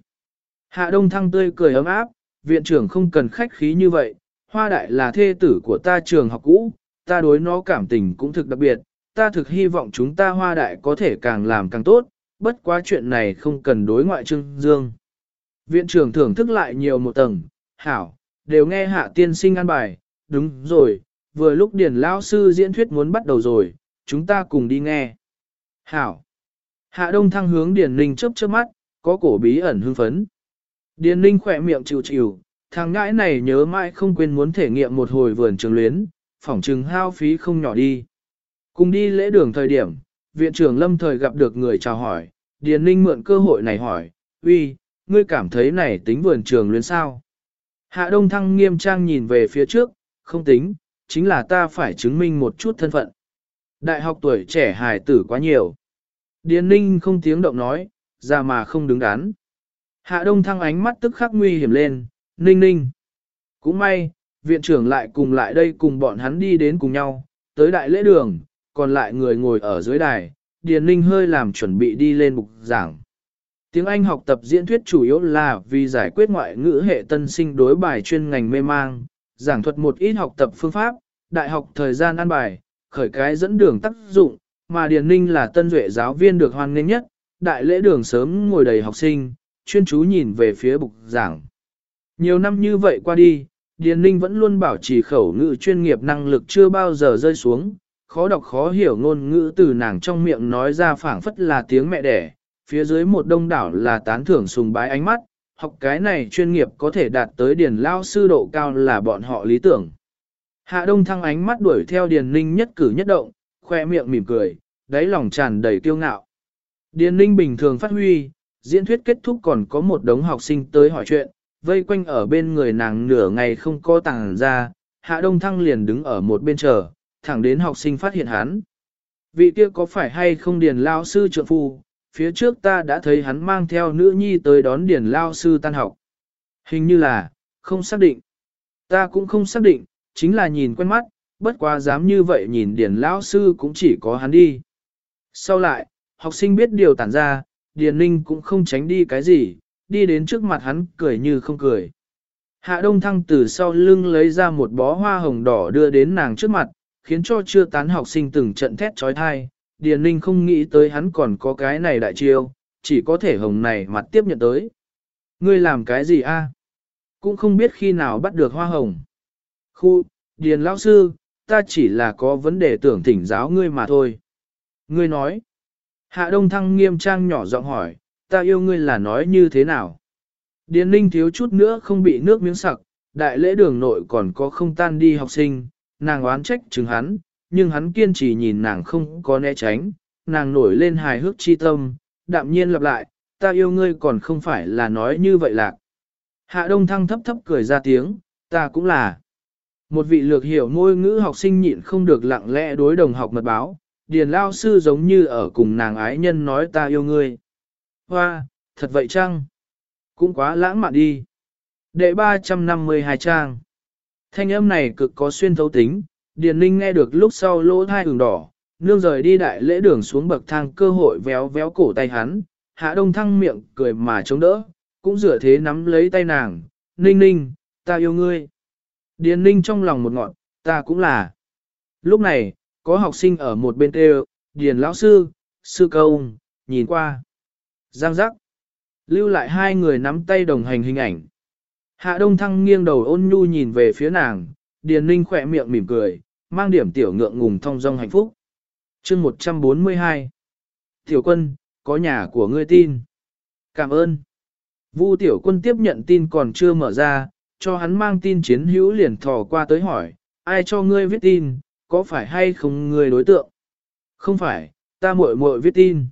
Hạ Đông Thăng tươi cười ấm áp, viện trưởng không cần khách khí như vậy, hoa đại là thê tử của ta trường học cũ, ta đối nó cảm tình cũng thực đặc biệt, ta thực hy vọng chúng ta hoa đại có thể càng làm càng tốt, bất quá chuyện này không cần đối ngoại trưng dương. Viện trưởng thưởng thức lại nhiều một tầng, hảo, đều nghe hạ tiên sinh an bài, đúng rồi, vừa lúc điển lao sư diễn thuyết muốn bắt đầu rồi, chúng ta cùng đi nghe. Hảo, hạ đông thăng hướng điển ninh chớp chớp mắt, có cổ bí ẩn hưng phấn. Điền ninh khỏe miệng chịu chịu, thằng ngãi này nhớ mãi không quên muốn thể nghiệm một hồi vườn trường luyến, phỏng trừng hao phí không nhỏ đi. Cùng đi lễ đường thời điểm, viện trưởng lâm thời gặp được người chào hỏi, Điền ninh mượn cơ hội này hỏi, uy, ngươi cảm thấy này tính vườn trường luyến sao? Hạ Đông Thăng nghiêm trang nhìn về phía trước, không tính, chính là ta phải chứng minh một chút thân phận. Đại học tuổi trẻ hài tử quá nhiều. Điền ninh không tiếng động nói, ra mà không đứng đắn. Hạ đông thăng ánh mắt tức khắc nguy hiểm lên, ninh ninh. Cũng may, viện trưởng lại cùng lại đây cùng bọn hắn đi đến cùng nhau, tới đại lễ đường, còn lại người ngồi ở dưới đài, Điền Ninh hơi làm chuẩn bị đi lên bục giảng. Tiếng Anh học tập diễn thuyết chủ yếu là vì giải quyết ngoại ngữ hệ tân sinh đối bài chuyên ngành mê mang, giảng thuật một ít học tập phương pháp, đại học thời gian ăn bài, khởi cái dẫn đường tác dụng, mà Điền Ninh là tân duệ giáo viên được hoan nghênh nhất, đại lễ đường sớm ngồi đầy học sinh, chuyên chú nhìn về phía bục giảng. Nhiều năm như vậy qua đi, Điền Ninh vẫn luôn bảo trì khẩu ngữ chuyên nghiệp năng lực chưa bao giờ rơi xuống, khó đọc khó hiểu ngôn ngữ từ nàng trong miệng nói ra phảng phất là tiếng mẹ đẻ, phía dưới một đông đảo là tán thưởng sùng bái ánh mắt, học cái này chuyên nghiệp có thể đạt tới điền lao sư độ cao là bọn họ lý tưởng. Hạ đông thăng ánh mắt đuổi theo điền ninh nhất cử nhất động, khoe miệng mỉm cười, đáy lòng tràn đầy kiêu ngạo. Điền ninh bình thường phát huy, diễn thuyết kết thúc còn có một đống học sinh tới hỏi chuyện, vây quanh ở bên người nàng nửa ngày không có tàng ra, hạ đông thăng liền đứng ở một bên chờ, thẳng đến học sinh phát hiện hắn. Vị kia có phải hay không điền lao sư trượng phu, phía trước ta đã thấy hắn mang theo nữ nhi tới đón điền lao sư tan học. Hình như là, không xác định. Ta cũng không xác định, chính là nhìn quen mắt, bất quá dám như vậy nhìn điền lao sư cũng chỉ có hắn đi. Sau lại, học sinh biết điều tản ra, điền ninh cũng không tránh đi cái gì, đi đến trước mặt hắn cười như không cười. Hạ đông thăng từ sau lưng lấy ra một bó hoa hồng đỏ đưa đến nàng trước mặt, khiến cho chưa tán học sinh từng trận thét trói thai. Điền Ninh không nghĩ tới hắn còn có cái này đại chiêu, chỉ có thể hồng này mặt tiếp nhận tới. Ngươi làm cái gì a? Cũng không biết khi nào bắt được hoa hồng. Khu, Điền lão sư, ta chỉ là có vấn đề tưởng thỉnh giáo ngươi mà thôi. Ngươi nói. Hạ Đông Thăng nghiêm trang nhỏ giọng hỏi, ta yêu ngươi là nói như thế nào? Điền Ninh thiếu chút nữa không bị nước miếng sặc, đại lễ đường nội còn có không tan đi học sinh, nàng oán trách chừng hắn, nhưng hắn kiên trì nhìn nàng không có né tránh, nàng nổi lên hài hước chi tâm, đạm nhiên lặp lại, ta yêu ngươi còn không phải là nói như vậy lạc. Hạ đông thăng thấp thấp cười ra tiếng, ta cũng là. Một vị lược hiểu ngôi ngữ học sinh nhịn không được lặng lẽ đối đồng học mật báo, điền lao sư giống như ở cùng nàng ái nhân nói ta yêu ngươi. Hoa, thật vậy chăng? Cũng quá lãng mạn đi. Đệ 352 trang. Thanh âm này cực có xuyên thấu tính, Điền Linh nghe được lúc sau lỗ thai ửng đỏ, nương rời đi đại lễ đường xuống bậc thang cơ hội véo véo cổ tay hắn, hạ đông thăng miệng cười mà chống đỡ, cũng rửa thế nắm lấy tay nàng, Ninh Ninh, ta yêu ngươi. Điền Ninh trong lòng một ngọn, ta cũng là. Lúc này, có học sinh ở một bên kêu, Điền lão sư, sư công, nhìn qua. Giang giác. Lưu lại hai người nắm tay đồng hành hình ảnh. Hạ Đông Thăng nghiêng đầu ôn nhu nhìn về phía nàng, Điền Ninh khỏe miệng mỉm cười, mang điểm tiểu ngượng ngùng thong dong hạnh phúc. chương 142 Tiểu quân, có nhà của ngươi tin. Cảm ơn. Vu tiểu quân tiếp nhận tin còn chưa mở ra, cho hắn mang tin chiến hữu liền thò qua tới hỏi, ai cho ngươi viết tin, có phải hay không ngươi đối tượng? Không phải, ta muội muội viết tin.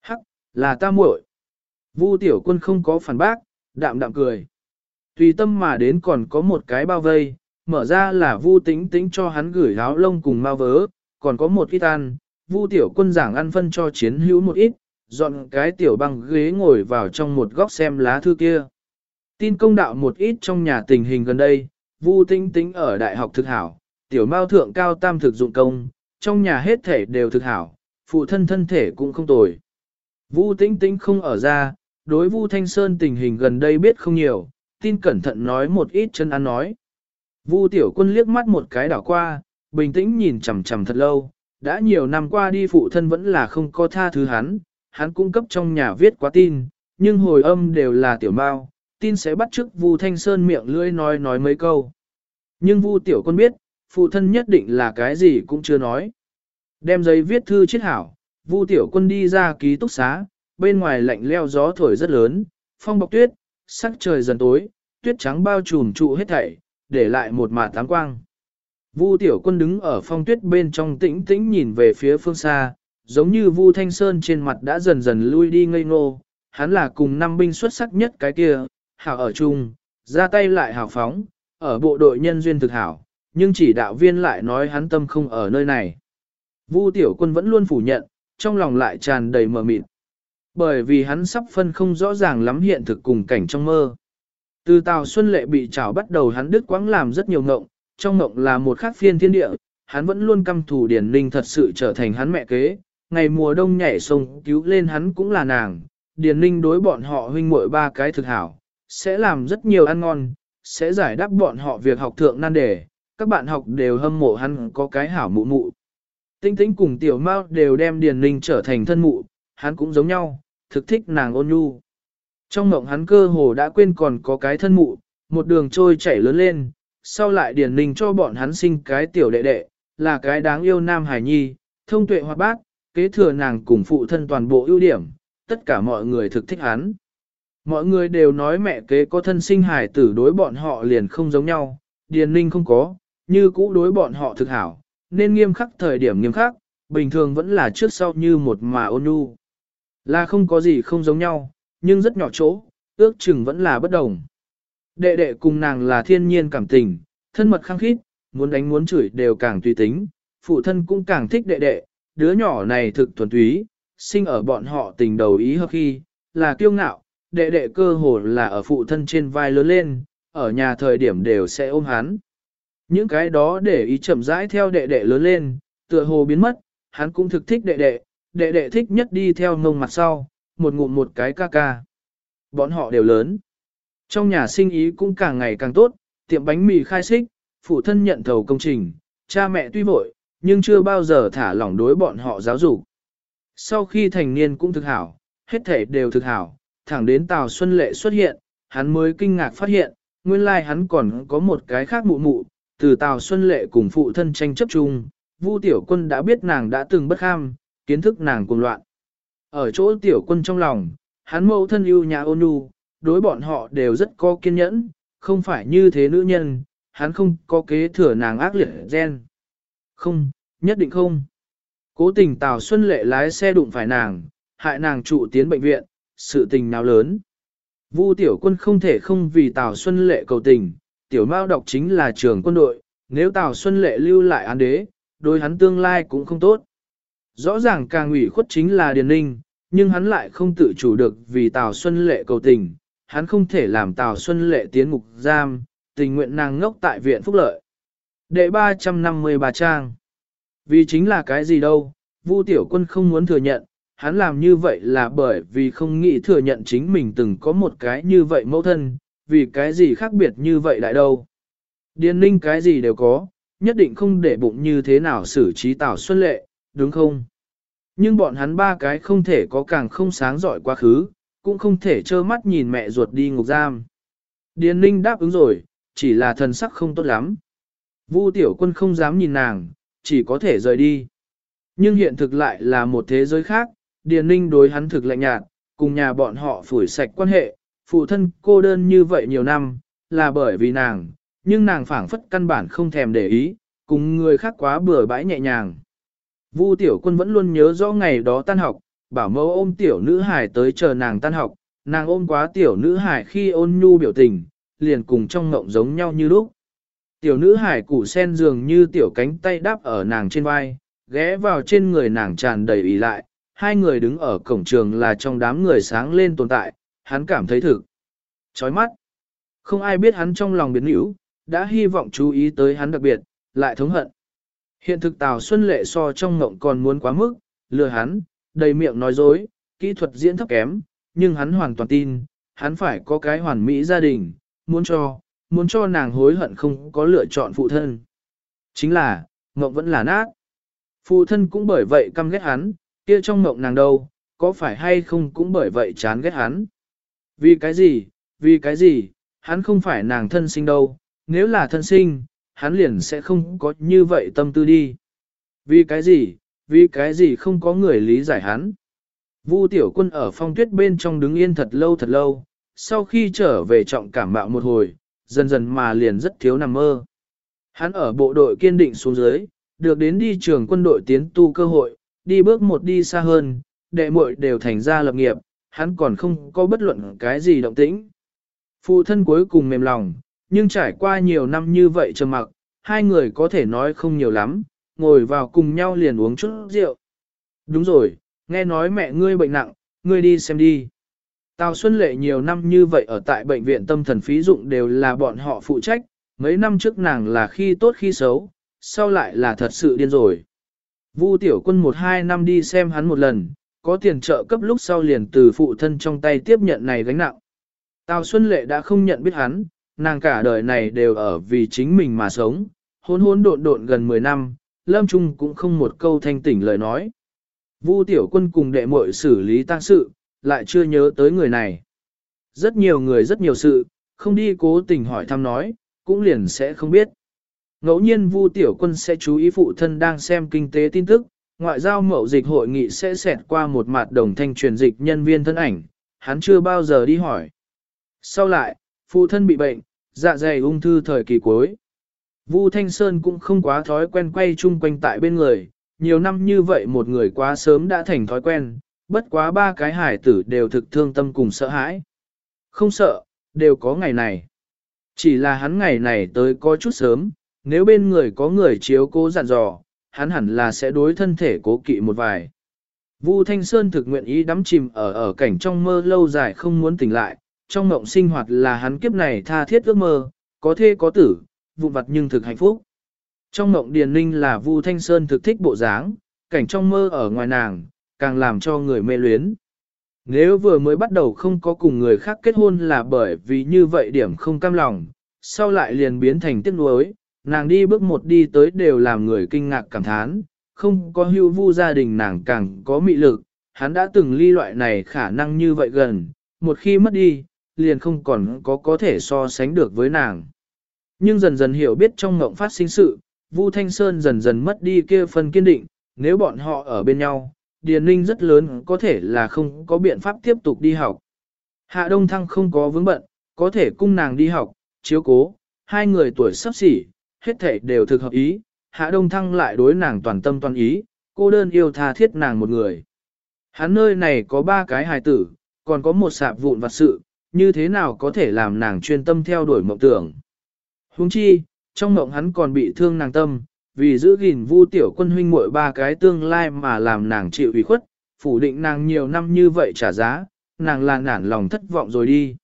Hắc, là ta muội. Vu tiểu quân không có phản bác, đạm đạm cười. Tùy tâm mà đến còn có một cái bao vây, mở ra là vu tính tính cho hắn gửi áo lông cùng mau vớ, còn có một ít ăn, vu tiểu quân giảng ăn phân cho chiến hữu một ít, dọn cái tiểu băng ghế ngồi vào trong một góc xem lá thư kia. Tin công đạo một ít trong nhà tình hình gần đây, vu tính tính ở đại học thực hảo, tiểu mao thượng cao tam thực dụng công, trong nhà hết thể đều thực hảo, phụ thân thân thể cũng không tồi. Vu tính tính không ở ra, đối vu thanh sơn tình hình gần đây biết không nhiều, tin cẩn thận nói một ít chân ăn nói. Vu tiểu quân liếc mắt một cái đảo qua, bình tĩnh nhìn chằm chằm thật lâu, đã nhiều năm qua đi phụ thân vẫn là không có tha thứ hắn, hắn cung cấp trong nhà viết quá tin, nhưng hồi âm đều là tiểu mao, tin sẽ bắt chước Vu Thanh Sơn miệng lưỡi nói nói mấy câu. Nhưng Vu tiểu quân biết, phụ thân nhất định là cái gì cũng chưa nói. Đem giấy viết thư chết hảo, Vu tiểu quân đi ra ký túc xá, bên ngoài lạnh leo gió thổi rất lớn, phong bọc tuyết, sắc trời dần tối, tuyết trắng bao trùm trụ hết thảy, để lại một mạt táng quang. Vu tiểu quân đứng ở phong tuyết bên trong tĩnh tĩnh nhìn về phía phương xa, giống như Vu Thanh Sơn trên mặt đã dần dần lui đi ngây ngô, hắn là cùng năm binh xuất sắc nhất cái kia, hảo ở chung, ra tay lại hảo phóng, ở bộ đội nhân duyên thực hảo, nhưng chỉ đạo viên lại nói hắn tâm không ở nơi này. Vu tiểu quân vẫn luôn phủ nhận, trong lòng lại tràn đầy mờ mịt. Bởi vì hắn sắp phân không rõ ràng lắm hiện thực cùng cảnh trong mơ. Từ Tào Xuân Lệ bị trảo bắt đầu hắn đứt quãng làm rất nhiều ngộng, trong ngộng là một khắc phiên thiên địa, hắn vẫn luôn căm thù Điền Ninh thật sự trở thành hắn mẹ kế, ngày mùa đông nhảy sông cứu lên hắn cũng là nàng, Điền Ninh đối bọn họ huynh muội ba cái thực hảo, sẽ làm rất nhiều ăn ngon, sẽ giải đáp bọn họ việc học thượng nan đề, các bạn học đều hâm mộ hắn có cái hảo mụ mụ. Tinh tĩnh cùng tiểu mao đều đem Điền Ninh trở thành thân mụ, hắn cũng giống nhau, thực thích nàng ôn nhu. Trong mộng hắn cơ hồ đã quên còn có cái thân mụ, một đường trôi chảy lớn lên, sau lại Điền Ninh cho bọn hắn sinh cái tiểu đệ đệ, là cái đáng yêu nam hải nhi, thông tuệ hoạt bát, kế thừa nàng cùng phụ thân toàn bộ ưu điểm, tất cả mọi người thực thích hắn. Mọi người đều nói mẹ kế có thân sinh hải tử đối bọn họ liền không giống nhau, Điền Ninh không có, như cũ đối bọn họ thực hảo, nên nghiêm khắc thời điểm nghiêm khắc, bình thường vẫn là trước sau như một mà ôn nhu. Là không có gì không giống nhau, nhưng rất nhỏ chỗ, ước chừng vẫn là bất đồng. Đệ đệ cùng nàng là thiên nhiên cảm tình, thân mật khăng khít, muốn đánh muốn chửi đều càng tùy tính, phụ thân cũng càng thích đệ đệ, đứa nhỏ này thực thuần túy, sinh ở bọn họ tình đầu ý hợp khi, là kiêu ngạo, đệ đệ cơ hồ là ở phụ thân trên vai lớn lên, ở nhà thời điểm đều sẽ ôm hắn. Những cái đó để ý chậm rãi theo đệ đệ lớn lên, tựa hồ biến mất, hắn cũng thực thích đệ đệ, đệ đệ thích nhất đi theo ngông mặt sau, một ngụm một cái ca ca. Bọn họ đều lớn. Trong nhà sinh ý cũng càng ngày càng tốt, tiệm bánh mì khai xích, phụ thân nhận thầu công trình, cha mẹ tuy vội, nhưng chưa bao giờ thả lỏng đối bọn họ giáo dục. Sau khi thành niên cũng thực hảo, hết thể đều thực hảo, thẳng đến Tào Xuân Lệ xuất hiện, hắn mới kinh ngạc phát hiện, nguyên lai hắn còn có một cái khác mụ mụ, từ Tào Xuân Lệ cùng phụ thân tranh chấp chung, Vu Tiểu Quân đã biết nàng đã từng bất ham, kiến thức nàng cuồng loạn. Ở chỗ Tiểu Quân trong lòng, hắn mẫu thân yêu nhà ôn nhu, đối bọn họ đều rất có kiên nhẫn, không phải như thế nữ nhân, hắn không có kế thừa nàng ác liệt gen. Không, nhất định không. Cố tình Tào Xuân Lệ lái xe đụng phải nàng, hại nàng trụ tiến bệnh viện, sự tình nào lớn. Vu tiểu quân không thể không vì Tào Xuân Lệ cầu tình, tiểu mao đọc chính là trường quân đội, nếu Tào Xuân Lệ lưu lại án đế, đối hắn tương lai cũng không tốt. Rõ ràng càng ủy khuất chính là Điền Ninh, nhưng hắn lại không tự chủ được vì Tào Xuân Lệ cầu tình, hắn không thể làm Tào Xuân Lệ tiến ngục giam, tình nguyện nàng ngốc tại viện phúc lợi. Đệ 353 trang. Vì chính là cái gì đâu, Vu Tiểu Quân không muốn thừa nhận, hắn làm như vậy là bởi vì không nghĩ thừa nhận chính mình từng có một cái như vậy mẫu thân, vì cái gì khác biệt như vậy lại đâu. Điền ninh cái gì đều có, nhất định không để bụng như thế nào xử trí Tào Xuân Lệ, đúng không? Nhưng bọn hắn ba cái không thể có càng không sáng giỏi quá khứ, cũng không thể trơ mắt nhìn mẹ ruột đi ngục giam. Điền ninh đáp ứng rồi, chỉ là thần sắc không tốt lắm. Vu tiểu quân không dám nhìn nàng, chỉ có thể rời đi. Nhưng hiện thực lại là một thế giới khác, Điền Ninh đối hắn thực lạnh nhạt, cùng nhà bọn họ phủi sạch quan hệ, phụ thân cô đơn như vậy nhiều năm, là bởi vì nàng, nhưng nàng phảng phất căn bản không thèm để ý, cùng người khác quá bừa bãi nhẹ nhàng. Vu tiểu quân vẫn luôn nhớ rõ ngày đó tan học, bảo mẫu ôm tiểu nữ hải tới chờ nàng tan học, nàng ôm quá tiểu nữ hải khi ôn nhu biểu tình, liền cùng trong ngộng giống nhau như lúc. Tiểu nữ hải củ sen dường như tiểu cánh tay đáp ở nàng trên vai, ghé vào trên người nàng tràn đầy ý lại, hai người đứng ở cổng trường là trong đám người sáng lên tồn tại, hắn cảm thấy thực. Chói mắt. Không ai biết hắn trong lòng biến hữu, đã hy vọng chú ý tới hắn đặc biệt, lại thống hận. Hiện thực Tào Xuân Lệ so trong ngộng còn muốn quá mức, lừa hắn, đầy miệng nói dối, kỹ thuật diễn thấp kém, nhưng hắn hoàn toàn tin, hắn phải có cái hoàn mỹ gia đình, muốn cho, muốn cho nàng hối hận không có lựa chọn phụ thân. Chính là, ngộng vẫn là nát. Phụ thân cũng bởi vậy căm ghét hắn, kia trong ngộng nàng đâu, có phải hay không cũng bởi vậy chán ghét hắn. Vì cái gì, vì cái gì, hắn không phải nàng thân sinh đâu, nếu là thân sinh, hắn liền sẽ không có như vậy tâm tư đi. Vì cái gì, vì cái gì không có người lý giải hắn. Vu tiểu quân ở phong tuyết bên trong đứng yên thật lâu thật lâu, sau khi trở về trọng cảm bạo một hồi, dần dần mà liền rất thiếu nằm mơ. Hắn ở bộ đội kiên định xuống dưới, được đến đi trường quân đội tiến tu cơ hội, đi bước một đi xa hơn, đệ muội đều thành ra lập nghiệp, hắn còn không có bất luận cái gì động tĩnh. Phụ thân cuối cùng mềm lòng, nhưng trải qua nhiều năm như vậy trầm mặc, hai người có thể nói không nhiều lắm, ngồi vào cùng nhau liền uống chút rượu. Đúng rồi, nghe nói mẹ ngươi bệnh nặng, ngươi đi xem đi. Tào Xuân Lệ nhiều năm như vậy ở tại bệnh viện tâm thần phí dụng đều là bọn họ phụ trách, mấy năm trước nàng là khi tốt khi xấu, sau lại là thật sự điên rồi. Vu tiểu quân một hai năm đi xem hắn một lần, có tiền trợ cấp lúc sau liền từ phụ thân trong tay tiếp nhận này gánh nặng. Tào Xuân Lệ đã không nhận biết hắn, nàng cả đời này đều ở vì chính mình mà sống, hôn hôn độn độn gần 10 năm, Lâm Trung cũng không một câu thanh tỉnh lời nói. Vu tiểu quân cùng đệ muội xử lý tang sự, lại chưa nhớ tới người này. Rất nhiều người rất nhiều sự, không đi cố tình hỏi thăm nói, cũng liền sẽ không biết. Ngẫu nhiên Vu Tiểu Quân sẽ chú ý phụ thân đang xem kinh tế tin tức, ngoại giao mậu dịch hội nghị sẽ xẹt qua một mặt đồng thanh truyền dịch nhân viên thân ảnh, hắn chưa bao giờ đi hỏi. Sau lại, phụ thân bị bệnh, dạ dày ung thư thời kỳ cuối. Vu Thanh Sơn cũng không quá thói quen quay chung quanh tại bên người, nhiều năm như vậy một người quá sớm đã thành thói quen, bất quá ba cái hải tử đều thực thương tâm cùng sợ hãi. Không sợ, đều có ngày này. Chỉ là hắn ngày này tới có chút sớm, nếu bên người có người chiếu cố dặn dò, hắn hẳn là sẽ đối thân thể cố kỵ một vài. Vu Thanh Sơn thực nguyện ý đắm chìm ở ở cảnh trong mơ lâu dài không muốn tỉnh lại, trong mộng sinh hoạt là hắn kiếp này tha thiết ước mơ, có thê có tử, vụ vặt nhưng thực hạnh phúc. Trong mộng Điền Ninh là Vu Thanh Sơn thực thích bộ dáng, cảnh trong mơ ở ngoài nàng, càng làm cho người mê luyến. Nếu vừa mới bắt đầu không có cùng người khác kết hôn là bởi vì như vậy điểm không cam lòng, sau lại liền biến thành tiếc nuối, nàng đi bước một đi tới đều làm người kinh ngạc cảm thán, không có hưu vu gia đình nàng càng có mị lực, hắn đã từng ly loại này khả năng như vậy gần, một khi mất đi, liền không còn có có thể so sánh được với nàng. Nhưng dần dần hiểu biết trong ngộng phát sinh sự, Vu Thanh Sơn dần dần mất đi kia phần kiên định, nếu bọn họ ở bên nhau, Điền Ninh rất lớn có thể là không có biện pháp tiếp tục đi học. Hạ Đông Thăng không có vướng bận, có thể cung nàng đi học, chiếu cố, hai người tuổi sắp xỉ, hết thể đều thực hợp ý, Hạ Đông Thăng lại đối nàng toàn tâm toàn ý, cô đơn yêu tha thiết nàng một người. Hắn nơi này có ba cái hài tử, còn có một sạp vụn vặt sự, như thế nào có thể làm nàng chuyên tâm theo đuổi mộng tưởng. Huống chi, trong mộng hắn còn bị thương nàng tâm, vì giữ gìn vu tiểu quân huynh muội ba cái tương lai mà làm nàng chịu ủy khuất, phủ định nàng nhiều năm như vậy trả giá, nàng là nản lòng thất vọng rồi đi.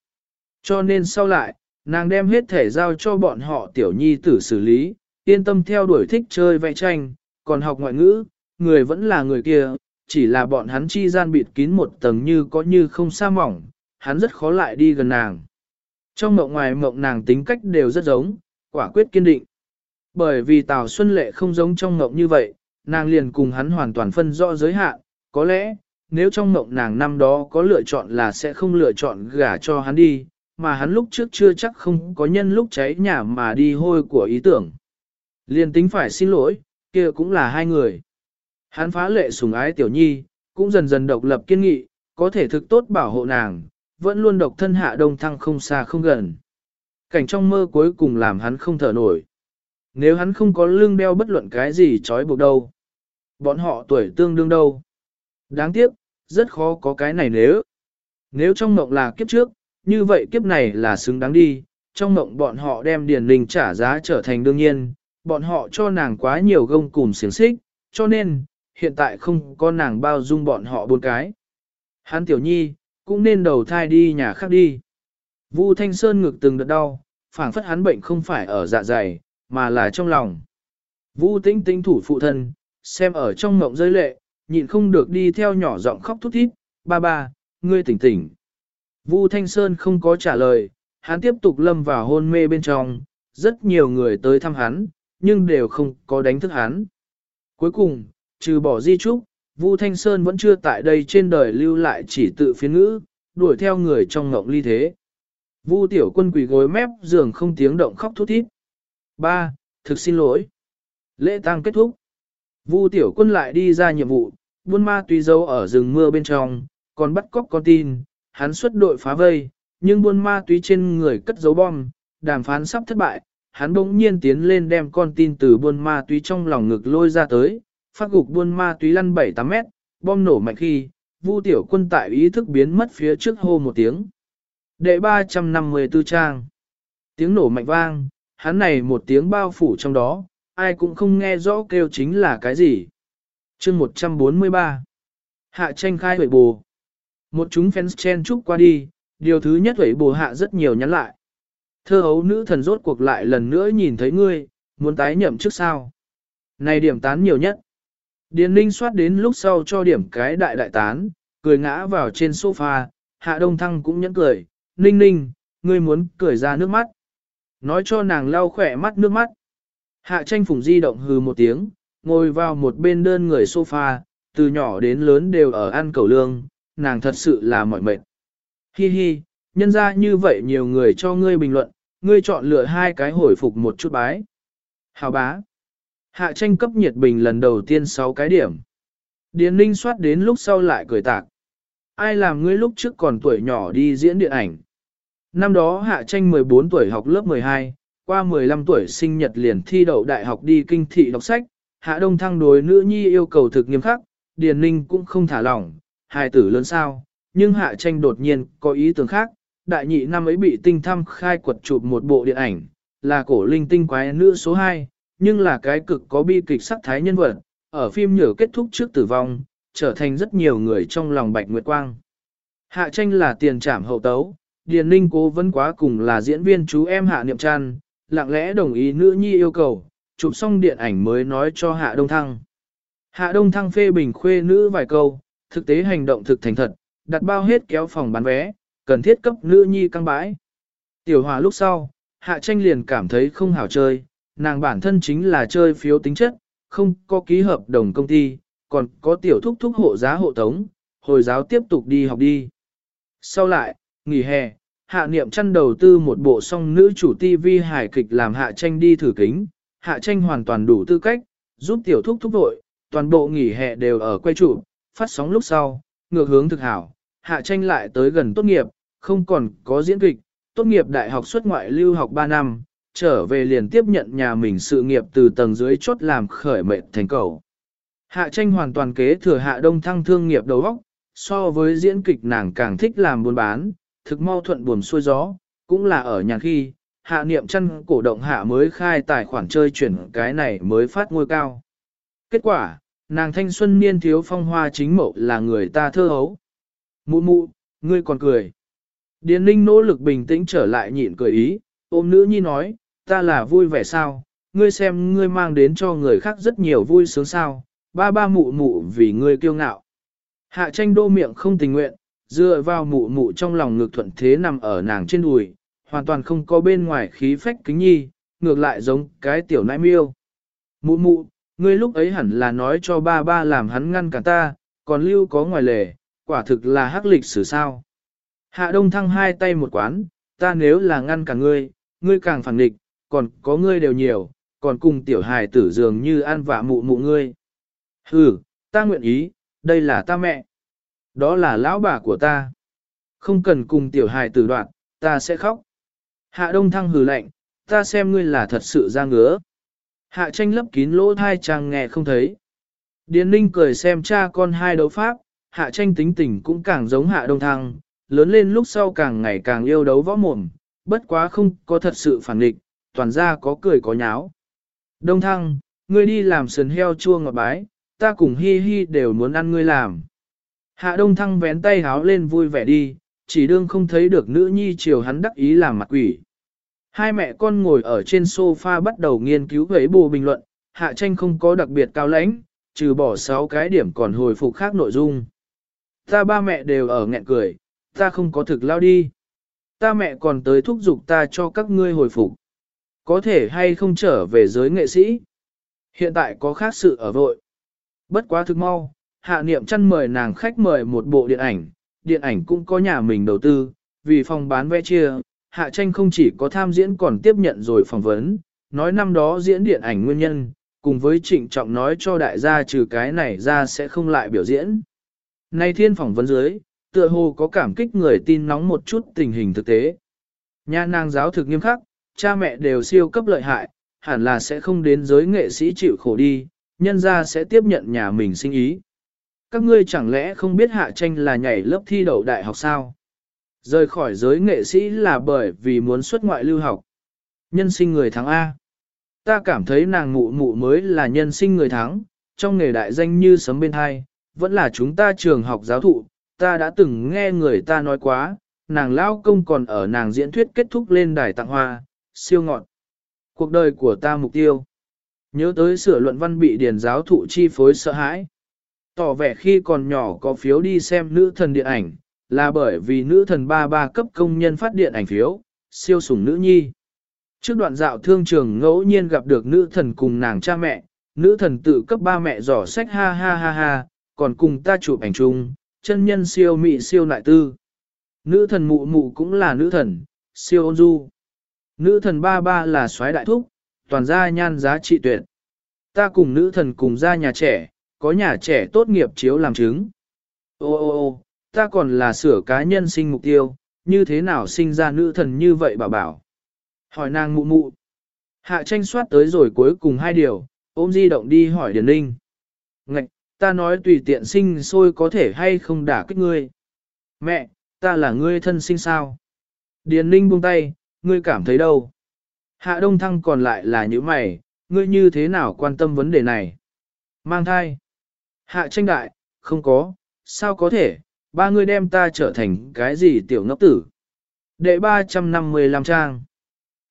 Cho nên sau lại, nàng đem hết thể giao cho bọn họ tiểu nhi tử xử lý, yên tâm theo đuổi thích chơi vẽ tranh, còn học ngoại ngữ, người vẫn là người kia, chỉ là bọn hắn chi gian bịt kín một tầng như có như không xa mỏng, hắn rất khó lại đi gần nàng. Trong mộng ngoài mộng nàng tính cách đều rất giống, quả quyết kiên định. Bởi vì Tào Xuân Lệ không giống trong mộng như vậy, nàng liền cùng hắn hoàn toàn phân rõ giới hạn, có lẽ, nếu trong mộng nàng năm đó có lựa chọn là sẽ không lựa chọn gả cho hắn đi, mà hắn lúc trước chưa chắc không có nhân lúc cháy nhà mà đi hôi của ý tưởng. Liền tính phải xin lỗi, kia cũng là hai người. Hắn phá lệ sùng ái tiểu nhi, cũng dần dần độc lập kiên nghị, có thể thực tốt bảo hộ nàng, vẫn luôn độc thân hạ đông thăng không xa không gần. Cảnh trong mơ cuối cùng làm hắn không thở nổi. Nếu hắn không có lương đeo bất luận cái gì trói buộc đâu. Bọn họ tuổi tương đương đâu. Đáng tiếc, rất khó có cái này nếu. Nếu trong mộng là kiếp trước, như vậy kiếp này là xứng đáng đi. Trong mộng bọn họ đem điền linh trả giá trở thành đương nhiên, bọn họ cho nàng quá nhiều gông cùng xiềng xích, cho nên, hiện tại không có nàng bao dung bọn họ bốn cái. Hắn tiểu nhi, cũng nên đầu thai đi nhà khác đi. Vu Thanh Sơn ngực từng đợt đau, phảng phất hắn bệnh không phải ở dạ dày, mà là trong lòng. Vu Tĩnh Tĩnh thủ phụ thân, xem ở trong mộng rơi lệ, nhịn không được đi theo nhỏ giọng khóc thút thít, ba ba, ngươi tỉnh tỉnh. Vu Thanh Sơn không có trả lời, hắn tiếp tục lâm vào hôn mê bên trong, rất nhiều người tới thăm hắn, nhưng đều không có đánh thức hắn. Cuối cùng, trừ bỏ di trúc, Vu Thanh Sơn vẫn chưa tại đây trên đời lưu lại chỉ tự phiên ngữ, đuổi theo người trong ngộng ly thế. Vu tiểu quân quỳ gối mép giường không tiếng động khóc thút thít. Ba, thực xin lỗi. Lễ tang kết thúc. Vu tiểu quân lại đi ra nhiệm vụ, buôn ma tùy dấu ở rừng mưa bên trong, còn bắt cóc con tin, hắn xuất đội phá vây, nhưng buôn ma túy trên người cất dấu bom, đàm phán sắp thất bại, hắn bỗng nhiên tiến lên đem con tin từ buôn ma túy trong lòng ngực lôi ra tới, phát gục buôn ma túy lăn 7-8 mét, bom nổ mạnh khi, Vu tiểu quân tại ý thức biến mất phía trước hô một tiếng. Đệ 354 trang. Tiếng nổ mạnh vang, hắn này một tiếng bao phủ trong đó, ai cũng không nghe rõ kêu chính là cái gì. chương 143 Hạ tranh khai huệ bù. Một chúng fans chen chúc qua đi, điều thứ nhất huệ bù hạ rất nhiều nhắn lại. Thơ hấu nữ thần rốt cuộc lại lần nữa nhìn thấy ngươi, muốn tái nhậm trước sao. Này điểm tán nhiều nhất. Điền Ninh soát đến lúc sau cho điểm cái đại đại tán, cười ngã vào trên sofa, hạ đông thăng cũng nhẫn cười, Ninh Ninh, ngươi muốn cười ra nước mắt. Nói cho nàng lau khỏe mắt nước mắt. Hạ tranh phùng di động hừ một tiếng, ngồi vào một bên đơn người sofa, từ nhỏ đến lớn đều ở ăn cầu lương, nàng thật sự là mỏi mệt. Hi hi, nhân ra như vậy nhiều người cho ngươi bình luận, ngươi chọn lựa hai cái hồi phục một chút bái. Hào bá. Hạ tranh cấp nhiệt bình lần đầu tiên 6 cái điểm. Điền ninh soát đến lúc sau lại cười tạc. Ai làm ngươi lúc trước còn tuổi nhỏ đi diễn điện ảnh. Năm đó hạ tranh 14 tuổi học lớp 12, qua 15 tuổi sinh nhật liền thi đậu đại học đi kinh thị đọc sách, hạ đông thăng đối nữ nhi yêu cầu thực nghiêm khắc, điền ninh cũng không thả lỏng, hài tử lớn sao, nhưng hạ tranh đột nhiên có ý tưởng khác, đại nhị năm ấy bị tinh thăm khai quật chụp một bộ điện ảnh, là cổ linh tinh quái nữ số 2, nhưng là cái cực có bi kịch sắc thái nhân vật, ở phim nhở kết thúc trước tử vong, trở thành rất nhiều người trong lòng bạch nguyệt quang. Hạ tranh là tiền trảm hậu tấu, Điền Ninh cố vẫn quá cùng là diễn viên chú em Hạ Niệm Trăn, lặng lẽ đồng ý nữ nhi yêu cầu, chụp xong điện ảnh mới nói cho Hạ Đông Thăng. Hạ Đông Thăng phê bình khuê nữ vài câu, thực tế hành động thực thành thật, đặt bao hết kéo phòng bán vé, cần thiết cấp nữ nhi căng bãi. Tiểu hòa lúc sau, Hạ tranh liền cảm thấy không hảo chơi, nàng bản thân chính là chơi phiếu tính chất, không có ký hợp đồng công ty, còn có tiểu thúc thúc hộ giá hộ tống, hồi giáo tiếp tục đi học đi. Sau lại, nghỉ hè, hạ niệm chăn đầu tư một bộ song nữ chủ TV hài kịch làm hạ tranh đi thử kính, hạ tranh hoàn toàn đủ tư cách, giúp tiểu thúc thúc vội, toàn bộ nghỉ hè đều ở quay trụ, phát sóng lúc sau, ngược hướng thực hảo, hạ tranh lại tới gần tốt nghiệp, không còn có diễn kịch, tốt nghiệp đại học xuất ngoại lưu học 3 năm, trở về liền tiếp nhận nhà mình sự nghiệp từ tầng dưới chốt làm khởi mệnh thành cầu. Hạ tranh hoàn toàn kế thừa hạ đông thăng thương nghiệp đầu óc, so với diễn kịch nàng càng thích làm buôn bán, thực mau thuận buồm xuôi gió, cũng là ở nhà khi, hạ niệm chăn cổ động hạ mới khai tài khoản chơi chuyển cái này mới phát ngôi cao. Kết quả, nàng thanh xuân niên thiếu phong hoa chính mậu là người ta thơ hấu. Mụ mụ, ngươi còn cười. Điền ninh nỗ lực bình tĩnh trở lại nhịn cười ý, ôm nữ nhi nói, ta là vui vẻ sao, ngươi xem ngươi mang đến cho người khác rất nhiều vui sướng sao, ba ba mụ mụ vì ngươi kiêu ngạo. Hạ tranh đô miệng không tình nguyện, dựa vào mụ mụ trong lòng ngược thuận thế nằm ở nàng trên đùi, hoàn toàn không có bên ngoài khí phách kính nhi, ngược lại giống cái tiểu nãi miêu. Mụ mụ, ngươi lúc ấy hẳn là nói cho ba ba làm hắn ngăn cả ta, còn lưu có ngoài lề, quả thực là hắc lịch sử sao. Hạ đông thăng hai tay một quán, ta nếu là ngăn cả ngươi, ngươi càng phản nghịch, còn có ngươi đều nhiều, còn cùng tiểu hài tử dường như ăn vạ mụ mụ ngươi. Hừ, ta nguyện ý, đây là ta mẹ. Đó là lão bà của ta. Không cần cùng tiểu hài tử đoạn, ta sẽ khóc. Hạ đông thăng hừ lạnh, ta xem ngươi là thật sự ra ngứa. Hạ tranh lấp kín lỗ thai chàng nghe không thấy. Điền ninh cười xem cha con hai đấu pháp, hạ tranh tính tình cũng càng giống hạ đông thăng, lớn lên lúc sau càng ngày càng yêu đấu võ mồm, bất quá không có thật sự phản định, toàn ra có cười có nháo. Đông thăng, ngươi đi làm sườn heo chua ngọt bái, ta cùng hi hi đều muốn ăn ngươi làm. Hạ đông thăng vén tay háo lên vui vẻ đi, chỉ đương không thấy được nữ nhi chiều hắn đắc ý làm mặt quỷ. Hai mẹ con ngồi ở trên sofa bắt đầu nghiên cứu với bù bình luận, hạ tranh không có đặc biệt cao lãnh, trừ bỏ 6 cái điểm còn hồi phục khác nội dung. Ta ba mẹ đều ở nghẹn cười, ta không có thực lao đi. Ta mẹ còn tới thúc giục ta cho các ngươi hồi phục. Có thể hay không trở về giới nghệ sĩ. Hiện tại có khác sự ở vội. Bất quá thực mau, hạ niệm chăn mời nàng khách mời một bộ điện ảnh, điện ảnh cũng có nhà mình đầu tư, vì phòng bán vé chia, hạ tranh không chỉ có tham diễn còn tiếp nhận rồi phỏng vấn, nói năm đó diễn điện ảnh nguyên nhân, cùng với trịnh trọng nói cho đại gia trừ cái này ra sẽ không lại biểu diễn. Nay thiên phỏng vấn dưới, tựa hồ có cảm kích người tin nóng một chút tình hình thực tế. Nhà nàng giáo thực nghiêm khắc, cha mẹ đều siêu cấp lợi hại, hẳn là sẽ không đến giới nghệ sĩ chịu khổ đi, nhân ra sẽ tiếp nhận nhà mình sinh ý. Các ngươi chẳng lẽ không biết hạ tranh là nhảy lớp thi đậu đại học sao? Rời khỏi giới nghệ sĩ là bởi vì muốn xuất ngoại lưu học. Nhân sinh người thắng A. Ta cảm thấy nàng mụ mụ mới là nhân sinh người thắng, trong nghề đại danh như sấm bên hai, vẫn là chúng ta trường học giáo thụ, ta đã từng nghe người ta nói quá, nàng lao công còn ở nàng diễn thuyết kết thúc lên đài tặng hoa, siêu ngọn. Cuộc đời của ta mục tiêu. Nhớ tới sửa luận văn bị điển giáo thụ chi phối sợ hãi. Tỏ vẻ khi còn nhỏ có phiếu đi xem nữ thần điện ảnh, là bởi vì nữ thần ba ba cấp công nhân phát điện ảnh phiếu, siêu sủng nữ nhi. Trước đoạn dạo thương trường ngẫu nhiên gặp được nữ thần cùng nàng cha mẹ, nữ thần tự cấp ba mẹ giỏ sách ha ha ha ha, còn cùng ta chụp ảnh chung, chân nhân siêu mị siêu nại tư. Nữ thần mụ mụ cũng là nữ thần, siêu ôn du. Nữ thần ba ba là soái đại thúc, toàn gia nhan giá trị tuyệt. Ta cùng nữ thần cùng ra nhà trẻ, có nhà trẻ tốt nghiệp chiếu làm chứng. Ô ô ô, ta còn là sửa cá nhân sinh mục tiêu, như thế nào sinh ra nữ thần như vậy bảo bảo. Hỏi nàng mụ mụ. Hạ tranh soát tới rồi cuối cùng hai điều, ôm di động đi hỏi Điền Ninh. Ngạch, ta nói tùy tiện sinh sôi có thể hay không đả kích ngươi. Mẹ, ta là ngươi thân sinh sao? Điền Ninh buông tay, ngươi cảm thấy đâu? Hạ Đông Thăng còn lại là những mày, ngươi như thế nào quan tâm vấn đề này? Mang thai. Hạ tranh đại, không có, sao có thể, ba ngươi đem ta trở thành cái gì tiểu ngốc tử? Đệ 355 trang.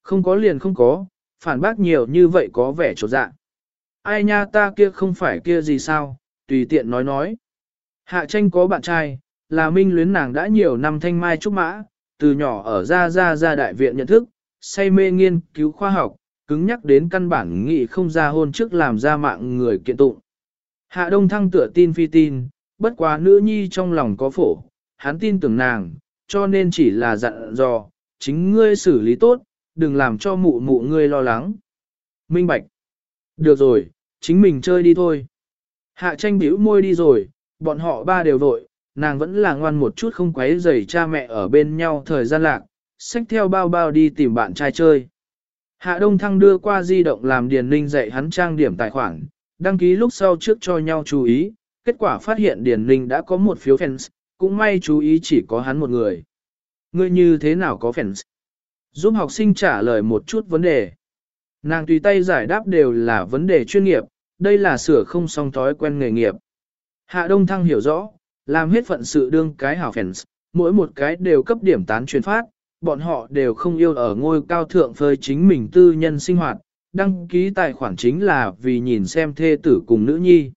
Không có liền không có, phản bác nhiều như vậy có vẻ trột dạ. Ai nha ta kia không phải kia gì sao, tùy tiện nói nói. Hạ tranh có bạn trai, là minh luyến nàng đã nhiều năm thanh mai trúc mã, từ nhỏ ở ra ra ra đại viện nhận thức, say mê nghiên cứu khoa học, cứng nhắc đến căn bản nghị không ra hôn trước làm ra mạng người kiện tụng. Hạ Đông Thăng tựa tin phi tin, bất quá nữ nhi trong lòng có phổ, hắn tin tưởng nàng, cho nên chỉ là dặn dò, chính ngươi xử lý tốt, đừng làm cho mụ mụ ngươi lo lắng. Minh Bạch. Được rồi, chính mình chơi đi thôi. Hạ tranh bĩu môi đi rồi, bọn họ ba đều vội, nàng vẫn là ngoan một chút không quấy rầy cha mẹ ở bên nhau thời gian lạc, xách theo bao bao đi tìm bạn trai chơi. Hạ Đông Thăng đưa qua di động làm Điền Ninh dạy hắn trang điểm tài khoản, đăng ký lúc sau trước cho nhau chú ý, kết quả phát hiện Điền Ninh đã có một phiếu fans, cũng may chú ý chỉ có hắn một người. Ngươi như thế nào có fans? Giúp học sinh trả lời một chút vấn đề. Nàng tùy tay giải đáp đều là vấn đề chuyên nghiệp, đây là sửa không song thói quen nghề nghiệp. Hạ Đông Thăng hiểu rõ, làm hết phận sự đương cái hảo fans, mỗi một cái đều cấp điểm tán truyền phát, bọn họ đều không yêu ở ngôi cao thượng phơi chính mình tư nhân sinh hoạt, đăng ký tài khoản chính là vì nhìn xem thê tử cùng nữ nhi.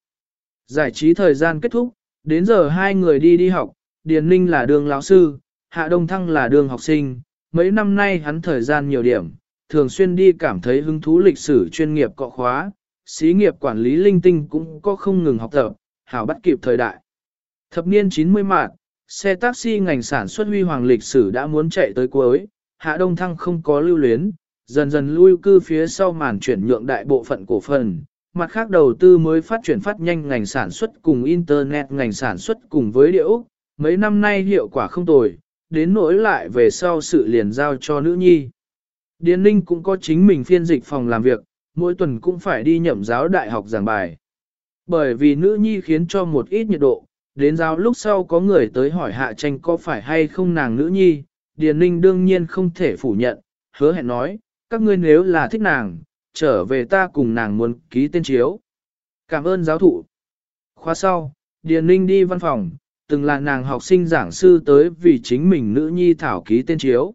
Giải trí thời gian kết thúc, đến giờ hai người đi đi học, Điền Ninh là đường lão sư, Hạ Đông Thăng là đường học sinh, mấy năm nay hắn thời gian nhiều điểm, thường xuyên đi cảm thấy hứng thú lịch sử chuyên nghiệp cọ khóa, xí nghiệp quản lý linh tinh cũng có không ngừng học tập, hảo bắt kịp thời đại. Thập niên 90 mạng, xe taxi ngành sản xuất huy hoàng lịch sử đã muốn chạy tới cuối, Hạ Đông Thăng không có lưu luyến, dần dần lui cư phía sau màn chuyển nhượng đại bộ phận cổ phần. Mặt khác đầu tư mới phát triển phát nhanh ngành sản xuất cùng Internet ngành sản xuất cùng với điệu, mấy năm nay hiệu quả không tồi, đến nỗi lại về sau sự liền giao cho nữ nhi. Điền Ninh cũng có chính mình phiên dịch phòng làm việc, mỗi tuần cũng phải đi nhậm giáo đại học giảng bài. Bởi vì nữ nhi khiến cho một ít nhiệt độ, đến giáo lúc sau có người tới hỏi hạ tranh có phải hay không nàng nữ nhi, Điền Ninh đương nhiên không thể phủ nhận, hứa hẹn nói, các ngươi nếu là thích nàng, trở về ta cùng nàng muốn ký tên chiếu. Cảm ơn giáo thụ. Khóa sau, Điền Ninh đi văn phòng, từng là nàng học sinh giảng sư tới vì chính mình nữ nhi thảo ký tên chiếu.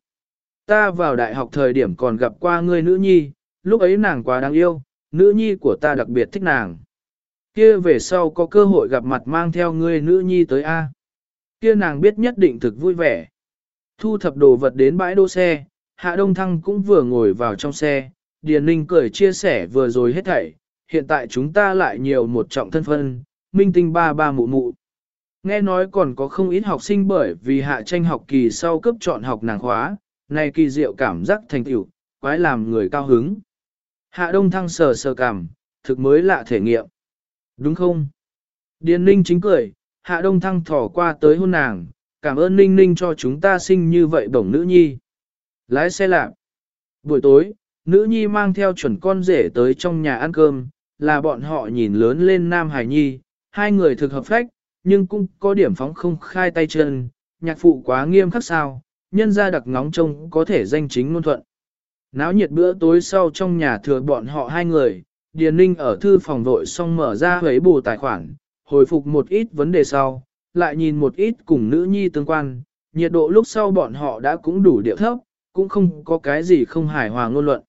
Ta vào đại học thời điểm còn gặp qua ngươi nữ nhi, lúc ấy nàng quá đáng yêu, nữ nhi của ta đặc biệt thích nàng. Kia về sau có cơ hội gặp mặt mang theo ngươi nữ nhi tới A. Kia nàng biết nhất định thực vui vẻ. Thu thập đồ vật đến bãi đỗ xe, Hạ Đông Thăng cũng vừa ngồi vào trong xe, Điền Ninh cười chia sẻ vừa rồi hết thảy, hiện tại chúng ta lại nhiều một trọng thân phân, minh tinh ba ba mụ mụ. Nghe nói còn có không ít học sinh bởi vì hạ tranh học kỳ sau cấp chọn học nàng khóa, này kỳ diệu cảm giác thành tựu, quái làm người cao hứng. Hạ Đông Thăng sờ sờ cảm, thực mới lạ thể nghiệm. Đúng không? Điền Ninh chính cười, Hạ Đông Thăng thỏ qua tới hôn nàng, cảm ơn Ninh Ninh cho chúng ta sinh như vậy bổng nữ nhi. Lái xe lạc. Buổi tối, nữ nhi mang theo chuẩn con rể tới trong nhà ăn cơm, là bọn họ nhìn lớn lên Nam Hải Nhi, hai người thực hợp phách, nhưng cũng có điểm phóng không khai tay chân, nhạc phụ quá nghiêm khắc sao, nhân ra đặc ngóng trông có thể danh chính ngôn thuận. Náo nhiệt bữa tối sau trong nhà thừa bọn họ hai người, Điền Ninh ở thư phòng vội xong mở ra huấy bù tài khoản, hồi phục một ít vấn đề sau, lại nhìn một ít cùng nữ nhi tương quan, nhiệt độ lúc sau bọn họ đã cũng đủ điệu thấp, cũng không có cái gì không hài hòa ngôn luận.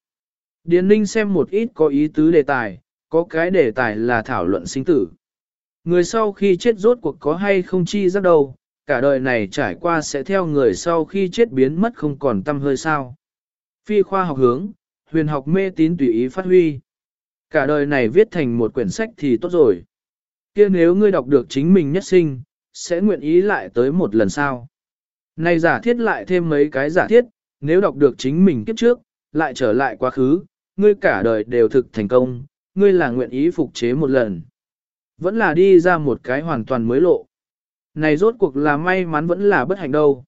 Điền Ninh xem một ít có ý tứ đề tài, có cái đề tài là thảo luận sinh tử. Người sau khi chết rốt cuộc có hay không chi giác đâu, cả đời này trải qua sẽ theo người sau khi chết biến mất không còn tâm hơi sao. Phi khoa học hướng, huyền học mê tín tùy ý phát huy. Cả đời này viết thành một quyển sách thì tốt rồi. kia nếu ngươi đọc được chính mình nhất sinh, sẽ nguyện ý lại tới một lần sau. Này giả thiết lại thêm mấy cái giả thiết, nếu đọc được chính mình kiếp trước, lại trở lại quá khứ, ngươi cả đời đều thực thành công, ngươi là nguyện ý phục chế một lần. Vẫn là đi ra một cái hoàn toàn mới lộ. Này rốt cuộc là may mắn vẫn là bất hạnh đâu.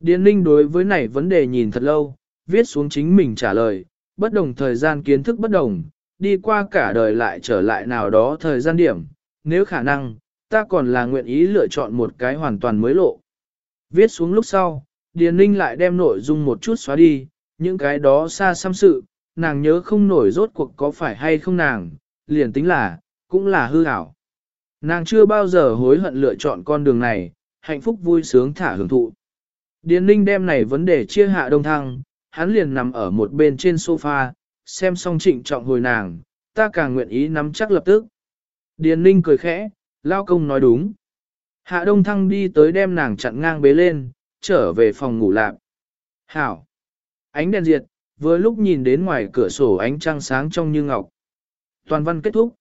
Điền Ninh đối với này vấn đề nhìn thật lâu, viết xuống chính mình trả lời, bất đồng thời gian kiến thức bất đồng, đi qua cả đời lại trở lại nào đó thời gian điểm, nếu khả năng, ta còn là nguyện ý lựa chọn một cái hoàn toàn mới lộ. Viết xuống lúc sau, Điền Ninh lại đem nội dung một chút xóa đi, những cái đó xa xăm sự, nàng nhớ không nổi rốt cuộc có phải hay không nàng, liền tính là, cũng là hư ảo. Nàng chưa bao giờ hối hận lựa chọn con đường này, hạnh phúc vui sướng thả hưởng thụ. Điền Ninh đem này vấn đề chia hạ đông thăng, hắn liền nằm ở một bên trên sofa, xem xong trịnh trọng hồi nàng, ta càng nguyện ý nắm chắc lập tức. Điền Ninh cười khẽ, lao công nói đúng. Hạ đông thăng đi tới đem nàng chặn ngang bế lên, trở về phòng ngủ lạp. Hảo! Ánh đèn diệt, vừa lúc nhìn đến ngoài cửa sổ ánh trăng sáng trong như ngọc. Toàn văn kết thúc.